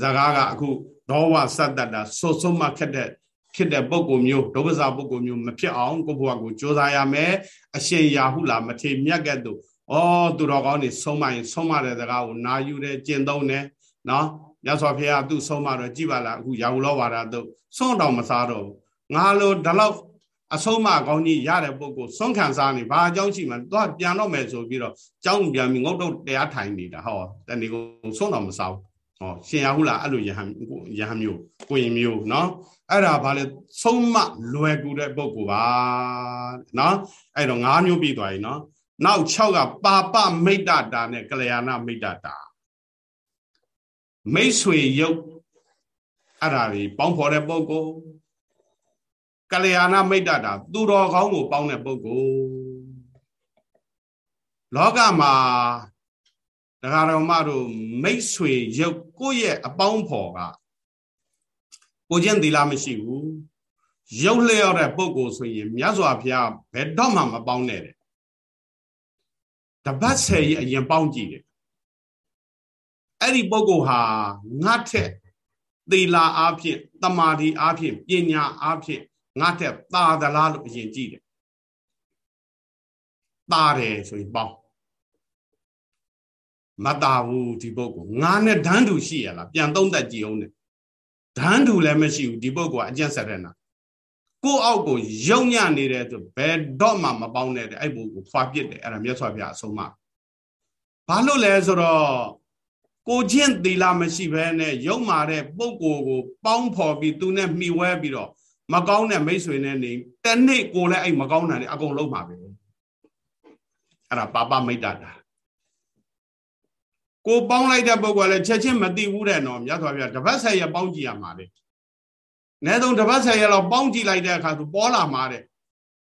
ဇကားကအခုဒေါဝစတ္တတာဆွဆုံးမခက်တဲ့ဖြစ်တဲ့ပုံကိုမျိုးဒုပ္ပစာပုံကိုမျိုးမဖြစ်အောင်ကိုဘွားကိုကြိုးစားရမယ်အရှင်ရာဟုလာမထေမြတ်ကဲ့သို့ဩသူတော်ကောင်းနေဆုံးမရင်ဆုံးမတဲ့စကားကိုနာယူတယ်ကျင့်သုံးတယ်နော်မြတ်စွာဘုရားသူ့ဆုံးမတော့ကြည်ပါလားအခုရာဟုလောဝါဒတို့ဆုံးတော်မစားတော့ငါလိုဒီလောက် အဆုံးမကောင်းကြီးရတဲ့ပုဂ္ဂိုလ်ဆုံးခံစားနေဘာအကြောင်းရှိမှတော့ပြန်တော့မယ်ဆိုပြီးတော့ကြောင်းပြန်ပြီးငုတ်တော့တရားထိုင်နေတာဟောတဏီကိုဆုံးတော့မစားဘူးဟောရှင်ရဟုလားအဲ့လိုယဟန်ယဟန်မျိုးကိုရင်မျိုးเนาะအဲ့ဒါဘာလဲဆုံးမလွယ်ကူတဲ့ပုဂ္ဂိုလ်ပါเนาะအဲ့တော့၅မျိုးပြီးသွားပြီเนาะနောက်6ကပါပမိတ်တတာနဲ့ကလျာဏမိတ်တတာမိတ်ဆွေယုတ်အဲ့ဒါကြီးပေါင်းဖော်တဲ့ပုဂ္ဂိုလ် ကလျာဏမိတ်တတာသူတော်ကောင်းကိုပေါင်းတဲ့ပုဂ္ဂိုလ်လောကမှာတရားတော်မတို့မိတ်ဆွေရုပ်ကိုယ့်ရဲ့အပေါင်းဖော်ကကိုချင်းသီလမရှိဘူးရုပ်လျော့တဲ့ပုဂ္ဂိုလ်ဆိုရင်မြတ်စွာဘုရားဘယ်တော့မှမပေါင်းနဲ့တဲ့တပတ်ဆယ်ကြီးအရင်ပေါင်းကြည့်တယ်အဲ့ဒီပုဂ္ဂိုလ်ဟာငါထက်သီလာအားဖြင့်တမာတိအားဖြင့်ပညာအားဖြင့် ငါတက်ตาသလားလို့အရင်ကြည့်တယ်ตาတယ်ဆိုရင်ပေါင်းမတာဘူးဒီပုဂ္ဂိုလ်ငါနဲ့ဓာန်းတူရှိရလားပြန်သုံးသက်ကြည့်အောင်နဲ့ဓာန်းတူလည်းမရှိဘူးဒီပုဂ္ဂိုလ်ကအကျင့်ဆက်တဲ့နာကိုအောက်ကိုယုံညနေတဲ့ဆိုဘယ်တော့မှမပေါင်းနဲ့တဲ့အဲ့ပုဂ္ဂိုလ်ဖွာပြစ်တယ်အဲ့ဒါမြတ်စွာဘုရားအဆုံးအမဘာလို့လဲဆိုတော့ ကိုချင်းသီလမရှိဘဲနဲ့ယုံမာတဲ့ပုံကိုယ်ကိုပေါင်းဖော်ပြီးသူနဲ့မှီဝဲပြီးတော့ မကောင်းတဲ့မိတ်ဆွေနဲ့နေတနေ့ကိုလည်းအဲ့မကောင်းတာတွေအကုန်လုံးပါပဲအဲ့ဒါပါပမိတ်တာတာကိုပေါင်းလိုက်တဲ့ပုဂ္ဂိုလ်ကလည်းချက်ချင်းမသိဘူးတဲ့နော်မြတ်စွာဘုရားတပတ်ဆက်ရပေါင်းကြည့်ရမှာလေ။နဲဆုံးတပတ်ဆက်ရလောက်ပေါင်းကြည့်လိုက်တဲ့အခါသူပေါ်လာမှာတဲ့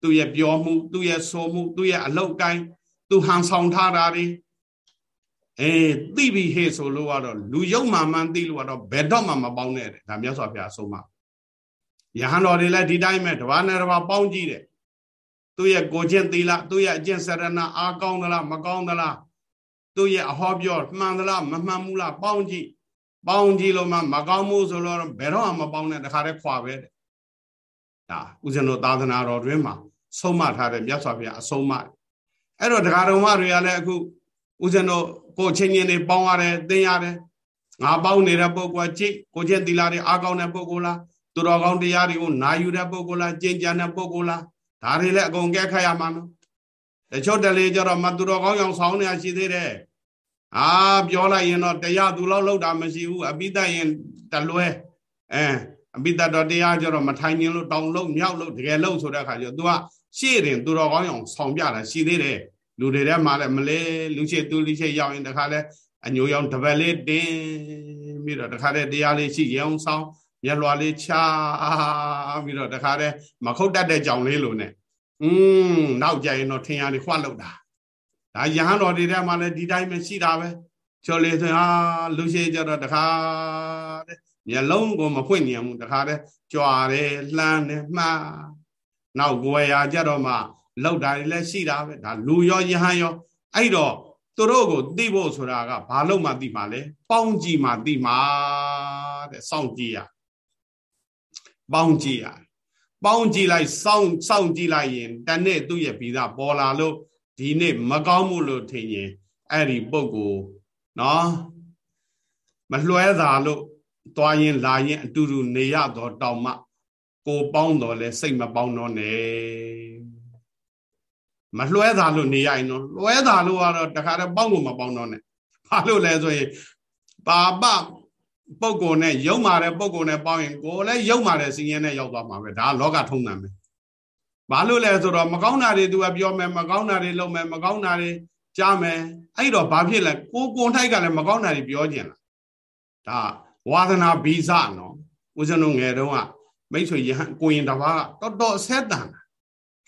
သူရဲ့ပြောမှုသူရဲ့ဆိုမှုသူရဲ့အလောက်ကိုင်းသူဟန်ဆောင်ထားတာတွေအေးသိပြီဟေ့ဆိုလို့ကတော့လူယုံမှန်မှန်သိလို့ကတော့ဘယ်တော့မှမပေါင်းနဲ့တဲ့ဒါမြတ်စွာဘုရားအဆုံးအမ ယဟန်တော်တွေလည်းဒီတိုင်းပဲတပါးနဲ့တပါးပေါင်းကြည့်တယ်သူရဲ့ကိုချင်းသီလသူရဲ့အကျင့်စရဏအားကောင်းသလားမကောင်းသလားသူရဲ့အဟောပြောမှန်သလားမမှန်ဘူးလားပေါင်းကြည့်ပေါင်းကြည့်လို့မှမကောင်းမှုဆိုတော့ဘယ်တော့မှမပေါင်းနဲ့တခါတည်းခွာပဲတဲ့ဒါဥစဉ်တို့သာသနာတော်တွင်မှာဆုံးမထားတဲ့မြတ်စွာဘုရားအဆုံးအမအဲ့တော့တရားတော်မတွေကလည်းအခုဥစဉ်တို့ကိုချင်းချင်းတွေပေါင်းရတယ်သင်ရတယ်ငါပေါင်းနေတဲ့ပုဂ္ဂိုလ်ကြည့်ကိုချင်းသီလာတွေအားကောင်းတဲ့ပုဂ္ဂိုလ်လား သူတော်ကောင်းတရားတွေကိုနာယူတဲ့ပုဂ္ဂိုလ်လားကျင့်ကြံတဲ့ပုဂ္ဂိုလ်လားဒါတွေလည်းအကုန်ကဲခတ်ရမှာနော်တချို့တလေကြတော့မသူတော်ကောင်းအောင်ဆောင်းနေရရှိသေးတယ်အာပြောလိုက်ရင်တော့တရားသူလောက်လောက်တာမရှိဘူးအပိတရင်တလွဲအဲအပိတတော်တရားကြတော့မထိုင်ရင်လို့တောင်လုံးမြောက်လို့တကယ်လို့ဆိုတဲ့အခါကျတော့ तू ကရှေ့တင်သူတော်ကောင်းအောင်ဆောင်းပြတာရှိသေးတယ်လူတွေထဲမှာလည်းမလဲလူရှိသူလူရှိရောက်ရင်တခါလဲအညိုရောင်တပတ်လေးတင်းပြီးတော့တခါတည်းတရားလေးရှိရောင်ဆောင် မျက်လွှာလေးချပြီးတော့တခါတည်းမခုတ်တတ်တဲ့ကြောင်လေးလိုနဲ့อืมနောက်ကြရင်တော့ထင်ရလေးခွတ်လောက်တာဒါရဟန်းတော်တွေထဲမှာလည်းဒီတိုင်းပဲရှိတာပဲချော်လေဆိုဟာလူရှိကြတော့တခါတဲ့မျက်လုံးကိုမဖွင့်ညံဘူးတခါတည်းကြွားတယ်လှမ်းတယ်မှားနောက်ကိုယ်ရာကြတော့မှလောက်တာတွေလည်းရှိတာပဲဒါလူရောယဟန်ရောအဲ့တော့သူတို့ကိုသိဖို့ဆိုတာကဘာလို့မှသိမှာလဲပေါင်းကြည့်မှသိမှာတဲ့စောင့်ကြည့်ရ ပေါင်းကြည့်ရပေါင်းကြည့်လိုက်စောင့်စောင့်ကြည့်လိုက်ရင်တနေ့သူ့ရဲ့ဗီဇပေါ်လာလို့ဒီနေ့မကောင်းမှုလို့ထင်ရင်အဲ့ဒီပုံကိုနော်မလွှဲသာလို့သွားရင်လာရင်အတူတူနေရတော့တောင်မှကိုပေါင်းတော်လဲစိတ်မပေါင်းတော့နဲ့မလွှဲတာလို့နေရရင်တော့လွှဲတာလို့ကတော့တခါတော့ပေါင်းကိုမပေါင်းတော့နဲ့ဘာလို့လဲဆိုရင်ပါပ ပုဂ္ဂိုလ်နဲ့ယုံမာတဲ့ပုဂ္ဂိုလ်နဲ့ပေါင်းရင်ကိုယ်လည်းယုံမာတဲ့စင်ရင်နဲ့ရောက်သွားမှာပဲဒါလောကထုံးတယ်ပဲဘာလို့လဲဆိုတော့မကောင်းတာတွေသူကပြောမယ်မကောင်းတာတွေလုပ်မယ်မကောင်းတာတွေကြားမယ်အဲ့တော့ဘာဖြစ်လဲကိုကိုထိုက်ကလည်းမကောင်းတာတွေပြောကျင်လာဒါဝါသနာဘီဇနော်ဦးဇင်းတို့ငယ်တုန်းကမိတ်ဆွေရဟန်းကိုရင်တပါးကတော်တော်အဆက်တန်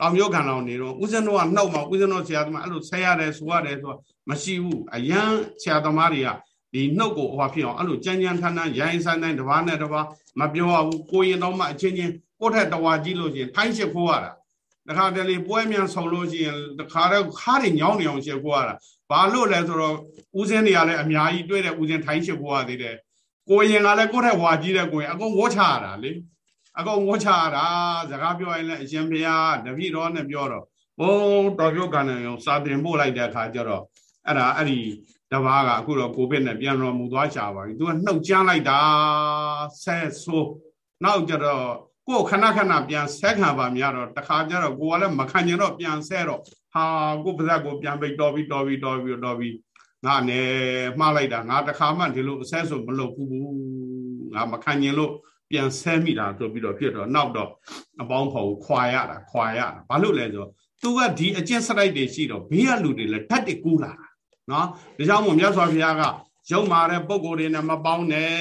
တောင်ရုပ်ခံတော်နေတော့ဦးဇင်းတို့ကနှုတ်မှာဦးဇင်းတို့ဆရာသမားအဲ့လိုဆက်ရတယ်ဆိုရတယ်ဆိုမရှိဘူးအရန်ဆရာသမားတွေက ဒီနှုတ်ကိုဟောဖြစ်အောင်အဲ့လိုကြမ်းကြမ်းထန်းထန်းရိုင်းဆိုင်တိုင်းတဘာနဲ့တဘာမပြောရဘူးကိုရင်တော့မှအချင်းချင်းကိုယ့်ထက်တဝါကြီးလို့ရှိရင်ထိုင်းရှစ်ခိုးရတာတခါတလေပွဲမြန်ဆောင်လို့ရှိရင်တခါတော့ခါးတွေညောင်းနေအောင်ရှစ်ခိုးရတာဘာလို့လဲဆိုတော့ဦးစင်းတွေကလည်းအများကြီးတွေ့တဲ့ဦးစင်းထိုင်းရှစ်ခိုးရသေးတယ်ကိုရင်ကလည်းကိုယ့်ထက်ဝါကြီးတဲ့ကိုရင်အကုန်ဝေါ်ချရတာလေအကုန်ဝှချတာစကားပြောရင်လည်းအရှင်ဘုရားတပည့်တော်နဲ့ပြောတော့ဘုံတော်ပြုတ်ကံနဲ့စာတင်ပို့လိုက်တဲ့အခါကျတော့အဲ့ဒါအဲ့ဒီ တပားကအခုတော့ကိုဗစ်နဲ့ပြန်တော်မူသွားချပါပြီသူကနှုတ်ကြမ်းလိုက်တာဆဲဆိုးနောက်ကျတော့ကိုခဏခဏပြန်ဆက်ခံပါများတော့တခါကျတော့ကိုကလည်းမခံကျင်တော့ပြန်ဆဲတော့ဟာကိုပါဇက်ကိုပြန်ပိတ်တော်ပြီးတော်ပြီးတော်ပြီးတော်ပြီးငါနဲ့မှားလိုက်တာငါတခါမှဒီလိုအဆဲဆိုမလုပ်ဘူးငါမခံကျင်လို့ပြန်ဆဲမိတာဆိုပြီးတော့ဖြစ်တော့နောက်တော့အပေါင်းဖော်ကိုခွာရတာခွာရတာဘာလို့လဲဆိုတော့သူကဒီအကျင့်စရိုက်တွေရှိတော့ဘေးကလူတွေလည်းဓာတ်တွေကူးလာတာ နော်ဒါကြောင့်မို့မြတ်စွာဘုရားကရုံမာတဲ့ပုံကိုယ်တွေနဲ့မပေါင်းနဲ့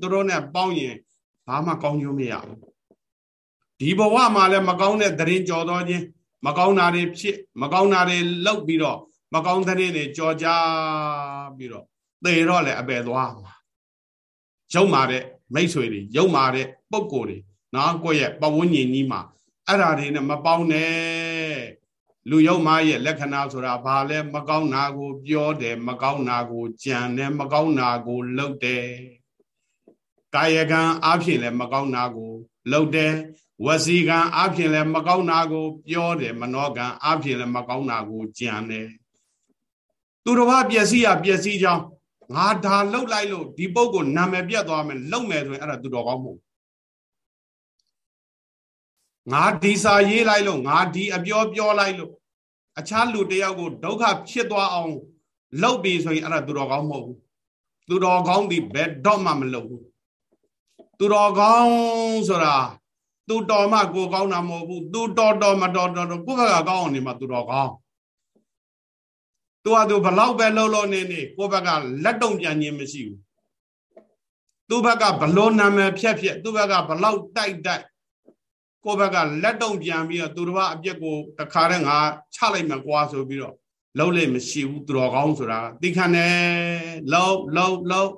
သူတို့နဲ့ပေါင်းရင်ဘာမှကောင်းကျိုးမရဘူးဒီဘဝမှာလည်းမကောင်းတဲ့သတင်းကြော်တော်ခြင်းမကောင်းတာတွေဖြစ်မကောင်းတာတွေလောက်ပြီးတော့မကောင်းတဲ့တွေကြော်ကြပြီးတော့သေတော့လည်းအပယ်သွားမှာရုံမာတဲ့မိတ်ဆွေတွေယုံမာတဲ့ပုံကိုယ်တွေနော်ကိုယ့်ရဲ့ပဝန်းကျင်ကြီးမှာအဲ့ဓာတွေနဲ့မပေါင်းနဲ့ လူယုံမာရဲ့လက္ခဏာဆိုတာဘာလဲမကောင်းတာကို ပြောတယ်မကောင်းတာကိုကြံတယ်မကောင်းတာကိုလှုပ်တယ်ကာယကံအဖြစ်လည်းမကောင်းတာကိုလှုပ်တယ်ဝစီကံအဖြစ်လည်းမကောင်းတာကို ပြောတယ်မနောကံအဖြစ်လည်းမကောင်းတာကိုကြံတယ်သူတော်ဘာပျက်စီးရပျက်စီးကြောင်းငါဒါလှုပ်လိုက်လို့ဒီပုဂ္ဂိုလ်နာမည်ပြတ်သွားမယ်လှုပ်မယ်ဆိုရင်အဲ့ဒါသူတော်ကောင်းမဟုတ် ငါဒီစာရေးလိုက်လို့ငါဒီအပြောပြောလိုက်လို့အခြားလူတယောက်ကိုဒုက္ခဖြစ်သွားအောင်လှုပ်ပြီဆိုရင်အဲ့ဒါသူတော်ကောင်းမဟုတ်ဘူးသူတော်ကောင်းဒီဘယ်တော့မှမလုပ်ဘူးသူတော်ကောင်းဆိုတာသူတော်မှကိုကောင်းတာမဟုတ်ဘူးသူတော်တော်မတော်တော်ကိုယ့်ဘက်ကကောင်းအောင်နေမှသူတော်ကောင်းသူဟာသူဘလောက်ပဲလှုပ်လို့နေနေကိုယ့်ဘက်ကလက်တုံပြန်ခြင်းမရှိဘူးသူ့ဘက်ကဘလို့နာမည်ဖြက်ဖြက်သူ့ဘက်ကဘလောက်တိုက်တိုက် ကိုယ့်ဘက်ကလက်တုံပြန်ပြီးတော့သူတစ်ပါးအပြက်ကိုတခါတည်းငါချလိုက်မှကွာဆိုပြီးတော့လုံးလေမရှိဘူးသူတော်ကောင်းဆိုတာသိခံတယ်လုံးလုံးလုံး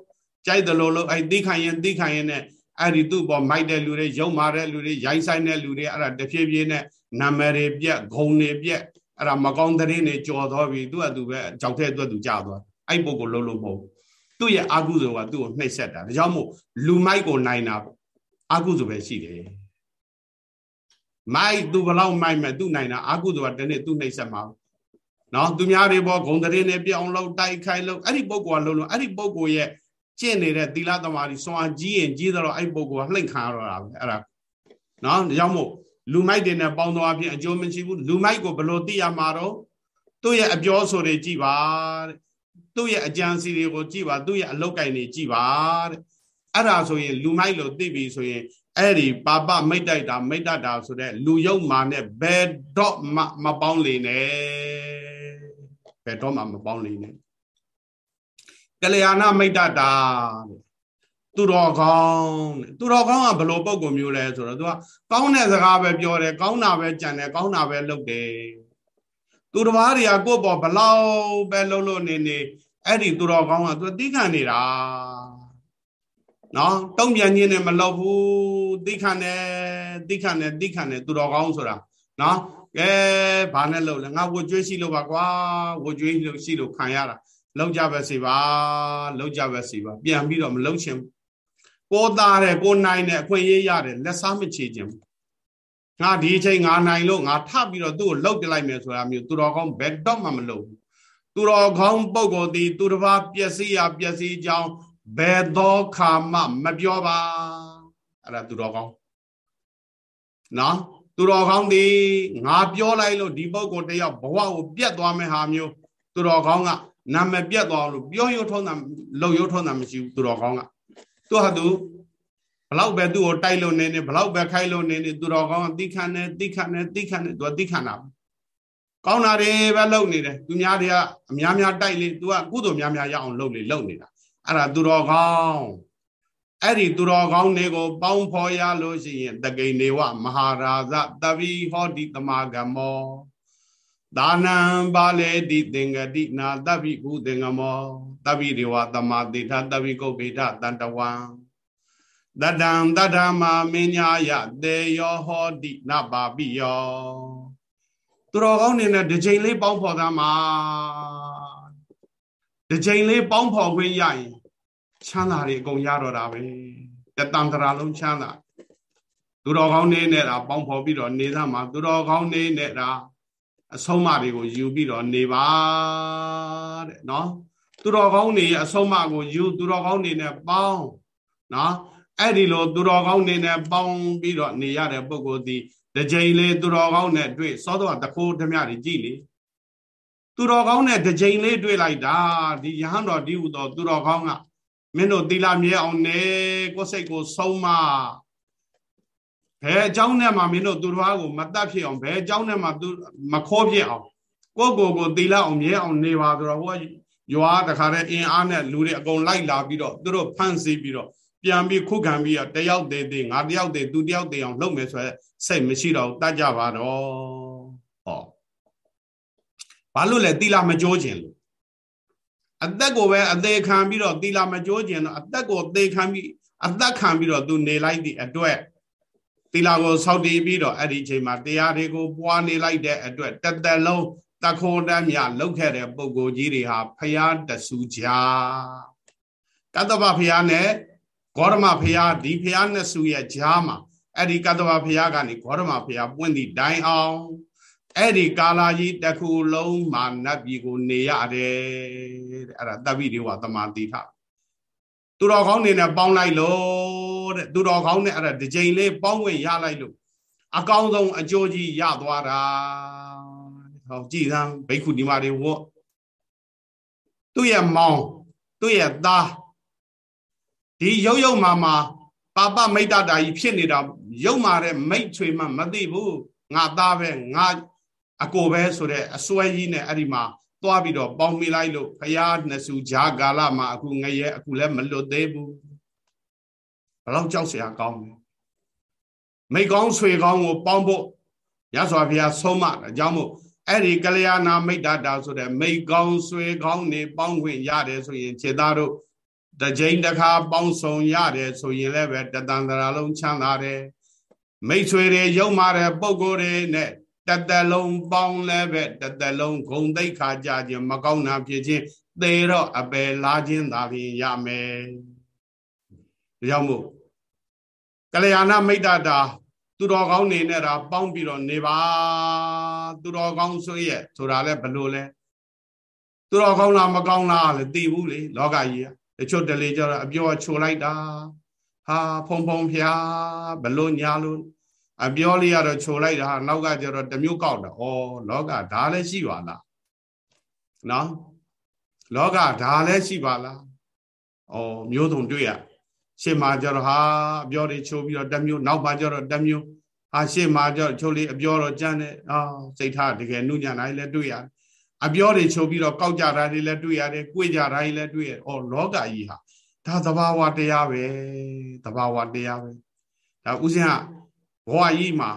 ကြိုက်တယ်လို့လို့အဲ့သိခံရင်သိခံရင်နဲ့အဲ့ဒီသူ့ပေါ်မိုက်တဲ့လူတွေယုံမာတဲ့လူတွေရိုင်းဆိုင်တဲ့လူတွေအဲ့ဒါတဖြည်းဖြည်းနဲ့နာမည်တွေပြက်ဂုံတွေပြက်အဲ့ဒါမကောင်းတဲ့ရင်းတွေကြော်သွားပြီသူ့အတူပဲကြောက်တဲ့အတွက်သူကြာသွားအဲ့ပုဂ္ဂိုလ်လုံးလုံးမဟုတ်သူ့ရဲ့အာကုသိုလ်ကသူ့ကိုနှိပ်စက်တာဒါကြောင့်မို့လူမိုက်ကိုနိုင်တာအာကုသိုလ်ပဲရှိတယ် မိုက်သူဘလောက်မိုက်မဲ့သူနိုင်တာအာကုသိုလ်ကတနေ့သူနှိပ်စက်မှာနော်သူများတွေပေါ်ဂုံတရင်နဲ့ပြောင်းလို့တိုက်ခိုက်လို့အဲ့ဒီပုဂ္ဂိုလ်ကလုံးလုံးအဲ့ဒီပုဂ္ဂိုလ်ရဲ့ကျင့်နေတဲ့သီလသမာဓိစွမ်းအားကြီးရင်ကြီးတော့အဲ့ပုဂ္ဂိုလ်ကလှိမ့်ခံရတော့တာပဲအဲ့ဒါနော်ဒါကြောင့်မို့လူမိုက်တွေနဲ့ပေါင်းသွားဖြစ်အကျိုးမရှိဘူးလူမိုက်ကိုဘယ်လိုသိရမှာတော့သူ့ရဲ့အပြောဆိုတွေကြည်ပါတဲ့သူ့ရဲ့အကြံစီတွေကိုကြည်ပါသူ့ရဲ့အလောက်ကိုင်တွေကြည်ပါတဲ့အဲ့ဒါဆိုရင်လူမိုက်လို့သိပြီဆိုရင် အဲ့ဒီပါပမိတ်တိုက်တာမိတ်တတာဆိုတဲ့လူယုံမာနဲ့ဘယ်တော့မှမပေါင်းလေနဲ့ဘယ်တော့မှမပေါင်းလေနဲ့ကလျာဏမိတ်တတာတဲ့သူတော်ကောင်းတဲ့သူတော်ကောင်းကဘယ်လိုပုံကုမျိုးလဲဆိုတော့သူကကောင်းတဲ့စကားပဲပြောတယ်ကောင်းတာပဲကြံတယ်ကောင်းတာပဲလုပ်တယ်သူတစ်ပါးတွေကကိုယ့်ပေါ်ဘလောက်ပဲလှုပ်လို့နေနေအဲ့ဒီသူတော်ကောင်းကသူသိခံနေတာ နော်တုံ့ပြန်ခြင်းနဲ့မလုပ်ဘူးသိခံတယ်သိခံတယ်သိခံတယ်သူတော်ကောင်းဆိုတာနော်ကဲဘာနဲ့လုပ်လဲငါဝကြွေးရှိလို့ပါကွာဝကြွေးလို့ရှိလို့ခံရတာလောက်ကြပဲစီပါလောက်ကြပဲစီပါပြန်ပြီးတော့မလောက်ချင်ကိုသားတယ်ကိုနိုင်တယ်အခွင့်အရေးရတယ်လက်စားမချေခြင်းငါဒီအချိန်ငါနိုင်လို့ငါထပြီးတော့သူ့ကိုလှုပ်ပြလိုက်မယ်ဆိုတာမျိုးသူတော်ကောင်းဘယ်တော့မှမလုပ်ဘူးသူတော်ကောင်းပုဂ္ဂိုလ်သည်သူတစ်ပါးပျက်စီးရပျက်စီးကြောင်း ဘယ်သောခါမှမပြောပါအဲ့ဒါသူတော်ကောင်းနော်သူတော်ကောင်းသည်ငါပြောလိုက်လို့ဒီပုဂ္ဂိုလ်တယောက်ဘဝကိုပြတ်သွားမယ့်ဟာမျိုးသူတော်ကောင်းကနာမည်ပြတ်သွားလို့ပြောရုံထုံးတာလုံရုံထုံးတာမရှိဘူးသူတော်ကောင်းကသူဟာသူဘလောက်ပဲသူ့ကိုတိုက်လို့နေနေဘလောက်ပဲခိုက်လို့နေနေသူတော်ကောင်းကတိခတ်နေတိခတ်နေတိခတ်နေသူကတိခတ်တာကောင်းတာတွေပဲလုပ်နေတယ်သူများတွေကအများများတိုက်လေသူကကုသိုလ်များများရအောင်လုပ်လေလုပ်နေတာ အဲ့ဒါသူတော်ကောင်းအဲ့ဒီသူတော်ကောင်းတွေကို ပေါင်းဖော်ရလို့ရှိရင်တကိနေဝမဟာရာဇတပိဟောတိတမဂမောဒါနံပါလေတိသင်္ကတိနာတပိကုသင်္ကမောတပိဒေဝသမာတိထတပိကုတ်ပိထတန်တဝံတတံတတ္ထမမင်းညာယတေယောဟောတိနပါပိယောသူတော်ကောင်းနေနဲ့တစ်ချိန်လေးပေါင်းဖော်သားမှာတစ်ချိန်လေးပေါင်းဖော်ခွင့်ရရင် ချမ်းသာတွေအကုန်ရတော့တာပဲတတံတရာလုံးချမ်းသာသူတော်ကောင်းနေနေတာပေါင်းဖော်ပြီးတော့နေသားမှာသူတော်ကောင်းနေနေတာအဆုံးအမတွေကိုယူပြီးတော့နေပါတဲ့နော်သူတော်ကောင်းနေအဆုံးအမကိုယူသူတော်ကောင်းနေနဲ့ပေါင်းနော်အဲ့ဒီလိုသူတော်ကောင်းနေနဲ့ပေါင်းပြီးတော့နေရတဲ့ပုဂ္ဂိုလ်ဒီတစ်ချိန်လေးသူတော်ကောင်းနဲ့တွေ့စောတော့တခိုးဓမြတွေကြည်လေသူတော်ကောင်းနဲ့တစ်ချိန်လေးတွေ့လိုက်တာဒီယဟန်တော်ဒီဟူသောသူတော်ကောင်းက မင်းတို့သီလမြဲအောင်နေကိုယ်စိတ်ကိုဆုံးမဘယ်အကြောင်းနဲ့မှမင်းတို့သူတော်ဘာကိုမတတ်ဖြစ်အောင်ဘယ်အကြောင်းနဲ့မှသူမခေါ်ဖြစ်အောင်ကိုယ့်ကိုယ်ကိုသီလအောင်မြဲအောင်နေပါဆိုတော့ဟိုကရွာတခါတည်းအင်အားနဲ့လူတွေအကုန်လိုက်လာပြီးတော့သူတို့ဖန့်စီပြီးတော့ပြန်ပြီးခုခံပြီးတော့တယောက်သေးသေးငါတယောက်သေးသူတယောက်သေးအောင်လုပ်မယ်ဆိုရဲစိတ်မရှိတော့တတ်ကြပါတော့ဟောဘာလို့လဲသီလမကြိုးခြင်းလို့ အသက်ကိုပဲအသေးခံပြီးတော့သီလမကြိုးခြင်းတော့အသက်ကိုသေခံပြီးအသက်ခံပြီးတော့သူနေလိုက်သည့်အတွက်သီလကိုစောင့်တည်ပြီးတော့အဲ့ဒီအချိန်မှာတရားတွေကိုပွားနေလိုက်တဲ့အတွက်တသက်လုံးတခိုးတမ်းမြလောက်ခဲ့တဲ့ပုံကိုကြီးတွေဟာဖျားတဆူကြကတ္တဗဖျားနဲ့ဂေါရမဖျားဒီဖျားနှစ်စုရဲ့ကြားမှာအဲ့ဒီကတ္တဗဖျားကနေဂေါရမဖျားပွင့်သည့်တိုင်အောင် အဲ့ဒီကာလာကြီးတစ်ခုလုံးမှာနတ်ပြည်ကိုနေရတယ်တဲ့အဲ့ဒါတပိတွေဝသမာတိထသူတော်ကောင်းနေနဲ့ပေါင်းလိုက်လို့တဲ့သူတော်ကောင်းနဲ့အဲ့ဒါဒီချိန်လေးပေါင်းဝင်ရလိုက်လို့အကောင်းဆုံးအကျိုးကြီးရသွားတာဟောကြည်စမ်းဘိက္ခုဒီမာတွေဝတ်သူ့ရဲ့မောင်သူ့ရဲ့သားဒီရုပ်ရုပ်မာမာပါပမိတ်တတာကြီးဖြစ်နေတာရုပ်မာတဲ့မိတ်ချွေမှမသိဘူးငါသားပဲငါ အကိုပဲဆိုတဲ့အစွဲကြီးနဲ့အဲ့ဒီမှာသွားပြီးတော့ပေါင်းမိလိုက်လို့ဖရာနှစုဂျာကာလမှာအခုငရဲအခုလည်းမလွတ်သေးဘူးဘလောက်ကြောက်စရာကောင်းလဲမိကောင်းဆွေကောင်းကိုပေါင်းဖို့ရသော်ဘုရားဆုံးမအကြောင်းမို့အဲ့ဒီကလျာဏမိတ်တာတာဆိုတဲ့မိကောင်းဆွေကောင်းနေပေါင်းခွင့်ရတယ်ဆိုရင်ခြေသားတို့တကြိမ်တစ်ခါပေါင်းဆောင်ရတယ်ဆိုရင်လည်းပဲတတန်တရာလုံးချမ်းသာတယ်မိတ်ဆွေတွေရုံမာတဲ့ပုံကိုယ်တွေနဲ့ တသက်လုံးပေါင်းလည်းပဲတသက်လုံးဂုံတိတ်ခါကြခြင်းမကောင်းတာဖြစ်ခြင်းသေတော့အပယ်လာခြင်းသာဖြင့်ရမယ်ဒါကြောင့်မို့ကလျာဏမိတ်တာတာသူတော်ကောင်းနေနဲ့တာပေါင်းပြီးတော့နေပါသူတော်ကောင်းဆိုရဲ့ဆိုတာလဲဘလို့လဲသူတော်ကောင်းလားမကောင်းလားလဲသိဘူးလေလောကကြီးကတချို့တလေကျတော့အပြောချိုလိုက်တာဟာဖုံဖုံဖျားဘလို့ညာလို့ အပြောလေးကတော့ချိုလိုက်တာဟာနောက်ကကျတော့တမျိုးကောက်တာဩလောကဒါလည်းရှိပါလားနော်လောကဒါလည်းရှိပါလားဩမျိုးစုံတွေ့ရရှေ့မှာကျတော့ဟာအပြောတွေချိုးပြီးတော့တမျိုးနောက်မှာကျတော့တမျိုးဟာရှေ့မှာကျတော့ချိုးလေးအပြောတော့ကြမ်းတယ်အာစိတ်ထားတကယ်နှုညံ့တိုင်းလည်းတွေ့ရတယ်အပြောတွေချိုးပြီးတော့ကောက်ကြတာတွေလည်းတွေ့ရတယ်၊ကြွေကြတာတွေလည်းတွေ့ရတယ်။အော်လောကကြီးဟာဒါသဘာဝတရားပဲသဘာဝတရားပဲ။ဒါဥစဉ်က ဘဝကြီးမှာ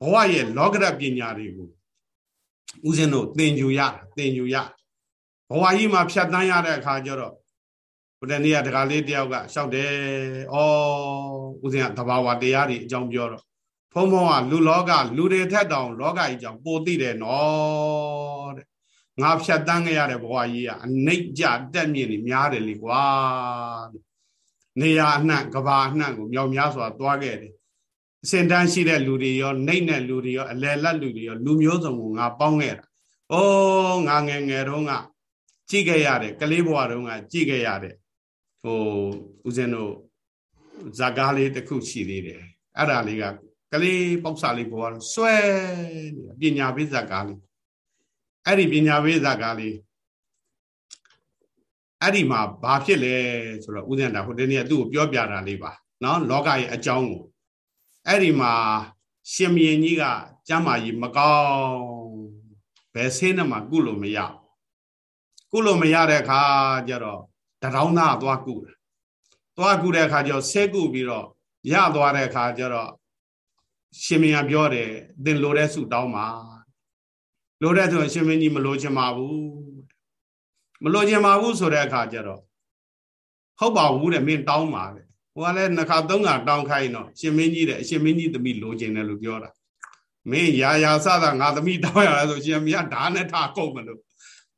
ဘဝရဲ့လောကရပညာတွေကိုဥစဉ်တို့သင်ယူရသင်ယူရဘဝကြီးမှာဖြတ်တန်းရတဲ့အခါကျတော့ဘုရားနေ့ကတကားလေးတယောက်ကလျှောက်တယ်။အော်ဥစဉ်ကသဘာဝတရားတွေအကြောင်းပြောတော့ဖုံဖုံကလူလောကလူတွေထက်တောင်လောကကြီးကြောင့်ပိုသိတယ်နော်တဲ့ငါဖြတ်တန်းခဲ့ရတဲ့ဘဝကြီးကအနှိတ်ကြတက်မြင့်နေများတယ်လေကွာနေရာအနှံ့ကဘာအနှံ့ကိုမြောက်များစွာသွားခဲ့တယ် အစင်တန်းရှိတဲ့လူတွေရောနှိတ်တဲ့လူတွေရောအလယ်လက်လူတွေရောလူမျိုးစုံကိုငါပေါင်းခဲ့တာ။အိုးငါငယ်ငယ်တုန်းကကြည့်ခဲ့ရတယ်ကလေးဘဝတုန်းကကြည့်ခဲ့ရတယ်ဟိုဦးဇင်းတို့ဇာကားလေးတစ်ခုရှိသေးတယ်။အဲ့ဒါလေးကကလေးပေါက်စာလေးဘဝဆွဲပညာပေးဇာကားလေးအဲ့ဒီပညာပေးဇာကားလေးအဲ့ဒီမှာဘာဖြစ်လဲဆိုတော့ဦးဇင်းတာဟိုတနေ့ကသူ့ကိုပြောပြတာလေးပါနော်လောကရဲ့အကြောင်းကို အဲ့ဒီမှာရှင်မင်းကြီးကကျမ်းမာကြီးမကောင်းဘယ်ဆင်းနဲ့မှကုလို့မရကုလို့မရတဲ့အခါကျတော့တရောင်းသားသွားကုတယ်သွားကုတဲ့အခါကျတော့ဆဲကုပြီးတော့ရသွားတဲ့အခါကျတော့ရှင်မင်းကပြောတယ်သင်လိုတဲ့ဆုတောင်းပါလိုတဲ့ဆိုရှင်မင်းကြီးမလိုချင်ပါဘူးမလိုချင်ပါဘူးဆိုတဲ့အခါကျတော့ဟုတ်ပါဘူးတဲ့မင်းတောင်းပါတဲ့ဟို ကလည်းနှစ်ခါသုံးခါတောင်းခိုင်းတော့ရှင်မင်းကြီးတဲ့အရှင်မင်းကြီးသမီးလိုချင်တယ်လို့ပြောတာမင်းရာရာစတာငါသမီးတောင်းရတာဆိုရှင်မင်းကဓာနဲ့ထားကုန်မလို့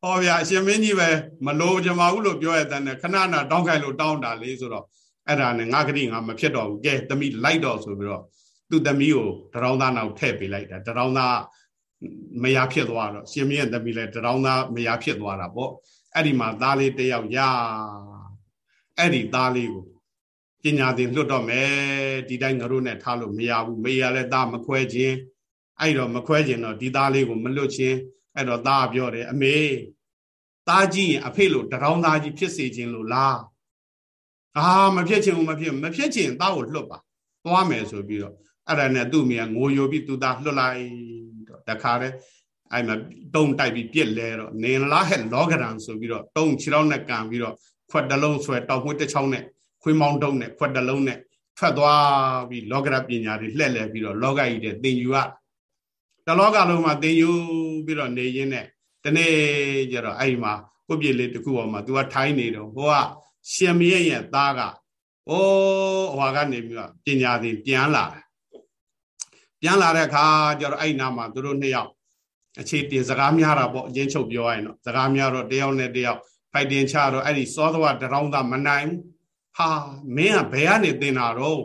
ဟောဗျာရှင်မင်းကြီးပဲမလိုချင်ပါဘူးလို့ပြောရတဲ့ခဏနာတောင်းခိုင်းလို့တောင်းတာလေးဆိုတော့အဲ့ဒါနဲ့ငါကတိငါမဖြစ်တော့ဘူးကဲသမီးလိုက်တော့ဆိုပြီးတော့သူ့သမီးကိုတရောင်းသားနောက်ထည့်ပေးလိုက်တာတရောင်းသားမယားဖြစ်သွားတော့ရှင်မင်းရဲ့သမီးလည်းတရောင်းသားမယားဖြစ်သွားတာပေါ့အဲ့ဒီမှာသားလေးတယောက်ရအဲ့ဒီသားလေးကို ပညာသင်လွတ်တော့မယ်ဒီတိုင်းငါတို့နဲ့ထားလို့မရဘူးမေရလည်းသားမခွဲခြင်းအဲ့တော့မခွဲခြင်းတော့ဒီသားလေးကိုမလွတ်ခြင်းအဲ့တော့သားပြောတယ်အမေသားကြီးရင်အဖေလို့တရောင်းသားကြီးဖြစ်စေခြင်းလို့လားအာမဖြစ်ခြင်းမဖြစ်မဖြစ်ခြင်းသားကိုလွတ်ပါသွားမယ်ဆိုပြီးတော့အဲ့ဒါနဲ့သူ့မိကငိုယိုပြီးသူသားလွတ်လိုက်တော့တခါတည်းအဲ့မှာတုံးတိုက်ပြီးပြစ်လဲတော့နင်လားဟဲ့လောကရန်ဆိုပြီးတော့တုံးခြေထောက်နဲ့ကန်ပြီးတော့ခွက်တလုံးဆွဲတောက်မွေးတစ်ချောင်းနဲ့ ခွေးမောင်းတုံးနဲ့ခွက်တလုံးနဲ့ထွက်သွားပြီးလောကရပညာတွေလှည့်လည်ပြီးတော့လောကကြီးတဲ့သင်ယူရတလောကလုံးမှာသင်ယူပြီးတော့နေရင်းနဲ့တနေ့ကျတော့အဲ့ဒီမှာကိုပြည့်လေးတစ်ခုပေါ်မှာ तू ကထိုင်းနေတော့ဟိုကရှင်မရဲ့ရဲ့သားကအိုးဟွာကနေပြီးတော့ပညာသင်ပြန်လာတယ်ပြန်လာတဲ့အခါကျတော့အဲ့နာမှာသူတို့နှစ်ယောက်အခြေတင်စကားများတာပေါ့အချင်းချုပ်ပြောရရင်တော့စကားများတော့တယောက်နဲ့တယောက်ဖိုက်တင်ချတော့အဲ့ဒီစောသဝတရောင်းသားမနိုင် ဟာမင်းကဘယ်ကနေသင်တာတော့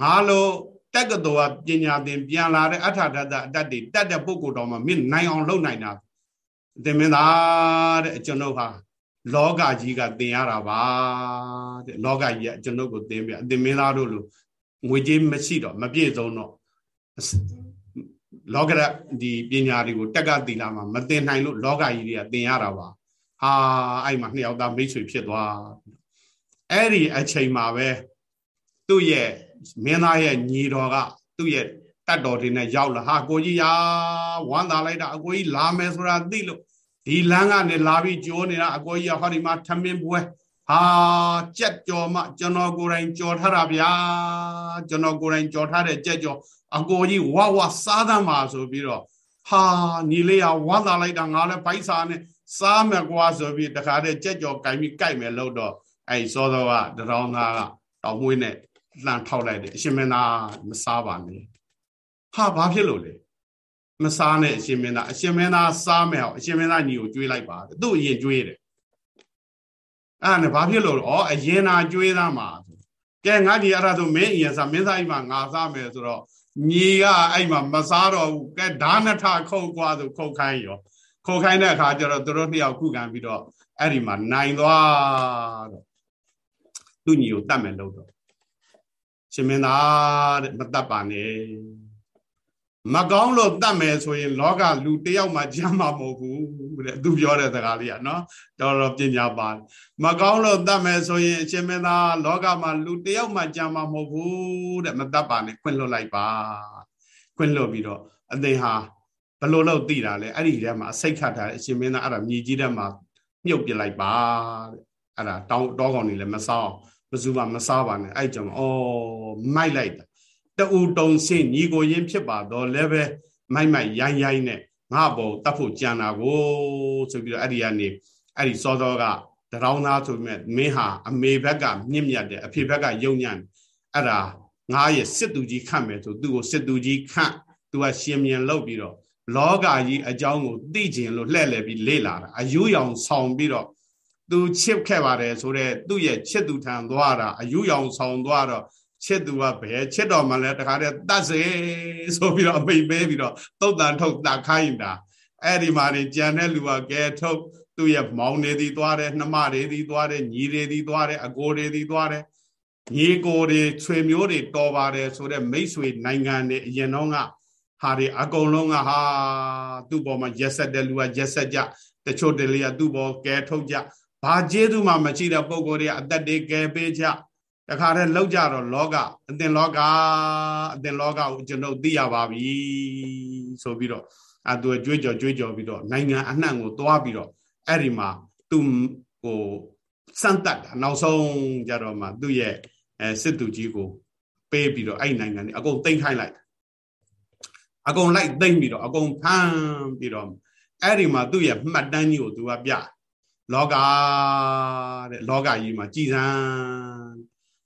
ငါလိုတက်ကတော်ကပညာသင်ပြန်လာတဲ့အထာဒတအတတ်တွေတတ်တဲ့ပုဂ္ဂိုလ်တော်မှာမင်းနိုင်အောင်လုပ်နိုင်တာသင်မင်းသားတဲ့ကျွန်ုပ်ဟာလောကကြီးကသင်ရတာပါတဲ့လောကကြီးကကျွန်ုပ်ကိုသင်ပြအသင်မင်းသားတို့လိုငွေကြေးမရှိတော့မပြည့်စုံတော့လောကရဒီပညာတွေကိုတက်ကသီလာမှာမသင်နိုင်လို့လောကကြီးတွေကသင်ရတာပါဟာအဲ့မှာနှစ်ယောက်သားမိတ်ဆွေဖြစ်သွား အဲ့ဒီအချိန်မှာပဲသူ့ရဲ့မင်းသားရဲ့ညီတော်ကသူ့ရဲ့တတ်တော်တွေနဲ့ရောက်လာဟာကိုကြီးရာဝမ်းသာလိုက်တာအကိုကြီးလာမယ်ဆိုတာသိလို့ဒီလမ်းကနေလာပြီးကြိုးနေတာအကိုကြီးကဟောဒီမှာထမင်းပွဲဟာကြက်ကြော်မှကျွန်တော်ကိုယ်တိုင်ကြော်ထားတာဗျာကျွန်တော်ကိုယ်တိုင်ကြော်ထားတဲ့ကြက်ကြော်အကိုကြီးဝဝစားသမ်းပါဆိုပြီးတော့ဟာညီလေးကဝမ်းသာလိုက်တာငါလည်းဗိုက်စာနဲ့စားမယ်ကွာဆိုပြီးတခါတည်းကြက်ကြော်ကင်ပြီးကြိုက်မယ်လို့တော့ အဲ့စောစောကတရောင်းသားကတောင်မွေးနဲ့လှန်ထောက်လိုက်တယ်အရှင်မင်းသားမစားပါနဲ့ဟာဘာဖြစ်လို့လဲမစားနဲ့အရှင်မင်းသားအရှင်မင်းသားစားမယ်အောင်အရှင်မင်းသားညီကိုကြွေးလိုက်ပါသူ့အရင်ကြွေးတယ်အဲ့ဒါဘာဖြစ်လို့လဲဩအရင်နာကြွေးသားမှာကဲငါဒီအဲ့ဒါဆိုမင်းအရင်စားမင်းသားအိမ်မှာငါစားမယ်ဆိုတော့ညီကအဲ့မှာမစားတော့ဘူးကဲဓာနထခုတ်ကွာဆိုခုတ်ခိုင်းရောခုတ်ခိုင်းတဲ့အခါကျတော့သူတို့နှစ်ယောက်ခုခံပြီးတော့အဲ့ဒီမှာနိုင်သွားတော့ သူ့ညီကိုတတ်မယ်လို့တော့ရှင်မင်းသားတဲ့မတတ်ပါနဲ့မကောင်းလို့တတ်မယ်ဆိုရင် လောကလူတယောက်မှကြမ်းမှာမဟုတ်ဘူးတဲ့သူပြောတဲ့စကားလေးကနော်တော်တော်ပညာပါမကောင်းလို့တတ်မယ်ဆိုရင်အရှင်မင်းသားလောကမှာလူတယောက်မှကြမ်းမှာမဟုတ်ဘူးတဲ့မတတ်ပါနဲ့ခွင့်လွတ်လိုက်ပါခွင့်လွတ်ပြီးတော့အသိဟာဘလို့လို့သိတာလဲအဲ့ဒီထဲမှာအစိတ်ခတ်တာအရှင်မင်းသားအဲ့ဒါမြေကြီးထဲမှာမြုပ်ပြလိုက်ပါတဲ့အဲ့ဒါတောင်းတောကောင်နေလည်းမစားအောင်ဘ ယ်သူမှမစားပါနဲ့အဲ့ကြောင့်ဩမိုက်လိုက်တာတူတုံစင်ညီကိုရင်းဖြစ်ပါတော့လည်းပဲမိုက်မိုက်ရိုင်းရိုင်းနဲ့ငါဘောတတ်ဖို့ကြံတာကိုဆိုပြီးတော့အဲ့ဒီကနေအဲ့ဒီစောစောကတရောင်းသားဆိုမြဲမင်းဟာအမေဘက်ကမြင့်မြတ်တယ်အဖေဘက်ကယုံညံ့အဲ့ဒါငါရဲ့စစ်သူကြီးခန့်မယ်ဆိုသူ့ကိုစစ်သူကြီးခန့်သူကရှင်မြန်လောက်ပြီးတော့လောကကြီးအကြောင်းကိုသိကျင်လို့လှည့်လည်ပြီးလေ့လာတာအယူရောင်ဆောင်ပြီးတော့ သူချစ်ခဲ့ပါတယ်ဆိုတော့သူ့ရဲ့ချစ်သူထံသွားတာအယူရောင်ဆောင်သွားတော့ချစ်သူကဘယ်ချစ်တော်မှလဲတခါတည်းတတ်စေဆိုပြီးတော့အမိတ်ပေးပြီးတော့တုတ်တန်ထုတ်တာခိုင်းတာအဲ့ဒီမှာနေကြံတဲ့လူကကဲထုတ်သူ့ရဲ့မောင်နေသည်သွားတယ်နှမတွေသည်သွားတယ်ညီတွေသည်သွားတယ်အကိုတွေသည်သွားတယ်ညီကိုတွေဆွေမျိုးတွေတော်ပါတယ်ဆိုတဲ့မိတ်ဆွေနိုင်ငံတွေအရင်တော့ကဟာတွေအကုန်လုံးကဟာသူ့ပေါ်မှာရက်ဆက်တဲ့လူကရက်ဆက်ကြတချို့တလေကသူ့ပေါ်ကဲထုတ်ကြ ဘာကျေးဇူးမှမရှိတဲ့ပုံကိုယ်တွေကအသက်တွေကဲပေးကြတခါတည်းလောက်ကြတော့လောကအသင်လောကအသင်လောကကိုကျွန်တော်သိရပါပြီဆိုပြီးတော့အဲသူကြွေးကြော်ကြွေးကြော်ပြီးတော့နိုင်ငံအနှံ့ကိုသွားပြီးတော့အဲ့ဒီမှာသူဟိုစမ်းတက်တာနောက်ဆုံးကြတော့မှသူ့ရဲ့အဲစစ်သူကြီးကိုပေးပြီးတော့အဲ့နိုင်ငံတွေအကုန်တိမ့်ခိုင်းလိုက်အကုန်လိုက်သိမ့်ပြီးတော့အကုန်ဖမ်းပြီးတော့အဲ့ဒီမှာသူ့ရဲ့မှတ်တမ်းကြီးကိုသူကပြ လောကတဲ့လောကကြီးမှာကြည်စံ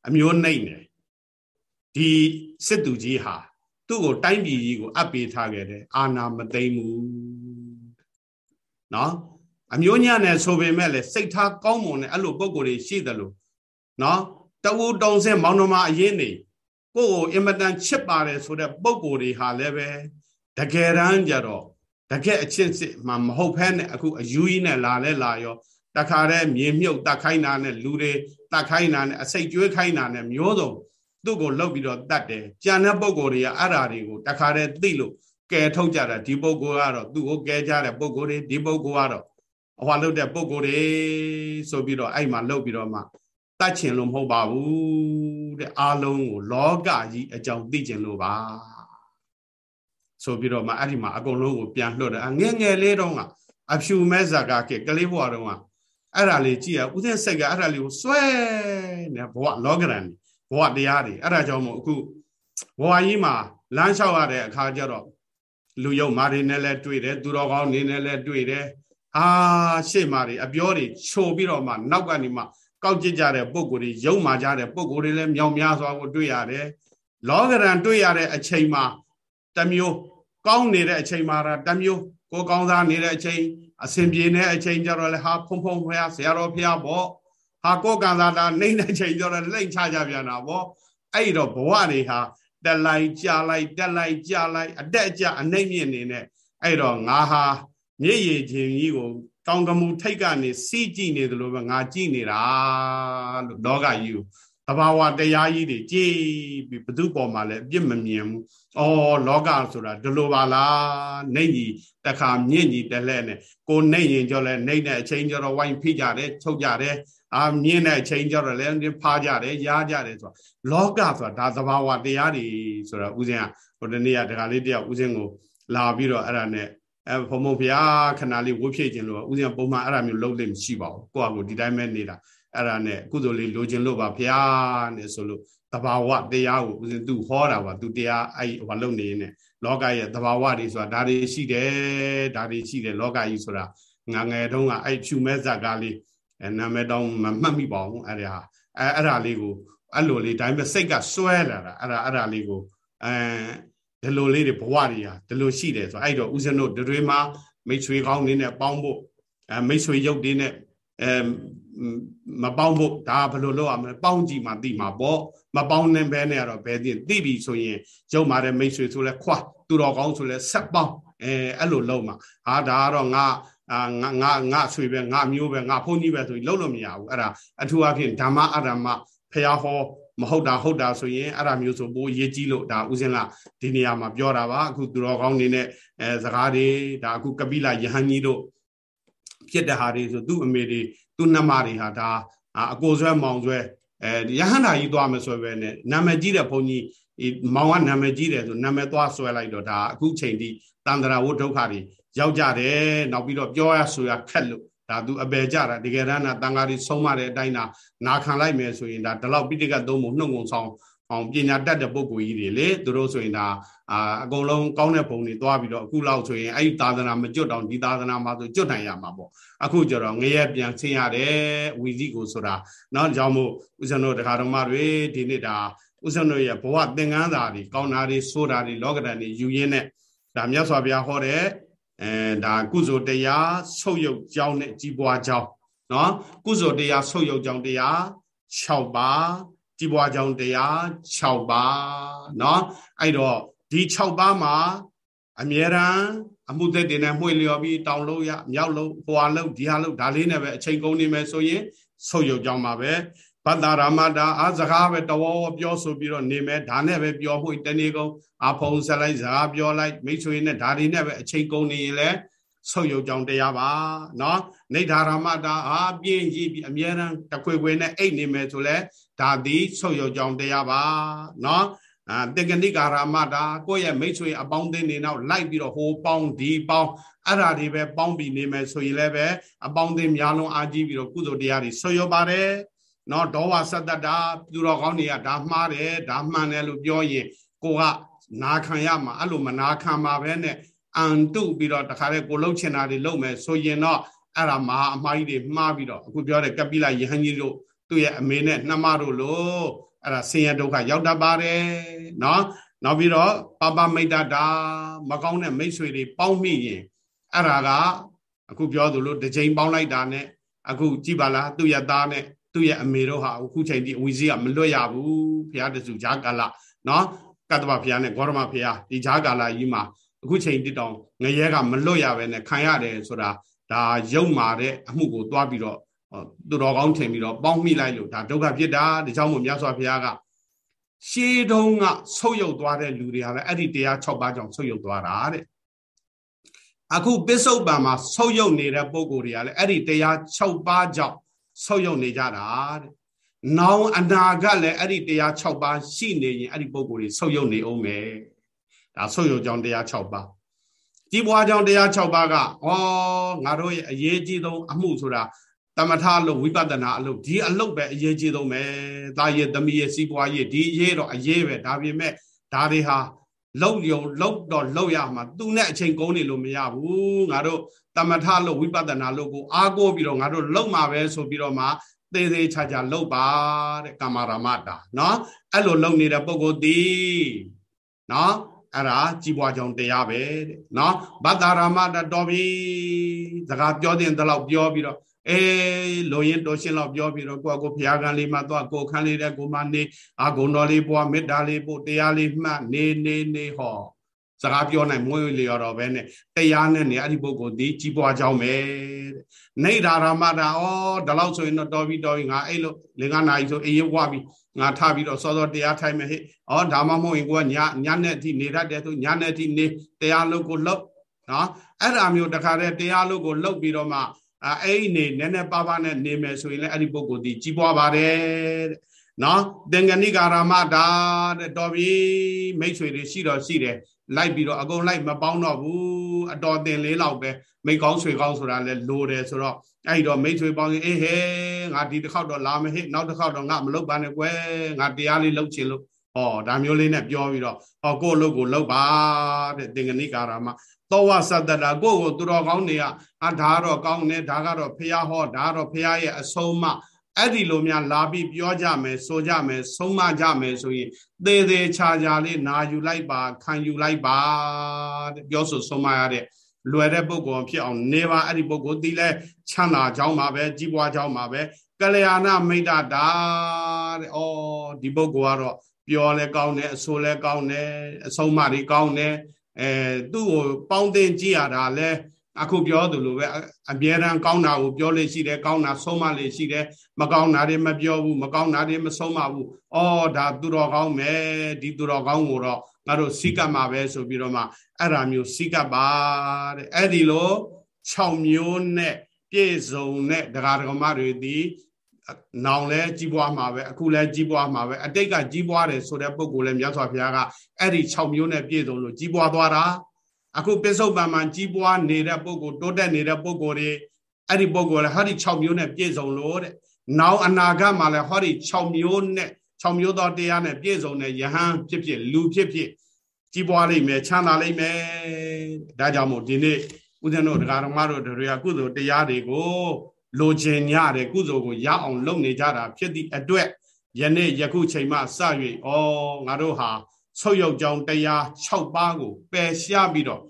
အမျိုးနှိမ့်တယ်ဒီစစ်သူကြီးဟာသူ့ကိုတိုင်းပြည်ကြီးကိုအပ်ပေးထားခဲ့တယ်အာနာမသိမ့်ဘူးနော်အမျိုးညံ့နဲ့ဆိုပေမဲ့လည်းစိတ်ထားကောင်းမွန်တဲ့အဲ့လိုပုံကိုယ်တွေရှိတယ်လို့နော်တဝူတုံစင်မောင်နှမအရင်နေကိုယ့်ကိုအင်မတန်ချစ်ပါတယ်ဆိုတဲ့ပုံကိုယ်တွေဟာလည်းပဲတကယ်တမ်းကြတော့ တကယ်အချင်းစစ်မှမဟုတ်ဖဲနဲ့အခုအယူကြီးနဲ့လာလဲလာရောတခါတည်းမြေမြုပ်တတ်ခိုင်းတာနဲ့လူတွေတတ်ခိုင်းတာနဲ့အစိတ်ကျွေးခိုင်းတာနဲ့မျိုးစုံသူ့ကိုလှုပ်ပြီးတော့တတ်တယ်ကြံတဲ့ပုံကိုယ်တွေကအဲ့ဓာတွေကိုတခါတည်းသိလို့ကဲထုတ်ကြတာဒီပုံကိုယ်ကတော့သူ့ကိုကဲကြတဲ့ပုံကိုယ်တွေဒီပုံကိုယ်ကတော့အဟွာလှုပ်တဲ့ပုံကိုယ်တွေဆိုပြီးတော့အဲ့မှာလှုပ်ပြီးတော့မှတတ်ချင်လို့မဟုတ်ပါဘူးတဲ့အားလုံးကိုလောကကြီးအကြောင်းသိချင်လို့ပါ ဆိုပြီးတော့မှအဲ့ဒီမှာအကုန်လုံးကိုပြန်လွှတ်တယ်ငယ်ငယ်လေးတုန်းကအဖြူမဲ့ဇာကကကလေးဘွားတုန်းကအဲ့ဒါလေးကြည့်ရဦးသိစိတ်ကအဲ့ဒါလေးကိုစွဲနေဘဝလောကရန်ဘဝတရားတွေအဲ့ဒါကြောင့်မို့အခုဘဝကြီးမှာလမ်းလျှောက်ရတဲ့အခါကျတော့လူယုံမာတွေနဲ့လည်းတွေ့တယ်သူတော်ကောင်းနေနဲ့လည်းတွေ့တယ်အာရှေ့မာတွေအပြောတွေချိုပြီးတော့မှနောက်ကနေမှကောက်ကြည့်ကြတဲ့ပုံကိုယ်တွေယုံမာကြတဲ့ပုံကိုယ်တွေလည်းမြောင်များစွာကိုတွေ့ရတယ်လောကရန်တွေ့ရတဲ့အချိန်မှာ တမျိုးကောင်းနေတဲ့အချိန်မှာတမျိုးကိုကောင်းစားနေတဲ့အချိန်အစဉ်ပြေနေတဲ့အချိန်ကျတော့လေဟာဖုံဖုံဖះဆရာတော်ဖះပေါ့ဟာကိုကံသာတာနေတဲ့အချိန်ကျတော့လိမ့်ချကြပြန်တာပေါ့အဲ့တော့ဘဝတွေဟာတက်လိုက်ကြာလိုက်တက်လိုက်ကြာလိုက်အတက်အကျအနှိမ့်မြင့်နေနဲ့အဲ့တော့ငါဟာမြေရည်ချင်းကြီးကိုကောင်းကမူထိတ်ကနေစီးကြည့်နေသလိုပဲငါကြည့်နေတာလို့လောကကြီးကိုတဘာဝတရားကြီးတွေကြည်ပြီးဘု து ပေါ်မှာလည်းအပြစ်မမြင်ဘူး။ အော်လောကဆိုတာဒီလိုပါလား။နှိမ့်ကြီးတခါမြင့်ကြီးတလဲနဲ့ကိုနှိမ့်ရင်ကြောလဲနှိမ့်တဲ့အချိန်ကျတော့ဝိုင်းဖိကြတယ်ချုပ်ကြတယ်အာမြင်တဲ့အချိန်ကြတော့လည်းဖားကြတယ်ရားကြတယ်ဆိုတာလောကဆိုတာဒါသဘာဝတရားတွေဆိုတော့ဥစဉ်ကဟိုတနေ့ကဒကာလေးတယောက်ဥစဉ်ကိုလာပြီးတော့အဲ့ဒါနဲ့အဲဘုံဘုံဘုရားခဏလေးဝှဖြည့်ခြင်းလို့ဥစဉ်ပုံမှန်အဲ့ဒါမျိုးလုပ်လို့မရှိပါဘူးကိုယ့်အကူဒီတိုင်းပဲနေတာအဲ့ဒါနဲ့ကုသိုလ်လေးလိုချင်လို့ပါဘုရားနဲ့ဆိုလို့ တဘာဝတရားကိုဥစဉ်သူဟောတာပါသူတရားအဲ့ဟိုလုပ်နေနေလောကရဲ့တဘာဝတွေဆိုတာဒါတွေရှိတယ်ဒါတွေရှိတယ်လောကကြီးဆိုတာငငယ်တုန်းကအဲ့ဖြူမဲ့ဇက်ကားလေးနာမည်တောင်းမမှတ်မိပါဘူးအဲ့ဒါအဲအဲ့ဒါလေးကိုအဲ့လိုလေးဒါပေမဲ့စိတ်ကစွဲလာတာအဲ့ဒါအဲ့ဒါလေးကိုအဲဒီလိုလေးတွေဘဝတွေဟာဒီလိုရှိတယ်ဆိုအဲ့တော့ဦးဇင်းတို့တွေမှာမိတ်ဆွေကောင်းနေနဲ့ပေါင်းဖို့အဲမိတ်ဆွေရုပ်တွေနဲ့ အဲမပေါင်းဖို့ဒါဘယ်လိုလုပ်ရမလဲပေါင်းကြည့်မှသိမှာပေါ့မပေါင်းနိုင်ဘဲနဲ့ကတော့ဘယ်သိသိပြီဆိုရင်ရုပ်မာတဲ့မိတ်ဆွေဆိုလဲခွာသူတော်ကောင်းဆိုလဲဆက်ပေါင်းအဲအဲ့လိုလုပ်မှာဟာဒါကတော့ငါအာငါငါငါဆွေပဲငါမျိုးပဲငါဖုန်းကြီးပဲဆိုပြီးလုံးလို့မရဘူးအဲ့ဒါအထူးအဖြင့်ဓမ္မအဓမ္မဖះဟောမဟုတ်တာဟုတ်တာဆိုရင်အဲ့ဒါမျိုးဆိုပိုးရေးကြည့်လို့ဒါဥစဉ်လာဒီနေရာမှာပြောတာပါအခုသူတော်ကောင်းနေနဲ့အဲစကားတွေဒါအခုကပိလယဟန်ကြီးတို့ ဖြစ်တဲ့ဟာတွေဆိုသူ့အမေတွေသူ့နှမတွေဟာဒါအကိုဆွဲမောင်ဆွဲအဲယဟန်တာကြီးသွားမယ်ဆိုပဲနဲ့နာမည်ကြီးတဲ့ဘုန်းကြီးမောင်ကနာမည်ကြီးတယ်ဆိုနာမည်သွားဆွဲလိုက်တော့ဒါအခုချိန်ထိတန္တရာဝုဒုက္ခတွေရောက်ကြတယ်နောက်ပြီးတော့ပြောရဆိုရခက်လို့ဒါသူအပယ်ကြတာတကယ်တမ်းကတန်ဃာတွေဆုံးမတဲ့အတိုင်းသာနာခံလိုက်မယ်ဆိုရင်ဒါဒီလောက်ပိဋကတ်သုံးဖို့နှုတ်ငုံဆောင် အောင်ပညာတတ်တဲ့ပုဂ္ဂိုလ်ကြီးတွေလေသူတို့ဆိုရင်ဒါအာအကုန်လုံးကောင်းတဲ့ပုံတွေသွားပြီးတော့အခုလောက်ဆိုရင်အဲ့ဒီသာသနာမကျွတ်တော့ဒီသာသနာမှာဆိုကျွတ်နိုင်ရမှာပေါ့အခုကျတော့ငရဲပြန်ဆင်းရတယ်ဝီစီကိုဆိုတာเนาะကြောင့်မို့ဦးဇင်းတို့တရားတော်မတွေဒီနေ့ဒါဦးဇင်းတို့ရဲ့ဘဝသင်္ကန်းစာတွေကောင်းတာတွေဆိုးတာတွေလောကဓာတ်တွေယူရင်းနဲ့ဒါမြတ်စွာဘုရားဟောတဲ့အဲဒါကုသိုလ်တရားဆုတ်ယုတ်ကြောင်းနဲ့ကြီးပွားကြောင်းနော်ကုသိုလ်တရားဆုတ်ယုတ်ကြောင်းတရား6ပါး ကြီးပွားကြောင်းတရား6ပါးနော်အဲ့တော့ဒီ6ပါးမှာအမြဲတမ်းအမှုသက်တင်နဲ့မှွေလျော်ပြီးတောင်းလို့ရမြောက်လို့ဟွာလို့ဒီဟာလို့ဒါလေးနဲ့ပဲအချိန်ကုန်နေမယ်ဆိုရင်ဆုတ်ယုတ်ကြောင်းပါပဲဘတ္တရာမတာအာစကားပဲတဝောပြောဆိုပြီးတော့နေမယ်ဒါနဲ့ပဲပြောဖို့တနေ့ကုန်အဖုံဆက်လိုက်စကားပြောလိုက်မိတ်ဆွေနဲ့ဒါတွေနဲ့ပဲအချိန်ကုန်နေရင်လဲ ဆုပ်ယုပ်ကြောင်တရားပါနော်နေဓာရမတာအာပြင်းကြီးပြီးအမြဲတမ်းတခွေခွေနဲ့အိတ်နေမယ်ဆိုလဲဒါသည်ဆုပ်ယုပ်ကြောင်တရားပါနော်အာတေကနိကာရမတာကိုယ့်ရဲ့မိတ်ဆွေအပေါင်းအသင်းတွေနောက်လိုက်ပြီးတော့ဟိုပေါင်းဒီပေါင်းအဲ့ဓာတွေပဲပေါင်းပြီးနေမယ်ဆိုရင်လည်းပဲအပေါင်းအသင်းများလုံးအားကြီးပြီးတော့ကုသိုလ်တရားတွေဆုပ်ယုပ်ပါတယ်နော်ဒေါဝသတ္တတာသူတော်ကောင်းတွေကဒါမှားတယ်ဒါမှန်တယ်လို့ပြောရင်ကိုကနာခံရမှာအဲ့လိုမနာခံပါပဲနဲ့ အန်တုပြီးတော့တခါတည်းကိုလှုပ်ချင်တာတွေလုပ်မယ်ဆိုရင်တော့အဲ့ဒါမဟာအမှားကြီးတွေမှားပြီးတော့အခုပြောတဲ့ကပိလယဟန်ကြီးတို့သူ့ရဲ့အမေနဲ့နှမတို့လို့အဲ့ဒါဆင်းရဲဒုက္ခရောက်တတ်ပါတယ်နော်နောက်ပြီးတော့ပပမိတ်တတာမကောင်းတဲ့မိတ်ဆွေတွေပေါင်းမိရင်အဲ့ဒါကအခုပြောသလိုတစ်ချိန်ပေါင်းလိုက်တာနဲ့အခုကြည်ပါလားသူ့ရဲ့သားနဲ့သူ့ရဲ့အမေတို့ဟာအခုချိန်ထိအဝီစီကမလွတ်ရဘူးဘုရားတစုဂျာကာလနော်ကတ္တဗဘုရားနဲ့ဂေါရမဘုရားဒီဂျာကာလကြီးမှာ အခုချိန်တိတောင်ငရဲကမလွတ်ရပဲနဲ့ခံရတယ်ဆိုတာဒါယုံမာတဲ့အမှုကိုတွားပြီးတော့သူတော်ကောင်းထင်ပြီးတော့ပေါင်းမိလိုက်လို့ဒါဒုက္ခဖြစ်တာဒီကြောင့်မို့မြတ်စွာဘုရားကရှေးတုန်းကဆုတ်ယုတ်သွားတဲ့လူတွေဟာလည်းအဲ့ဒီတရား6ပါးကြောင့်ဆုတ်ယုတ်သွားတာတဲ့အခုပစ္စုပန်မှာဆုတ်ယုတ်နေတဲ့ပုံကိုယ်တွေကလည်းအဲ့ဒီတရား6ပါးကြောင့်ဆုတ်ယုတ်နေကြတာတဲ့။နောင်အနာကလည်းအဲ့ဒီတရား6ပါးရှိနေရင်အဲ့ဒီပုံကိုယ်တွေဆုတ်ယုတ်နေအောင်မယ်။ ဒါဆုတ်ယုတ်ကြောင့်တရား6ပါးကြီးပွားကြောင့်တရား6ပါးကဩငါတို့ရဲ့အရေးကြီးဆုံးအမှုဆိုတာတမထအလုပ်ဝိပဿနာအလုပ်ဒီအလုပ်ပဲအရေးကြီးဆုံးပဲ။ဒါရဲ့သမီးရဲ့စီးပွားရေးဒီအရေးတော့အရေးပဲဒါပေမဲ့ဒါတွေဟာလောက်ရုံလောက်တော့လောက်ရမှာသူနဲ့အချိန်ကုန်နေလို့မရဘူး။ငါတို့တမထလို့ဝိပဿနာလို့ကိုအားကိုးပြီးတော့ငါတို့လောက်မှာပဲဆိုပြီးတော့မှသေးသေးချာချာလောက်ပါတဲ့ကာမရာမတာနော်အဲ့လိုလောက်နေတဲ့ပုံကိုယ်ဒီနော် အဲ့ဒါကြီးပွားကြောင်တရားပဲတဲ့နော်ဘဒ္ဒရာမတတော်ပြီစကားပြောတဲ့တလောက်ပြောပြီးတော့အဲလိုရင်တော်ရှင်လောက်ပြောပြီးတော့ကိုယ့်ကိုဘုရားခံလေးမှသွားကိုခန်းလေးတဲ့ကိုမနေအာဂုံတော်လေးပွားမေတ္တာလေးပို့တရားလေးမှတ်နေနေနေဟောစကားပြောနိုင်မွေးလျော်တော့ပဲနဲ့တရားနဲ့နေအဲ့ဒီပုဂ္ဂိုလ်ဒီကြီးပွားကြောင်းပဲတဲ့နေဒါရမတာဩဒါလောက်ဆိုရင်တော့တော်ပြီတော်ပြီငါအဲ့လိုလေကနာကြီးဆိုအေးရွားပြီ ငါထပြီးတော့စောစောတရားထိုင်မယ်ဟဲ့ဩဒါမှမဟုတ်ရင်ကိုကညညနဲ့အထိနေတတ်တယ်ဆိုညနဲ့အထိနေတရားလုပ်ကိုလုပ်နော်အဲ့ဒါမျိုးတခါတည်းတရားလုပ်ကိုလုပ်ပြီးတော့မှအဲအဲ့ဒီနေနည်းနည်းပါးပါးနဲ့နေမယ်ဆိုရင်လည်းအဲ့ဒီပုဂ္ဂိုလ်ဒီကြီးပွားပါတယ်တဲ့နော်သင်္ကနိကာရမတာတဲ့တော်ပြီမိတ်ဆွေတွေရှိတော့ရှိတယ်လိုက်ပြီးတော့အကုန်လိုက်မပေါင်းတော့ဘူး အတော်တင်လေးလောက်ပဲမိတ်ကောင်းဆွေကောင်းဆိုတာလဲလိုတယ်ဆိုတော့အဲ့တော့မိတ်ဆွေပေါင်းရင်အေးဟဲငါဒီတစ်ခေါက်တော့လာမဟိနောက်တစ်ခေါက်တော့ငါမလုပ်ပါနဲ့ကွယ်ငါတရားလေးလုပ်ချင်လို့ဟောဒါမျိုးလေးနဲ့ပြောပြီးတော့ဟောကိုယ့်လုပ်ကိုလုပ်ပါတဲ့တင်္ဂနိကာရမသောဝသတ္တရာကိုယ့်ကိုသူတော်ကောင်းတွေကအဒါတော့ကောင်းတယ်ဒါကတော့ဖះဟောဒါတော့ဖះရဲ့အဆုံးအမ အဲ့ဒီလိုများလာပြီးပြောကြမယ်ဆိုကြမယ်ဆုံးမကြမယ်ဆိုရင်သေသေးချာချာလေးနာယူလိုက်ပါခံယူလိုက်ပါတဲ့ပြောဆိုဆုံးမရတဲ့လွယ်တဲ့ပုဂ္ဂိုလ်ဖြစ်အောင်နေပါအဲ့ဒီပုဂ္ဂိုလ်ဒီလဲချမ်းသာကြောင်းပါပဲကြီးပွားကြောင်းပါပဲကလျာဏမိတ်တာတဲ့ဩဒီပုဂ္ဂိုလ်ကတော့ပြောလဲကောင်းတယ်အဆိုလဲကောင်းတယ်အဆုံးမတွေကောင်းတယ်အဲသူ့ကိုပေါင်းတင်ကြည့်ရတာလဲ အခုပြောသလိုပဲအမြဲတမ်းကောင်းတာကိုပြောလို့ရှိတယ်ကောင်းတာဆုံးမလို့ရှိတယ်မကောင်းတာတွေမပြောဘူးမကောင်းတာတွေမဆုံးမဘူးအော်ဒါသူတော်ကောင်းမယ်ဒီသူတော်ကောင်းကိုတော့ငါတို့စိကမှာပဲဆိုပြီးတော့မှအဲ့ဒါမျိုးစိကပါတဲ့အဲ့ဒီလို6မျိုးနဲ့ပြည့်စုံတဲ့ဒကာဒကမတွေဒီနောင်လဲကြီးပွားမှာပဲအခုလဲကြီးပွားမှာပဲအတိတ်ကကြီးပွားတယ်ဆိုတဲ့ပုံကိုလည်းမြတ်စွာဘုရားကအဲ့ဒီ6မျိုးနဲ့ပြည့်စုံလို့ကြီးပွားသွားတာ အခုပစ္စုပန်မှာကြီးပွားနေတဲ့ပုဂ္ဂိုလ်တိုးတက်နေတဲ့ပုဂ္ဂိုလ်တွေအဲ့ဒီပုဂ္ဂိုလ်လည်းဟောဒီ6မျိုးနဲ့ပြည့်စုံလို့တဲ့။နောက်အနာဂတ်မှာလည်းဟောဒီ6မျိုးနဲ့6မျိုးသောတရားနဲ့ပြည့်စုံတဲ့ယဟန်ဖြစ်ဖြစ်လူဖြစ်ဖြစ်ကြီးပွားလိမ့်မယ်ချမ်းသာလိမ့်မယ်။ဒါကြောင့်မို့ဒီနေ့ဦးဇင်းတို့တရားဓမ္မတို့တွေကကုသိုလ်တရားတွေကိုလိုချင်ကြတယ်ကုသိုလ်ကိုရအောင်လုပ်နေကြတာဖြစ်သည့်အတွက်ယနေ့ယခုချိန်မှစ၍ဩငါတို့ဟာ ဆုတ်ယုတ်ကြောင်းတရား6ပါးကိုပယ်ရှားပြီးတော့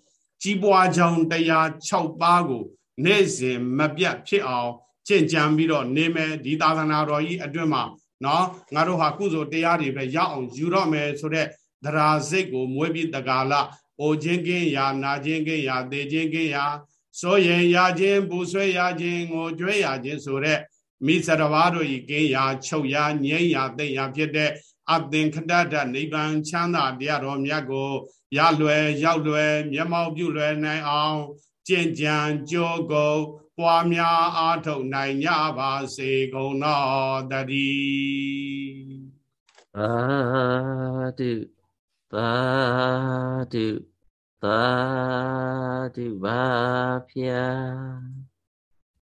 ကြီးပွားကြောင်းတရား6ပါးကိုနေ့စဉ်မပြတ်ဖြစ်အောင်ကျင့်ကြံပြီးတော့နေမယ်ဒီသာသနာတော်ကြီးအတွင်းမှာနော်ငါတို့ဟာကုသိုလ်တရားတွေပဲရအောင်ယူတော့မယ်ဆိုတဲ့သရာစိတ်ကိုမွေးပြီးတကာလအိုခြင်းကင်းရာနာခြင်းကင်းရာသေခြင်းကင်းရာစိုးရင်ရခြင်းပူဆွဲရခြင်းငိုကြွေးရခြင်းဆိုတဲ့မိစရဝါတို့ဤကင်းရာချုပ်ရာငြိမ်းရာသိရာဖြစ်တဲ့ အသင်္ခတတနိဗ္ဗာန်ချမ်းသာတရားတော်မြတ်ကိုရလွယ်ရောက်လွယ်မျက်မှောက်ပြုလွယ်နိုင်အောင်ကျင့်ကြံကြိုးကုန်ပွားများအားထုတ်နိုင်ကြပါစေကုန်တော်တည်းသာဓုသာဓုသာဓုပါဖျား